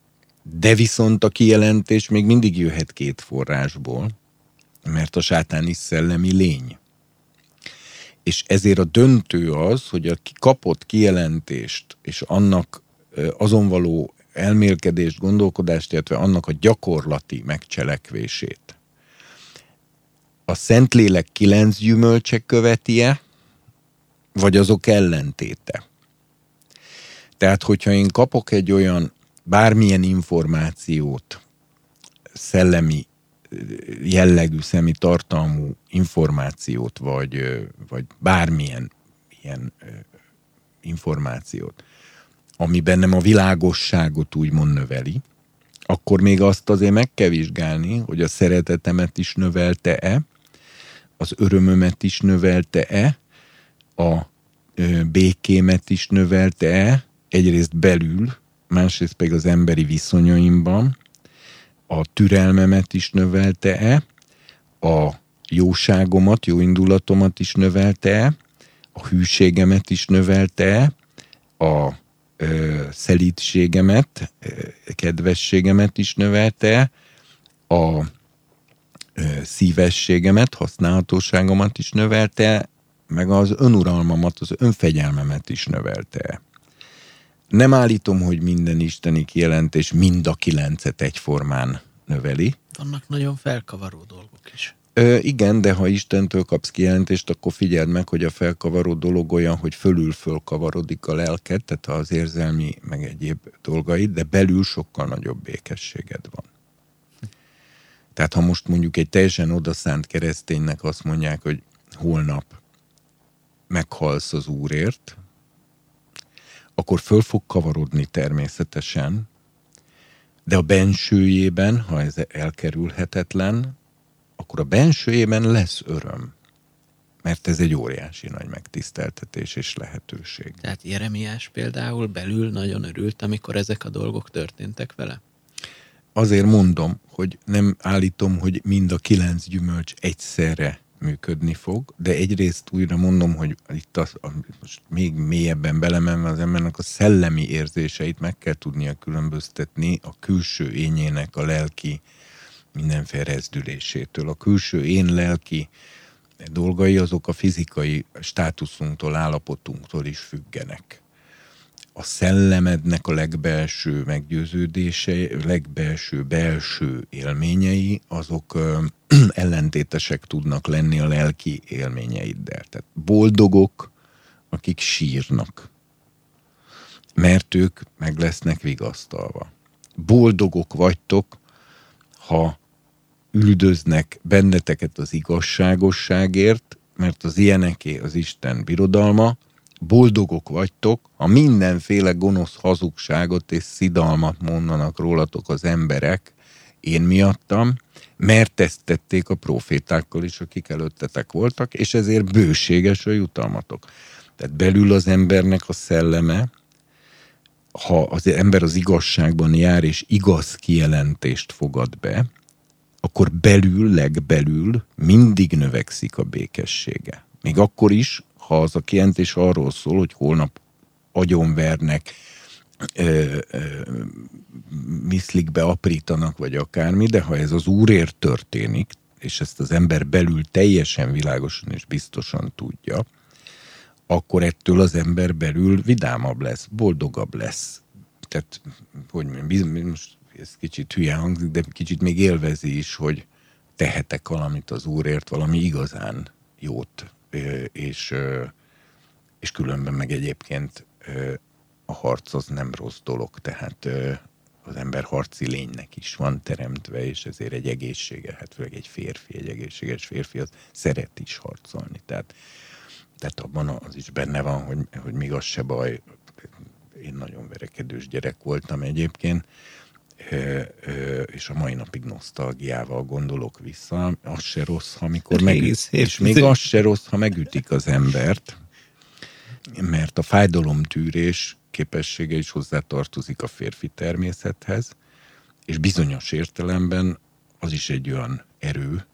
De viszont a kijelentés még mindig jöhet két forrásból, mert a sátán is szellemi lény. És ezért a döntő az, hogy aki kapott kijelentést, és annak azon való elmélkedést, gondolkodást, illetve annak a gyakorlati megcselekvését. A Szentlélek kilenc gyümölcse követie, vagy azok ellentéte. Tehát, hogyha én kapok egy olyan bármilyen információt, szellemi jellegű, szemi tartalmú információt, vagy, vagy bármilyen ilyen információt, ami bennem a világosságot úgymond növeli, akkor még azt azért meg kell vizsgálni, hogy a szeretetemet is növelte-e, az örömömet is növelte-e, a békémet is növelte-e, egyrészt belül, másrészt pedig az emberi viszonyaimban, a türelmemet is növelte-e, a jóságomat, jó indulatomat is növelte-e, a hűségemet is növelte-e, a szelítségemet, kedvességemet is növelte, a szívességemet, használhatóságomat is növelte, meg az önuralmamat, az önfegyelmemet is növelte. Nem állítom, hogy minden isteni kijelentés mind a kilencet egyformán növeli. Vannak nagyon felkavaró dolgok is. Ö, igen, de ha Istentől kapsz kijelentést, akkor figyeld meg, hogy a felkavaró dolog olyan, hogy fölül fölkavarodik a lelked, tehát az érzelmi, meg egyéb dolgaid, de belül sokkal nagyobb békességed van. Tehát ha most mondjuk egy teljesen odaszánt kereszténynek azt mondják, hogy holnap meghalsz az Úrért, akkor föl fog kavarodni természetesen, de a bensőjében, ha ez elkerülhetetlen, akkor a bensőjében lesz öröm. Mert ez egy óriási nagy megtiszteltetés és lehetőség. Tehát Jeremiás például belül nagyon örült, amikor ezek a dolgok történtek vele? Azért mondom, hogy nem állítom, hogy mind a kilenc gyümölcs egyszerre működni fog, de egyrészt újra mondom, hogy itt az, most még mélyebben belemenve az embernek a szellemi érzéseit meg kell tudnia különböztetni a külső ényének a lelki mindenféle rezdülésétől. A külső én lelki dolgai azok a fizikai státuszunktól, állapotunktól is függenek. A szellemednek a legbelső meggyőződése, legbelső belső élményei, azok ö, *clears throat* ellentétesek tudnak lenni a lelki élményeiddel. Tehát boldogok, akik sírnak, mert ők meg lesznek vigasztalva. Boldogok vagytok, ha üldöznek benneteket az igazságosságért, mert az ilyeneké az Isten birodalma, boldogok vagytok, ha mindenféle gonosz hazugságot és szidalmat mondanak rólatok az emberek, én miattam, mert ezt tették a profétákkal is, akik előttetek voltak, és ezért bőséges a jutalmatok. Tehát belül az embernek a szelleme, ha az ember az igazságban jár, és igaz kijelentést fogad be, akkor belül, legbelül mindig növekszik a békessége. Még akkor is, ha az a kijelentés arról szól, hogy holnap agyonvernek, ö, ö, miszlikbe aprítanak, vagy akármi, de ha ez az úrért történik, és ezt az ember belül teljesen világosan és biztosan tudja, akkor ettől az ember belül vidámabb lesz, boldogabb lesz. Tehát, hogy mondjam, most ez kicsit hülye hangzik, de kicsit még élvezi is, hogy tehetek valamit az Úrért, valami igazán jót, és, és különben meg egyébként a harc az nem rossz dolog, tehát az ember harci lénynek is van teremtve, és ezért egy egészsége, hát főleg egy férfi, egy egészséges férfi, az szeret is harcolni. Tehát, tehát abban az is benne van, hogy, hogy még az se baj, én nagyon verekedős gyerek voltam egyébként, és a mai napig nosztalgiával gondolok vissza, az se rossz, ha mikor meg, és még az se rossz, ha megütik az embert, mert a fájdalomtűrés képessége is hozzátartozik a férfi természethez, és bizonyos értelemben az is egy olyan erő,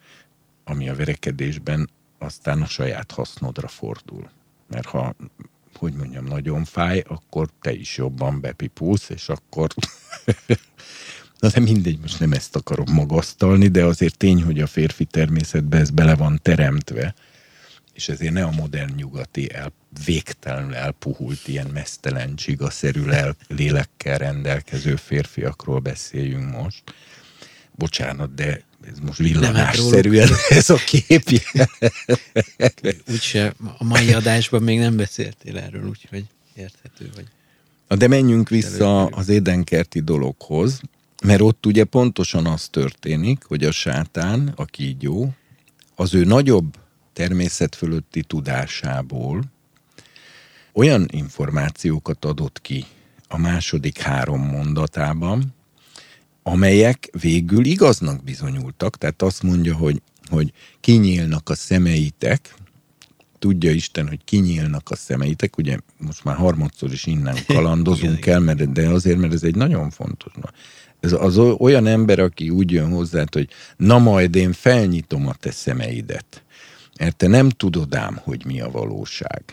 ami a verekedésben aztán a saját hasznodra fordul. Mert ha, hogy mondjam, nagyon fáj, akkor te is jobban bepipulsz, és akkor... *laughs* Na de mindegy, most nem ezt akarom magasztalni, de azért tény, hogy a férfi természetben ez bele van teremtve, és ezért ne a modern nyugati el, végtelenül elpuhult, ilyen mesztelen, csigaszerű lélekkel rendelkező férfiakról beszéljünk most. Bocsánat, de ez most villanásszerűen *laughs* ez a kép. Úgyse a mai adásban még nem beszéltél erről, úgyhogy érthető vagy. Na de menjünk vissza az édenkerti dologhoz, mert ott ugye pontosan az történik, hogy a sátán, a kígyó, az ő nagyobb természet fölötti tudásából olyan információkat adott ki a második három mondatában, amelyek végül igaznak bizonyultak, tehát azt mondja, hogy, hogy kinyílnak a szemeitek, tudja Isten, hogy kinyílnak a szemeitek, ugye most már harmadszor is innen *laughs* kalandozunk el, mert, de azért, mert ez egy nagyon fontos. Ez az olyan ember, aki úgy jön hozzá, hogy na majd én felnyitom a te szemeidet mert te nem tudod ám, hogy mi a valóság.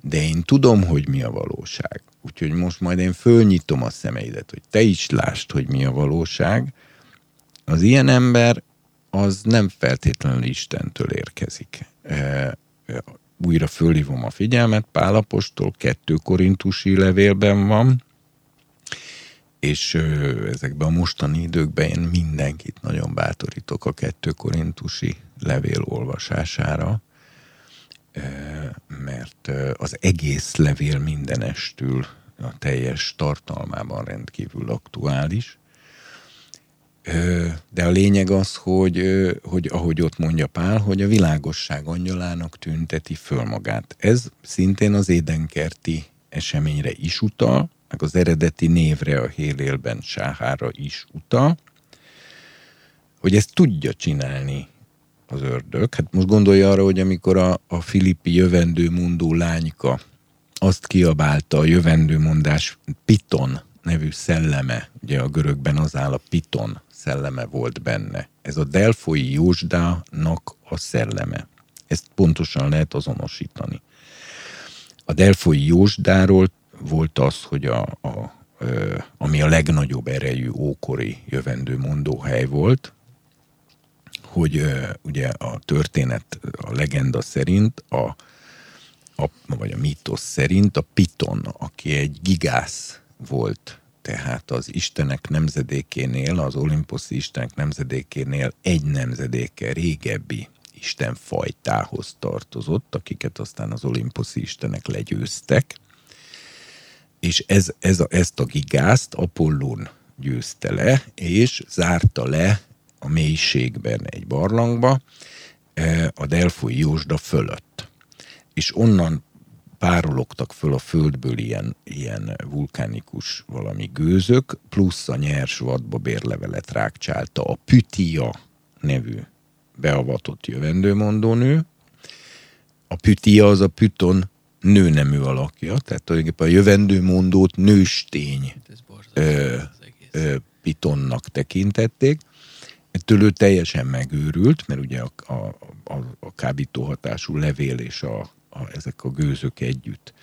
De én tudom, hogy mi a valóság. Úgyhogy most majd én fölnyitom a szemeidet, hogy te is lásd, hogy mi a valóság. Az ilyen ember az nem feltétlenül Istentől érkezik. E, újra fölhívom a figyelmet, Pálapostól kettő korintusi levélben van, és ezekben a mostani időkben én mindenkit nagyon bátorítok a kettő korintusi levél olvasására, mert az egész levél mindenestül a teljes tartalmában rendkívül aktuális. De a lényeg az, hogy, hogy ahogy ott mondja Pál, hogy a világosság angyalának tünteti föl magát. Ez szintén az édenkerti eseményre is utal, meg az eredeti névre a Hélélben Sáhára is utal, hogy ezt tudja csinálni az ördög. Hát most gondolja arra, hogy amikor a, a filippi jövendőmondó lányka azt kiabálta a jövendőmondás Piton nevű szelleme, ugye a görögben az áll a Piton szelleme volt benne. Ez a delfoi Jósdának a szelleme. Ezt pontosan lehet azonosítani. A delfoi Jósdáról volt az, hogy a, a, ami a legnagyobb erejű ókori jövendő mondóhely volt, hogy ugye a történet, a legenda szerint, a, a, vagy a mítosz szerint a Piton, aki egy gigász volt, tehát az istenek nemzedékénél, az olimposzi istenek nemzedékénél egy nemzedéke régebbi istenfajtához tartozott, akiket aztán az olimposzi istenek legyőztek, és ez, ez a, ezt a gigászt Apollón győzte le, és zárta le a mélységben egy barlangba, e, a Delfoi Jósda fölött. És onnan párologtak föl a földből ilyen, ilyen vulkánikus valami gőzök, plusz a nyers vadba bérlevelet rákcsálta a Pütia nevű beavatott jövendőmondónő. A Pütia az a Püton nőnemű alakja, tehát tulajdonképpen a jövendő mondót nőstény ö, ö, pitonnak tekintették. Ettől ő teljesen megőrült, mert ugye a, a, a, a kábítóhatású levél és a, a, ezek a gőzök együtt,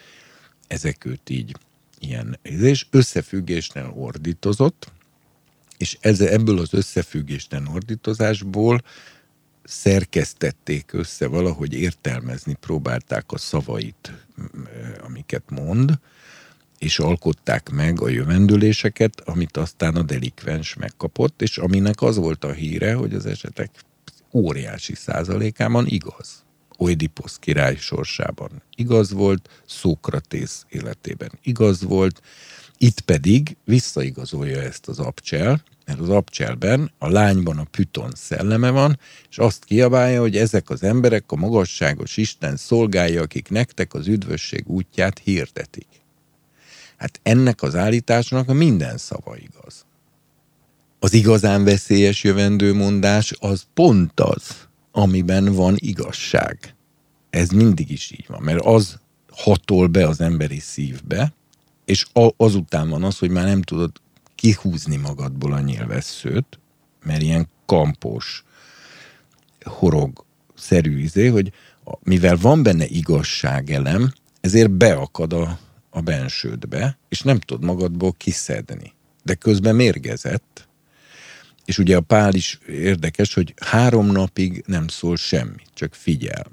ezek őt így ilyen, és összefüggésnél ordítozott, és ez, ebből az összefüggésnél ordítozásból szerkesztették össze, valahogy értelmezni próbálták a szavait, amiket mond, és alkották meg a jövendőléseket, amit aztán a delikvens megkapott, és aminek az volt a híre, hogy az esetek óriási százalékában igaz. Oedipus király sorsában igaz volt, Szókratész életében igaz volt, itt pedig visszaigazolja ezt az abcsel, mert az abcselben a lányban a Python szelleme van, és azt kiabálja, hogy ezek az emberek a magasságos Isten szolgálja, akik nektek az üdvösség útját hirdetik. Hát ennek az állításnak minden szava igaz. Az igazán veszélyes jövendőmondás az pont az, amiben van igazság. Ez mindig is így van, mert az hatol be az emberi szívbe, és azután van az, hogy már nem tudod kihúzni magadból a nyilvesszőt, mert ilyen kampos, horog szerű izé, hogy mivel van benne igazságelem, ezért beakad a, a bensődbe, és nem tud magadból kiszedni. De közben mérgezett, és ugye a pál is érdekes, hogy három napig nem szól semmi, csak figyel.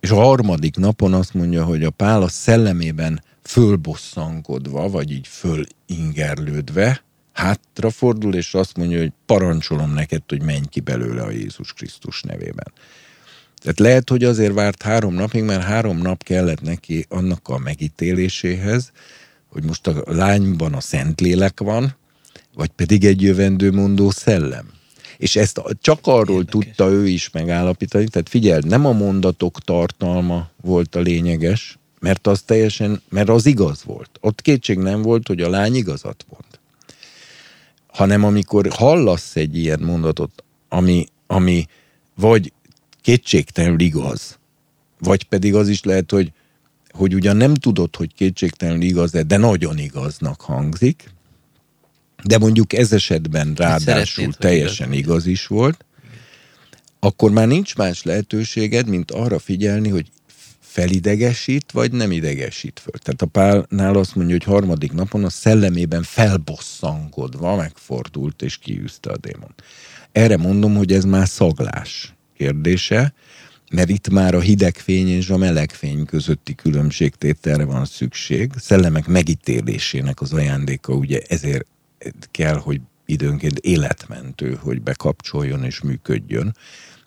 És a harmadik napon azt mondja, hogy a pál a szellemében fölbosszankodva, vagy így fölingerlődve, hátrafordul, és azt mondja, hogy parancsolom neked, hogy menj ki belőle a Jézus Krisztus nevében. Tehát lehet, hogy azért várt három napig, mert három nap kellett neki annak a megítéléséhez, hogy most a lányban a Szentlélek van, vagy pedig egy jövendőmondó szellem. És ezt csak arról Érdekes. tudta ő is megállapítani, tehát figyeld, nem a mondatok tartalma volt a lényeges, mert az teljesen, mert az igaz volt. Ott kétség nem volt, hogy a lány igazat mond. Hanem amikor hallasz egy ilyen mondatot, ami, ami vagy kétségtelenül igaz, vagy pedig az is lehet, hogy, hogy ugyan nem tudod, hogy kétségtelenül igaz, de nagyon igaznak hangzik, de mondjuk ez esetben ráadásul teljesen igaz, igaz is volt, akkor már nincs más lehetőséged, mint arra figyelni, hogy felidegesít, vagy nem idegesít föl. Tehát a Pálnál azt mondja, hogy harmadik napon a szellemében felbosszangodva megfordult és kiűzte a démon. Erre mondom, hogy ez már szaglás kérdése, mert itt már a hideg fény és a meleg fény közötti különbségtételre van szükség. Szellemek megítélésének az ajándéka ugye ezért kell, hogy időnként életmentő, hogy bekapcsoljon és működjön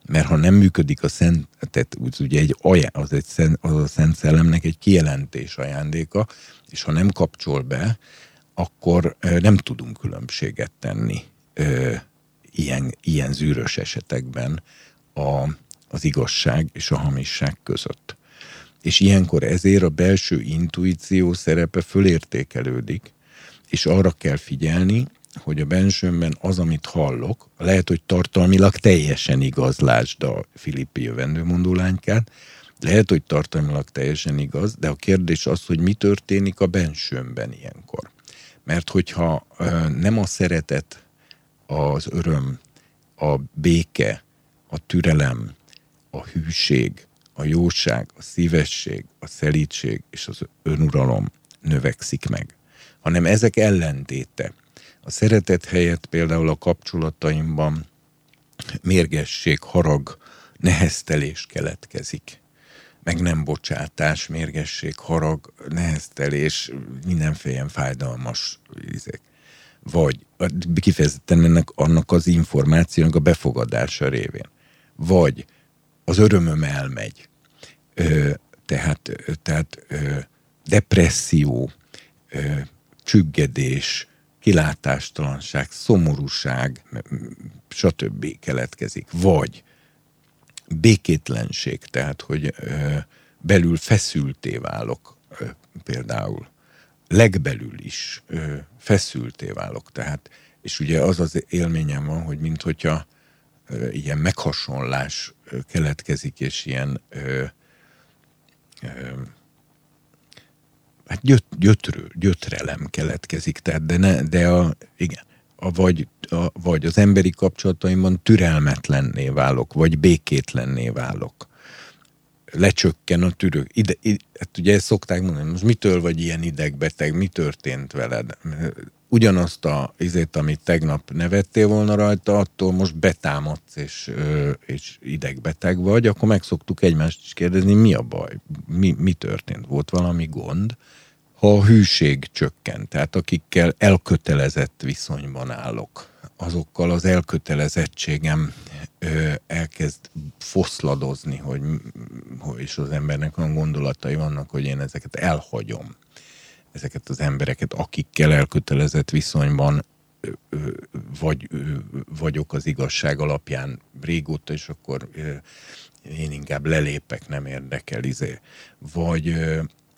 mert ha nem működik a szent, tehát ugye egy ajá, az, egy szent, az a Szent Szellemnek egy kijelentés ajándéka, és ha nem kapcsol be, akkor nem tudunk különbséget tenni ilyen, ilyen zűrös esetekben a, az igazság és a hamisság között. És ilyenkor ezért a belső intuíció szerepe fölértékelődik, és arra kell figyelni, hogy a bensőmben az, amit hallok, lehet, hogy tartalmilag teljesen igaz, lásd a Filippi jövendőmondó lánykát, lehet, hogy tartalmilag teljesen igaz, de a kérdés az, hogy mi történik a bensőmben ilyenkor. Mert hogyha nem a szeretet, az öröm, a béke, a türelem, a hűség, a jóság, a szívesség, a szelítség és az önuralom növekszik meg, hanem ezek ellentéte, a szeretet helyett például a kapcsolataimban mérgesség, harag, neheztelés keletkezik. Meg nem bocsátás, mérgesség, harag, neheztelés, mindenféle fájdalmas ízek. Vagy kifejezetten ennek annak az információnak a befogadása révén. Vagy az örömöm elmegy. Ö, tehát tehát ö, depresszió, ö, csüggedés, kilátástalanság, szomorúság, stb. keletkezik. Vagy békétlenség, tehát hogy ö, belül feszülté válok ö, például. Legbelül is ö, feszülté válok, tehát és ugye az az élményem van, hogy minthogyha ö, ilyen meghasonlás keletkezik, és ilyen ö, ö, hát gyöt, gyötrő, gyötrelem keletkezik, tehát de, ne, de a, igen, a, vagy, a, vagy az emberi kapcsolataimban türelmetlenné válok, vagy békétlenné válok. Lecsökken a tűrő. Ide, ide, hát ugye ezt szokták mondani, most mitől vagy ilyen idegbeteg, mi történt veled? Ugyanazt a izét, amit tegnap nevettél volna rajta, attól most betámadsz és, és idegbeteg vagy, akkor meg szoktuk egymást is kérdezni, mi a baj, mi, mi történt, volt valami gond, ha a hűség csökkent, tehát akikkel elkötelezett viszonyban állok, azokkal az elkötelezettségem elkezd foszladozni, hogy, hogy és az embernek olyan gondolatai vannak, hogy én ezeket elhagyom. Ezeket az embereket, akikkel elkötelezett viszonyban vagy vagyok az igazság alapján régóta, és akkor én inkább lelépek, nem érdekel, izé. Vagy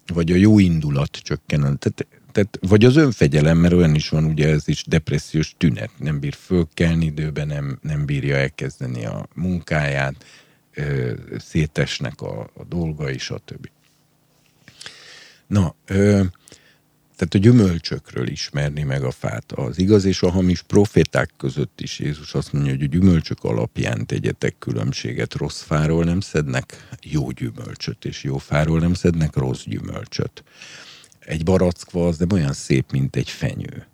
vagy a jó indulat csökken. Tehát, tehát, vagy az önfegyelem, mert olyan is van, ugye ez is depressziós tünet, nem bír fölkelni időben, nem, nem bírja elkezdeni a munkáját, szétesnek a, a dolgai, stb. Na, ö, tehát a gyümölcsökről ismerni meg a fát. Az igaz és a hamis proféták között is Jézus azt mondja, hogy a gyümölcsök alapján tegyetek különbséget. Rossz fáról nem szednek jó gyümölcsöt, és jó fáról nem szednek rossz gyümölcsöt. Egy barackva az nem olyan szép, mint egy fenyő.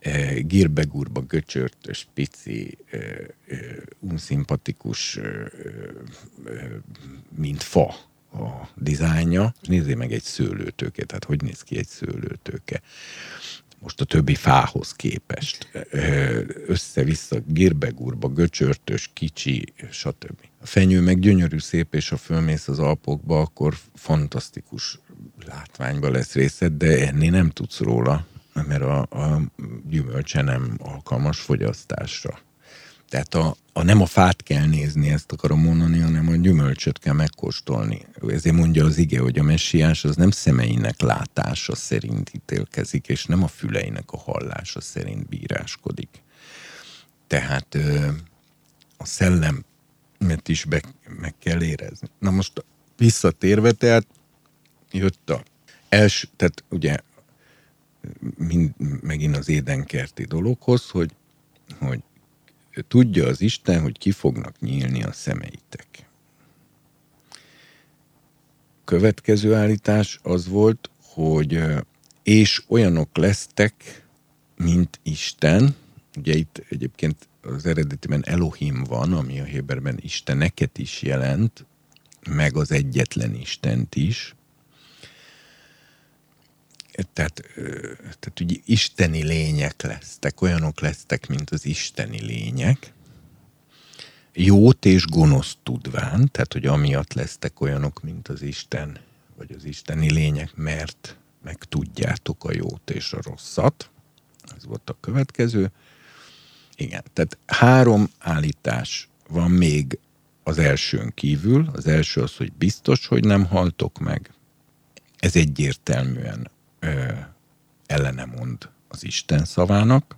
E, Girbegurba göcsörtös, pici, e, e, unszimpatikus, mint fa a dizájnja. Nézzél meg egy szőlőtőke, tehát hogy néz ki egy szőlőtőke most a többi fához képest. Össze-vissza, girbegurba, göcsörtös, kicsi, stb. A fenyő meg gyönyörű szép, és ha fölmész az Alpokba, akkor fantasztikus látványba lesz részed, de enni nem tudsz róla, mert a, a gyümölcse nem alkalmas fogyasztásra. Tehát a, a, nem a fát kell nézni, ezt akarom mondani, hanem a gyümölcsöt kell megkóstolni. Ezért mondja az ige, hogy a messiás az nem szemeinek látása szerint ítélkezik, és nem a füleinek a hallása szerint bíráskodik. Tehát a szellemet is be, meg kell érezni. Na most visszatérve, tehát jött a első, tehát ugye mind, megint az édenkerti dologhoz, hogy, hogy tudja az Isten, hogy ki fognak nyílni a szemeitek. Következő állítás az volt, hogy és olyanok lesztek, mint Isten. Ugye itt egyébként az eredetiben Elohim van, ami a Héberben Isteneket is jelent, meg az egyetlen Istent is tehát, tehát ugye isteni lények lesztek, olyanok lesztek, mint az isteni lények, jót és gonoszt tudván, tehát hogy amiatt lesztek olyanok, mint az Isten, vagy az isteni lények, mert meg tudjátok a jót és a rosszat. Ez volt a következő. Igen, tehát három állítás van még az elsőn kívül. Az első az, hogy biztos, hogy nem haltok meg. Ez egyértelműen ö, ellene mond az Isten szavának,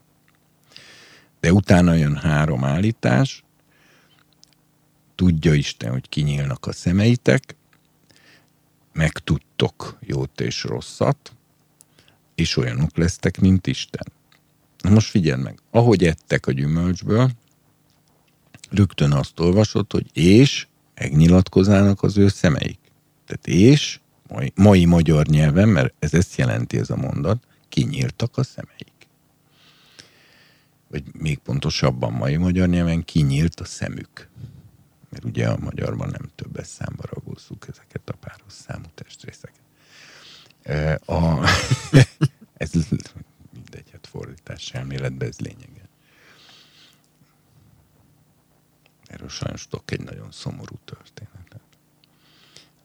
de utána jön három állítás, tudja Isten, hogy kinyílnak a szemeitek, megtudtok jót és rosszat, és olyanok lesztek, mint Isten. Na most figyeld meg, ahogy ettek a gyümölcsből, rögtön azt olvasod, hogy és megnyilatkozának az ő szemeik. Tehát és mai, mai magyar nyelven, mert ez ezt jelenti ez a mondat, kinyíltak a szemeik. Vagy még pontosabban mai magyar nyelven kinyílt a szemük. Mert ugye a magyarban nem többes számba ragózzuk ezeket a páros számú testrészeket. A, *laughs* ez mindegy, hát fordítás elméletben ez lényege. Erről sajnos tudok egy nagyon szomorú történetet.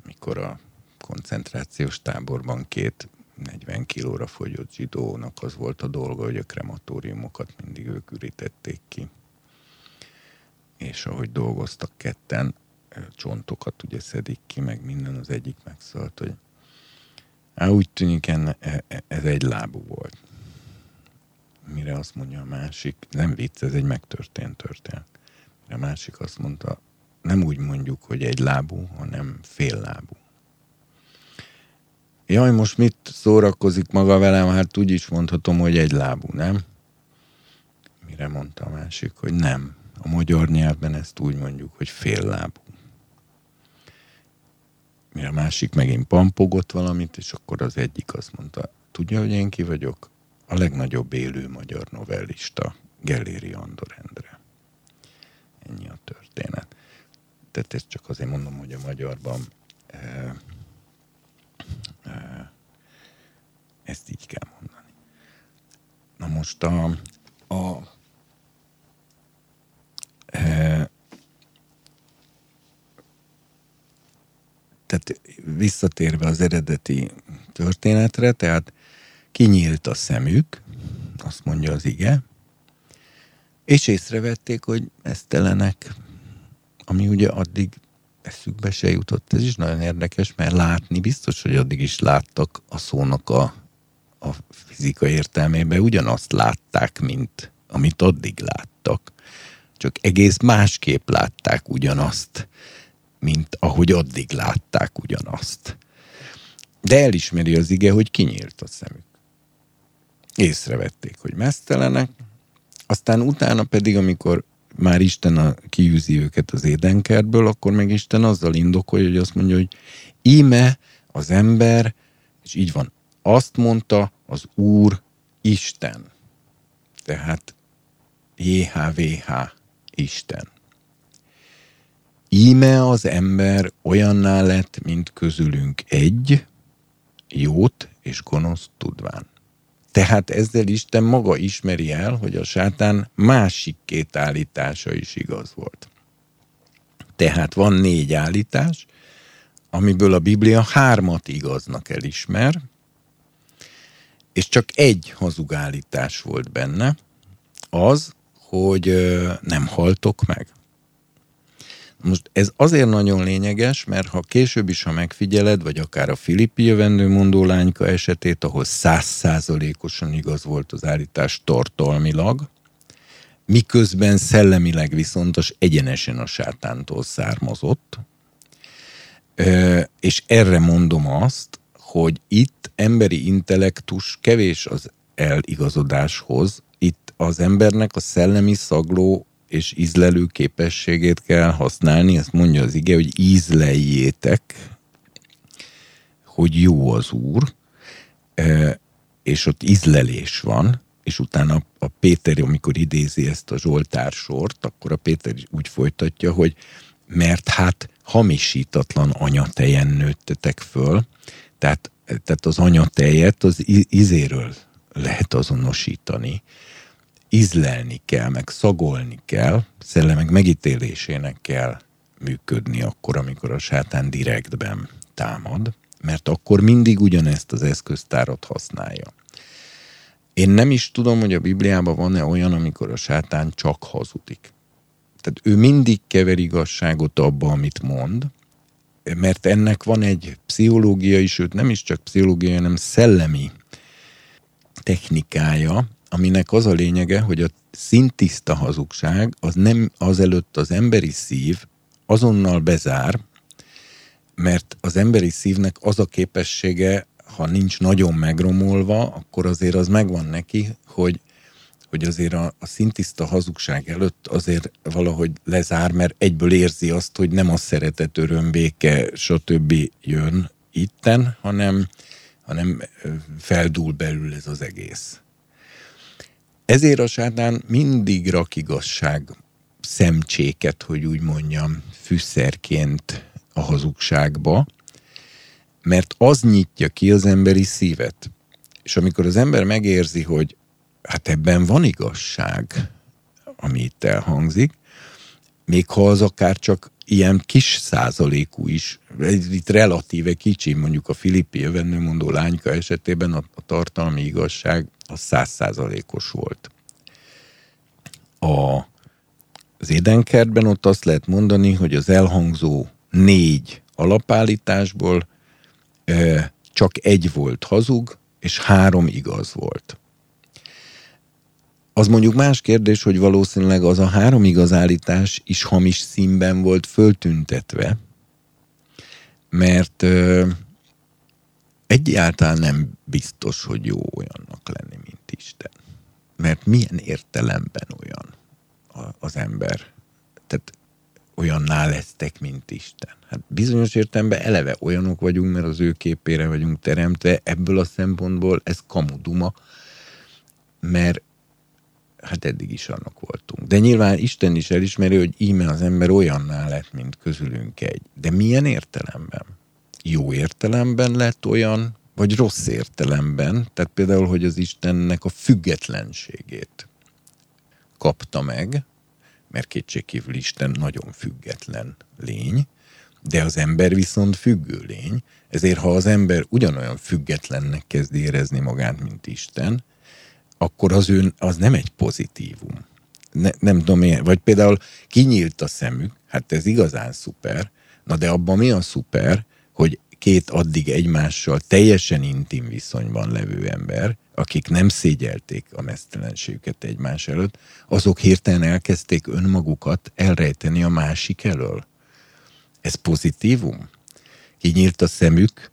Amikor a koncentrációs táborban két 40 kilóra fogyott zsidónak az volt a dolga, hogy a krematóriumokat mindig ők ürítették ki. És ahogy dolgoztak ketten, csontokat ugye szedik ki, meg minden az egyik megszólt, hogy á, úgy tűnik, enne, e, e, ez egy lábú volt. Mire azt mondja a másik, nem vicc, ez egy megtörtént történet. Mire a másik azt mondta, nem úgy mondjuk, hogy egy lábú, hanem fél lábú jaj, most mit szórakozik maga velem, hát úgy is mondhatom, hogy egy lábú, nem? Mire mondta a másik, hogy nem. A magyar nyelvben ezt úgy mondjuk, hogy fél lábú. Mire a másik megint pampogott valamit, és akkor az egyik azt mondta, tudja, hogy én ki vagyok? A legnagyobb élő magyar novellista, Gelléri Andor Endre. Ennyi a történet. Tehát ezt csak azért mondom, hogy a magyarban e, e, ezt így kell mondani. Na most a, a tehát visszatérve az eredeti történetre, tehát kinyílt a szemük, azt mondja az ige, és észrevették, hogy esztelenek, ami ugye addig eszükbe se jutott. Ez is nagyon érdekes, mert látni biztos, hogy addig is láttak a szónak a, a fizika értelmében, ugyanazt látták, mint amit addig láttak. Csak egész másképp látták ugyanazt, mint ahogy addig látták ugyanazt. De elismeri az ige, hogy kinyílt a szemük. Észrevették, hogy mesztelenek, aztán utána pedig, amikor már Isten a, kiűzi őket az édenkertből, akkor meg Isten azzal indokolja, hogy azt mondja, hogy íme az ember, és így van, azt mondta az Úr Isten. Tehát JHVH Isten. Íme az ember olyanná lett, mint közülünk egy, jót és gonoszt tudván. Tehát ezzel Isten maga ismeri el, hogy a sátán másik két állítása is igaz volt. Tehát van négy állítás, amiből a Biblia hármat igaznak elismer, és csak egy hazug állítás volt benne, az, hogy nem haltok meg. Most ez azért nagyon lényeges, mert ha később is, ha megfigyeled, vagy akár a Filippi jövendőmondó lányka esetét, ahol százszázalékosan igaz volt az állítás tartalmilag, miközben szellemileg viszont az egyenesen a sátántól származott, és erre mondom azt, hogy itt emberi intellektus kevés az eligazodáshoz, itt az embernek a szellemi szagló és ízlelő képességét kell használni, ezt mondja az ige, hogy ízleljétek, hogy jó az Úr, és ott ízlelés van, és utána a Péter, amikor idézi ezt a Zsoltár sort, akkor a Péter úgy folytatja, hogy mert hát hamisítatlan anyatejen nőttetek föl, tehát, tehát az anyatejet az izéről lehet azonosítani, ízlelni kell, meg szagolni kell, szellemek megítélésének kell működni akkor, amikor a sátán direktben támad, mert akkor mindig ugyanezt az eszköztárat használja. Én nem is tudom, hogy a Bibliában van-e olyan, amikor a sátán csak hazudik. Tehát ő mindig kever igazságot abba, amit mond, mert ennek van egy pszichológiai, sőt nem is csak pszichológiai, hanem szellemi technikája, aminek az a lényege, hogy a szintiszta hazugság az nem azelőtt az emberi szív azonnal bezár, mert az emberi szívnek az a képessége, ha nincs nagyon megromolva, akkor azért az megvan neki, hogy, hogy azért a, a szintiszta hazugság előtt azért valahogy lezár, mert egyből érzi azt, hogy nem a szeretet, öröm, béke, stb. jön itten, hanem, hanem feldúl belül ez az egész. Ezért a sátán mindig rak igazság szemcséket, hogy úgy mondjam, fűszerként a hazugságba, mert az nyitja ki az emberi szívet. És amikor az ember megérzi, hogy hát ebben van igazság, ami itt elhangzik, még ha az akár csak ilyen kis százalékú is, itt relatíve kicsi, mondjuk a Filippi jövendőmondó lányka esetében a, a tartalmi igazság az százszázalékos volt. A, az édenkertben ott azt lehet mondani, hogy az elhangzó négy alapállításból e, csak egy volt hazug, és három igaz volt. Az mondjuk más kérdés, hogy valószínűleg az a három igazállítás is hamis színben volt föltüntetve, mert ö, egyáltalán nem biztos, hogy jó olyannak lenni, mint Isten. Mert milyen értelemben olyan az ember? Tehát olyanná lesztek, mint Isten. Hát bizonyos értelemben eleve olyanok vagyunk, mert az ő képére vagyunk teremtve, ebből a szempontból ez kamuduma, mert hát eddig is annak voltunk. De nyilván Isten is elismeri, hogy íme az ember olyanná lett, mint közülünk egy. De milyen értelemben? Jó értelemben lett olyan, vagy rossz értelemben? Tehát például, hogy az Istennek a függetlenségét kapta meg, mert kétségkívül Isten nagyon független lény, de az ember viszont függő lény, ezért ha az ember ugyanolyan függetlennek kezd érezni magát, mint Isten, akkor az ő, az nem egy pozitívum. Ne, nem tudom én, vagy például kinyílt a szemük, hát ez igazán szuper, na de abban mi a szuper, hogy két addig egymással teljesen intim viszonyban levő ember, akik nem szégyelték a mesztelenségüket egymás előtt, azok hirtelen elkezdték önmagukat elrejteni a másik elől. Ez pozitívum? Kinyílt a szemük,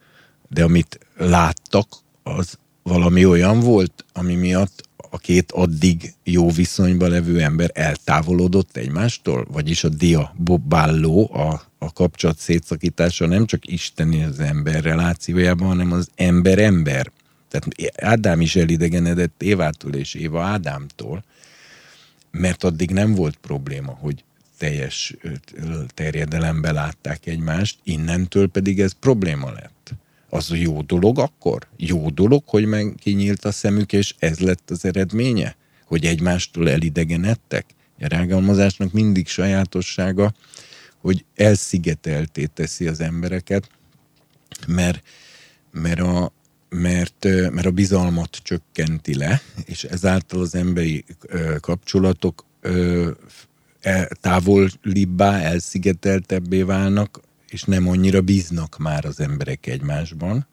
de amit láttak, az valami olyan volt, ami miatt a két addig jó viszonyban levő ember eltávolodott egymástól? Vagyis a dia bobbálló, a, a kapcsolat szétszakítása nem csak isteni az ember relációjában, hanem az ember-ember. Tehát Ádám is elidegenedett Évától és Éva Ádámtól, mert addig nem volt probléma, hogy teljes terjedelembe látták egymást, innentől pedig ez probléma lett az jó dolog akkor? Jó dolog, hogy meg kinyílt a szemük, és ez lett az eredménye? Hogy egymástól elidegenedtek? A rágalmazásnak mindig sajátossága, hogy elszigetelté teszi az embereket, mert, mert, a, mert, mert a bizalmat csökkenti le, és ezáltal az emberi kapcsolatok e, távolibbá, elszigeteltebbé válnak, és nem annyira bíznak már az emberek egymásban.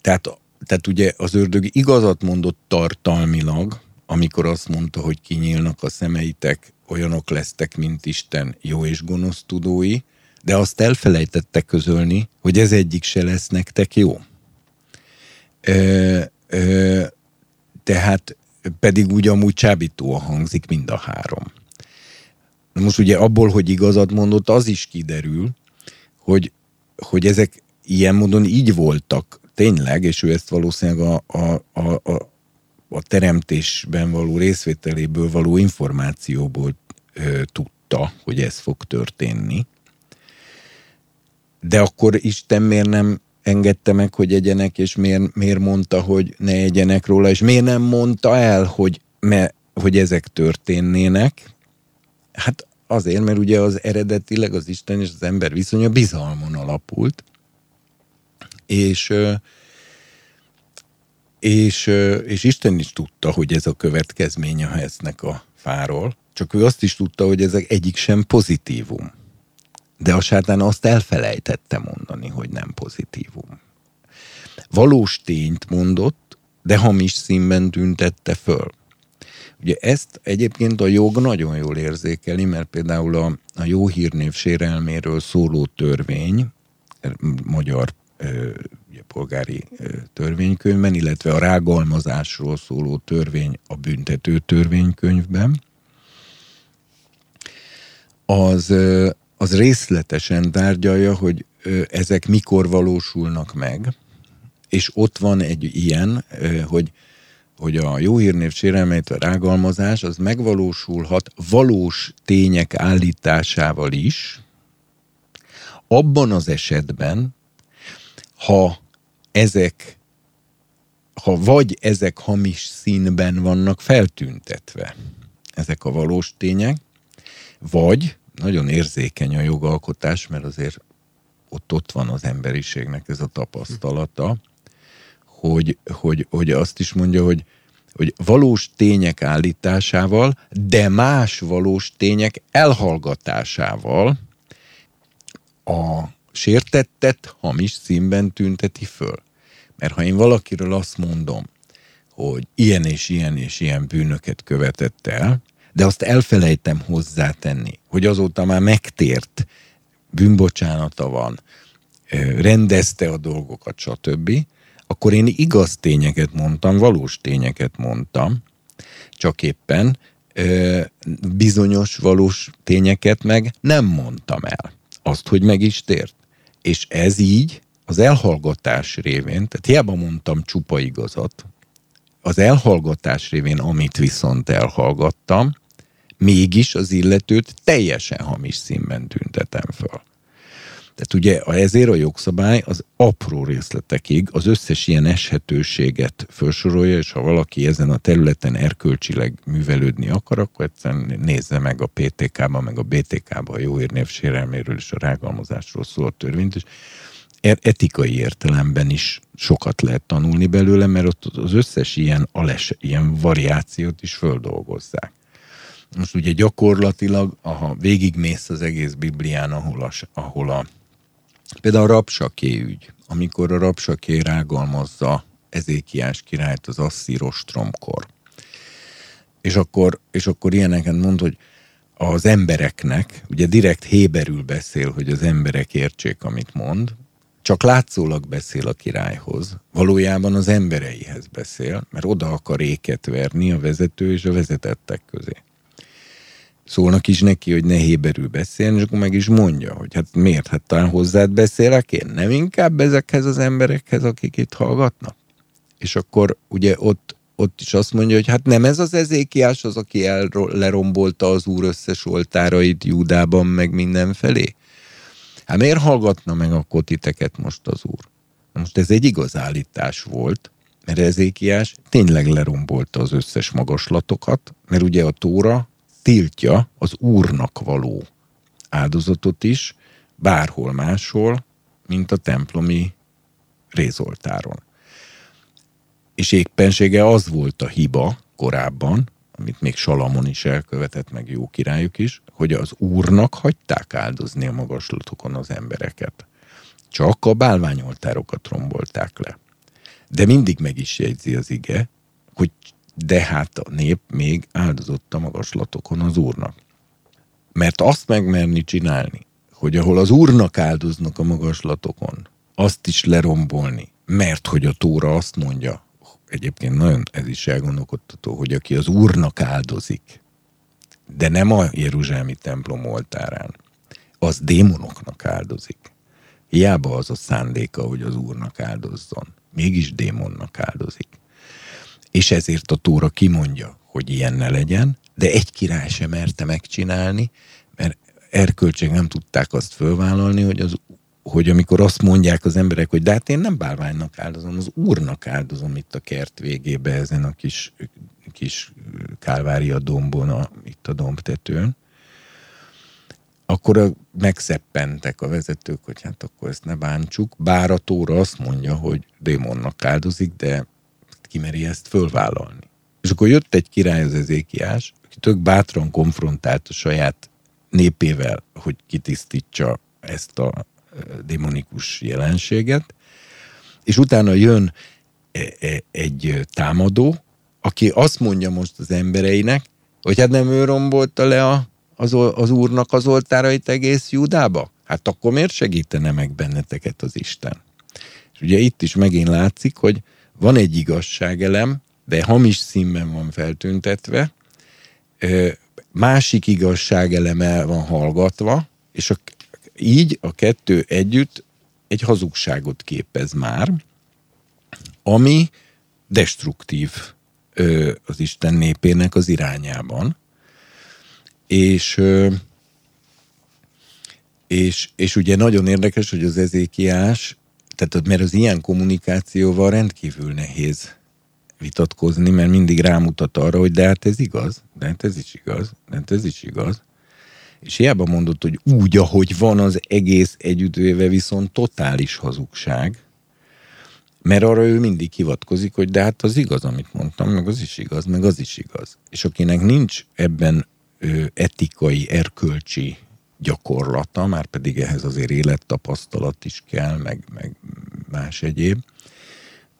Tehát, tehát ugye az ördög igazat mondott tartalmilag, amikor azt mondta, hogy kinyílnak a szemeitek, olyanok lesztek, mint Isten jó és gonosz tudói, de azt elfelejtette közölni, hogy ez egyik se lesz nektek jó. Ö, ö, tehát pedig úgy amúgy csábítóan hangzik mind a három. Most ugye abból, hogy igazat mondott, az is kiderül, hogy, hogy ezek ilyen módon így voltak tényleg, és ő ezt valószínűleg a, a, a, a, a teremtésben való részvételéből való információból ö, tudta, hogy ez fog történni. De akkor Isten miért nem engedte meg, hogy egyenek, és miért, miért mondta, hogy ne egyenek róla, és miért nem mondta el, hogy, me, hogy ezek történnének, Hát azért, mert ugye az eredetileg az Isten és az ember viszonya bizalmon alapult, és és, és Isten is tudta, hogy ez a következménye a eznek a fáról, csak ő azt is tudta, hogy ezek egyik sem pozitívum. De a sátán azt elfelejtette mondani, hogy nem pozitívum. Valós tényt mondott, de hamis színben tüntette föl. Ugye ezt egyébként a jog nagyon jól érzékeli, mert például a, a jó hírnév sérelméről szóló törvény, magyar ugye, polgári törvénykönyvben, illetve a rágalmazásról szóló törvény a büntető törvénykönyvben, az, az részletesen tárgyalja, hogy ezek mikor valósulnak meg, és ott van egy ilyen, hogy hogy a jó hírnév sérelmeit, a rágalmazás, az megvalósulhat valós tények állításával is, abban az esetben, ha ezek, ha vagy ezek hamis színben vannak feltüntetve, ezek a valós tények, vagy nagyon érzékeny a jogalkotás, mert azért ott ott van az emberiségnek ez a tapasztalata, hogy, hogy, hogy azt is mondja, hogy, hogy valós tények állításával, de más valós tények elhallgatásával a sértettet hamis színben tünteti föl. Mert ha én valakiről azt mondom, hogy ilyen és ilyen és ilyen bűnöket követett el, de azt elfelejtem hozzátenni, hogy azóta már megtért, bűnbocsánata van, rendezte a dolgokat, stb., akkor én igaz tényeket mondtam, valós tényeket mondtam, csak éppen bizonyos valós tényeket meg nem mondtam el. Azt, hogy meg is tért. És ez így az elhallgatás révén, tehát hiába mondtam csupa igazat, az elhallgatás révén, amit viszont elhallgattam, mégis az illetőt teljesen hamis színben tüntetem föl. Tehát ugye ezért a jogszabály az apró részletekig az összes ilyen eshetőséget felsorolja, és ha valaki ezen a területen erkölcsileg művelődni akar, akkor egyszerűen nézze meg a PTK-ban, meg a BTK-ban a jó érnév sérelméről és a rágalmazásról szól a törvényt, és er, etikai értelemben is sokat lehet tanulni belőle, mert ott az összes ilyen, ales, ilyen variációt is földolgozzák. Most ugye gyakorlatilag, ha végigmész az egész Biblián, ahol a, ahol a például a rapsaké ügy, amikor a rapsaké rágalmazza Ezékiás királyt az asszíros tromkor. És akkor, és akkor ilyeneket mond, hogy az embereknek, ugye direkt héberül beszél, hogy az emberek értsék, amit mond, csak látszólag beszél a királyhoz, valójában az embereihez beszél, mert oda akar éket verni a vezető és a vezetettek közé. Szólnak is neki, hogy ne beszélni, és akkor meg is mondja, hogy hát miért, hát talán hozzád beszélek én, nem inkább ezekhez az emberekhez, akik itt hallgatnak? És akkor ugye ott, ott is azt mondja, hogy hát nem ez az ezékiás az, aki el, lerombolta az úr összes oltárait Júdában, meg mindenfelé? Hát miért hallgatna meg a kotiteket most az úr? Most ez egy igaz állítás volt, mert Ezékiás tényleg lerombolta az összes magaslatokat, mert ugye a Tóra tiltja az úrnak való áldozatot is, bárhol máshol, mint a templomi rézoltáron. És éppensége az volt a hiba korábban, amit még Salamon is elkövetett, meg jó királyok is, hogy az úrnak hagyták áldozni a magaslatokon az embereket. Csak a bálványoltárokat rombolták le. De mindig meg is jegyzi az ige, hogy de hát a nép még áldozott a magaslatokon az úrnak. Mert azt megmerni csinálni, hogy ahol az úrnak áldoznak a magaslatokon, azt is lerombolni, mert hogy a Tóra azt mondja, egyébként nagyon ez is elgondolkodtató, hogy aki az úrnak áldozik, de nem a Jeruzsálemi templom oltárán, az démonoknak áldozik. Hiába az a szándéka, hogy az úrnak áldozzon. Mégis démonnak áldozik. És ezért a Tóra kimondja, hogy ilyen ne legyen, de egy király sem merte megcsinálni, mert erkölcség nem tudták azt fölvállalni, hogy, az, hogy amikor azt mondják az emberek, hogy de hát én nem bálványnak áldozom, az úrnak áldozom itt a kert végébe ezen a kis, kis kálvária dombon, a, itt a dombtetőn, akkor megszeppentek a vezetők, hogy hát akkor ezt ne bántsuk, bár a tóra azt mondja, hogy démonnak áldozik, de kimeri ezt fölvállalni. És akkor jött egy király az ezékiás, aki tök bátran konfrontált a saját népével, hogy kitisztítsa ezt a démonikus jelenséget, és utána jön e, e, egy támadó, aki azt mondja most az embereinek, hogy hát nem ő rombolta le a, az, az úrnak az oltárait egész Júdába? Hát akkor miért segítene meg benneteket az Isten? És ugye itt is megint látszik, hogy van egy igazságelem, de hamis színben van feltüntetve, másik igazságelem el van hallgatva, és a, így a kettő együtt egy hazugságot képez már, ami destruktív az Isten népének az irányában. És, és, és ugye nagyon érdekes, hogy az ezékiás tehát mert az ilyen kommunikációval rendkívül nehéz vitatkozni, mert mindig rámutat arra, hogy de hát ez igaz, de hát ez is igaz, de hát ez is igaz. És hiába mondott, hogy úgy, ahogy van az egész együttvéve, viszont totális hazugság, mert arra ő mindig hivatkozik, hogy de hát az igaz, amit mondtam, meg az is igaz, meg az is igaz. És akinek nincs ebben ö, etikai, erkölcsi gyakorlata, már pedig ehhez azért élettapasztalat is kell, meg, meg más egyéb,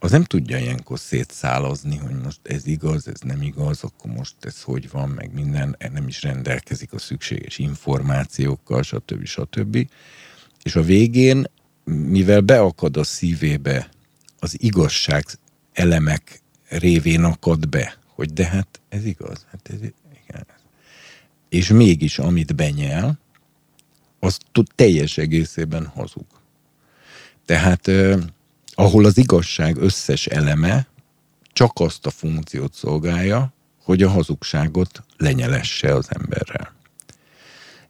az nem tudja ilyenkor szétszálazni, hogy most ez igaz, ez nem igaz, akkor most ez hogy van, meg minden, nem is rendelkezik a szükséges információkkal, stb. stb. És a végén mivel beakad a szívébe, az igazság elemek révén akad be, hogy de hát ez igaz, hát ez igen. És mégis, amit benyel, az teljes egészében hazug. Tehát eh, ahol az igazság összes eleme csak azt a funkciót szolgálja, hogy a hazugságot lenyelesse az emberrel.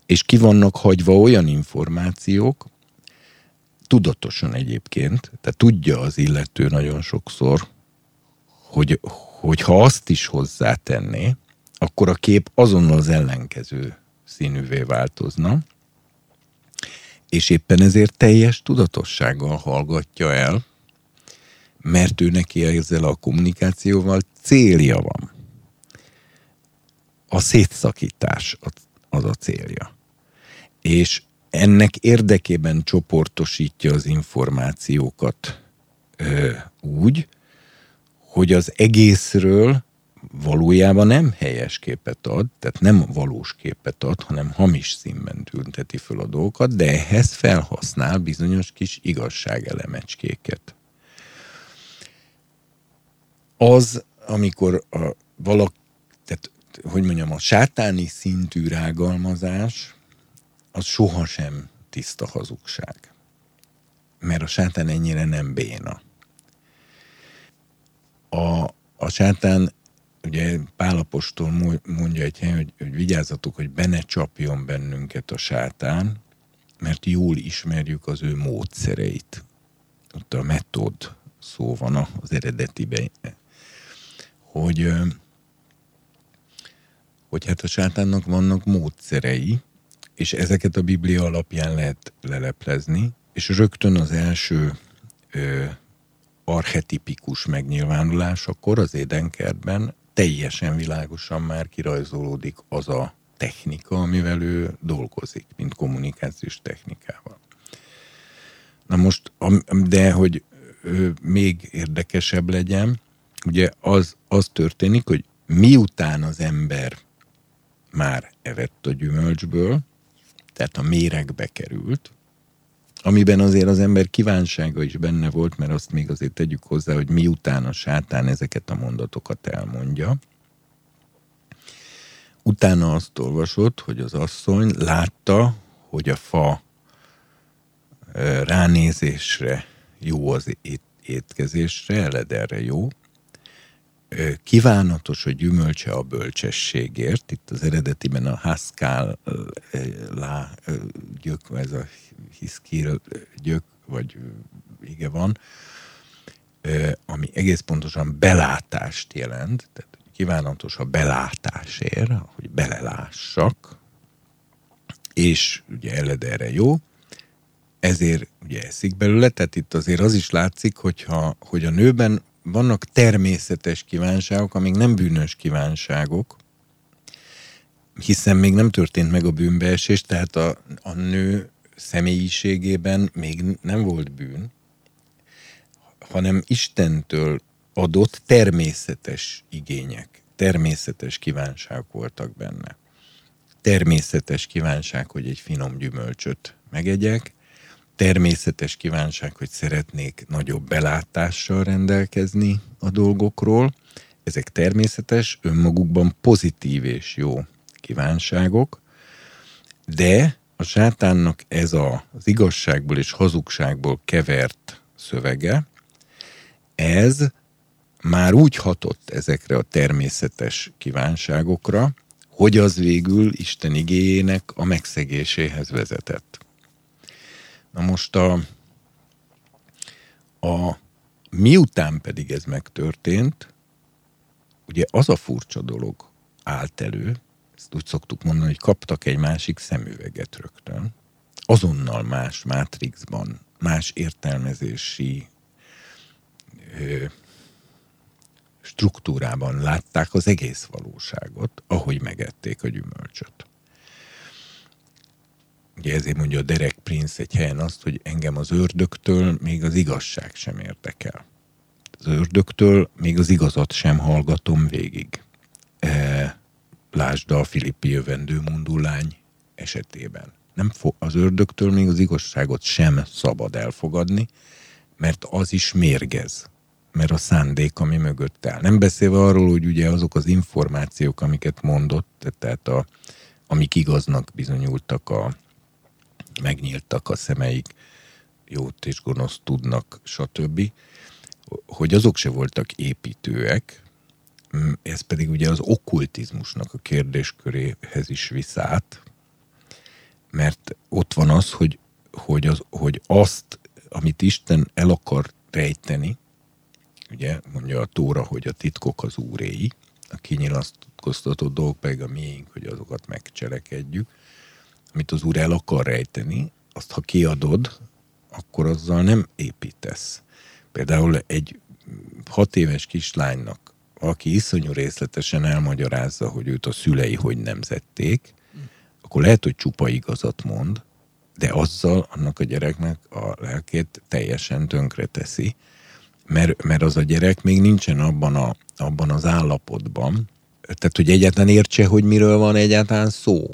És ki vannak hagyva olyan információk, tudatosan egyébként, tehát tudja az illető nagyon sokszor, hogy, hogy ha azt is hozzátenné, akkor a kép azonnal az ellenkező színűvé változna, és éppen ezért teljes tudatossággal hallgatja el, mert ő neki ezzel a kommunikációval célja van. A szétszakítás az a célja. És ennek érdekében csoportosítja az információkat ö, úgy, hogy az egészről valójában nem helyes képet ad, tehát nem valós képet ad, hanem hamis színben tünteti föl a dolgokat, de ehhez felhasznál bizonyos kis igazságelemecskéket. Az, amikor a valaki, tehát hogy mondjam, a sátáni szintű rágalmazás, az sohasem tiszta hazugság. Mert a sátán ennyire nem béna. A, a sátán, ugye Pálapostól mondja egy helyen, hogy, hogy vigyázzatok, hogy be ne csapjon bennünket a sátán, mert jól ismerjük az ő módszereit. Ott a metód szó van az eredetiben, hogy, hogy hát a sátánnak vannak módszerei, és ezeket a Biblia alapján lehet leleplezni, és rögtön az első ö, archetipikus megnyilvánulás akkor az édenkertben teljesen világosan már kirajzolódik az a technika, amivel ő dolgozik, mint kommunikációs technikával. Na most, de hogy még érdekesebb legyen, ugye az, az történik, hogy miután az ember már evett a gyümölcsből, tehát a méregbe került, amiben azért az ember kívánsága is benne volt, mert azt még azért tegyük hozzá, hogy miután a sátán ezeket a mondatokat elmondja, utána azt olvasott, hogy az asszony látta, hogy a fa ránézésre jó az étkezésre, eled jó, kívánatos a gyümölcse a bölcsességért. Itt az eredetiben a Haskell lá gyök, ez a hiszkír gyök, vagy ige van, ami egész pontosan belátást jelent, tehát kívánatos a belátásért, hogy belelássak, és ugye eled erre jó, ezért ugye eszik belőle, tehát itt azért az is látszik, hogyha, hogy a nőben vannak természetes kívánságok, amik nem bűnös kívánságok, hiszen még nem történt meg a bűnbeesés, tehát a, a nő személyiségében még nem volt bűn, hanem Istentől adott természetes igények, természetes kívánságok voltak benne. Természetes kívánság, hogy egy finom gyümölcsöt megegyek, természetes kívánság, hogy szeretnék nagyobb belátással rendelkezni a dolgokról. Ezek természetes, önmagukban pozitív és jó kívánságok, de a sátánnak ez a, az igazságból és hazugságból kevert szövege, ez már úgy hatott ezekre a természetes kívánságokra, hogy az végül Isten igényének a megszegéséhez vezetett. Na most a, a miután pedig ez megtörtént, ugye az a furcsa dolog állt elő, ezt úgy szoktuk mondani, hogy kaptak egy másik szemüveget rögtön, azonnal más mátrixban, más értelmezési ö, struktúrában látták az egész valóságot, ahogy megették a gyümölcsöt. Ugye ezért mondja a Derek Prince egy helyen azt, hogy engem az ördögtől még az igazság sem érdekel. Az ördögtől még az igazat sem hallgatom végig. E, lásd a Filippi jövendő mundulány esetében. Nem fo- az ördögtől még az igazságot sem szabad elfogadni, mert az is mérgez mert a szándék, ami mögött áll. Nem beszélve arról, hogy ugye azok az információk, amiket mondott, tehát a, amik igaznak bizonyultak, a, megnyíltak a szemeik, jót és gonoszt tudnak, stb., hogy azok se voltak építőek, ez pedig ugye az okkultizmusnak a kérdésköréhez is visz át, mert ott van az, hogy, hogy, az, hogy azt, amit Isten el akar rejteni, ugye mondja a Tóra, hogy a titkok az úréi, a kinyilatkoztatott dolgok pedig a miénk, hogy azokat megcselekedjük, amit az úr el akar rejteni, azt ha kiadod, akkor azzal nem építesz. Például egy hat éves kislánynak, aki iszonyú részletesen elmagyarázza, hogy őt a szülei hogy nemzették, akkor lehet, hogy csupa igazat mond, de azzal annak a gyereknek a lelkét teljesen tönkre teszi, mert, mert az a gyerek még nincsen abban, a, abban az állapotban, tehát hogy egyáltalán értse, hogy miről van egyáltalán szó,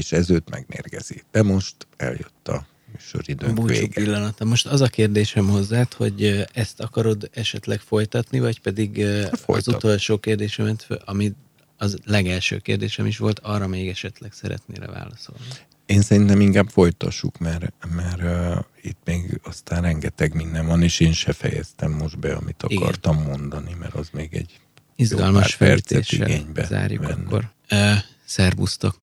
és ez őt megmérgezi. De most eljött a műsoridőnk Búcsú vége. pillanata. Most az a kérdésem hozzád, hogy ezt akarod esetleg folytatni, vagy pedig az Folytat. utolsó kérdésemet, ami az legelső kérdésem is volt, arra még esetleg szeretnél válaszolni. Én szerintem inkább folytassuk, mert, mert uh, itt még aztán rengeteg minden van, és én se fejeztem most be, amit Igen. akartam mondani, mert az még egy Izgalmas percet igénybe zárjuk venne. akkor. Uh, szervusztok!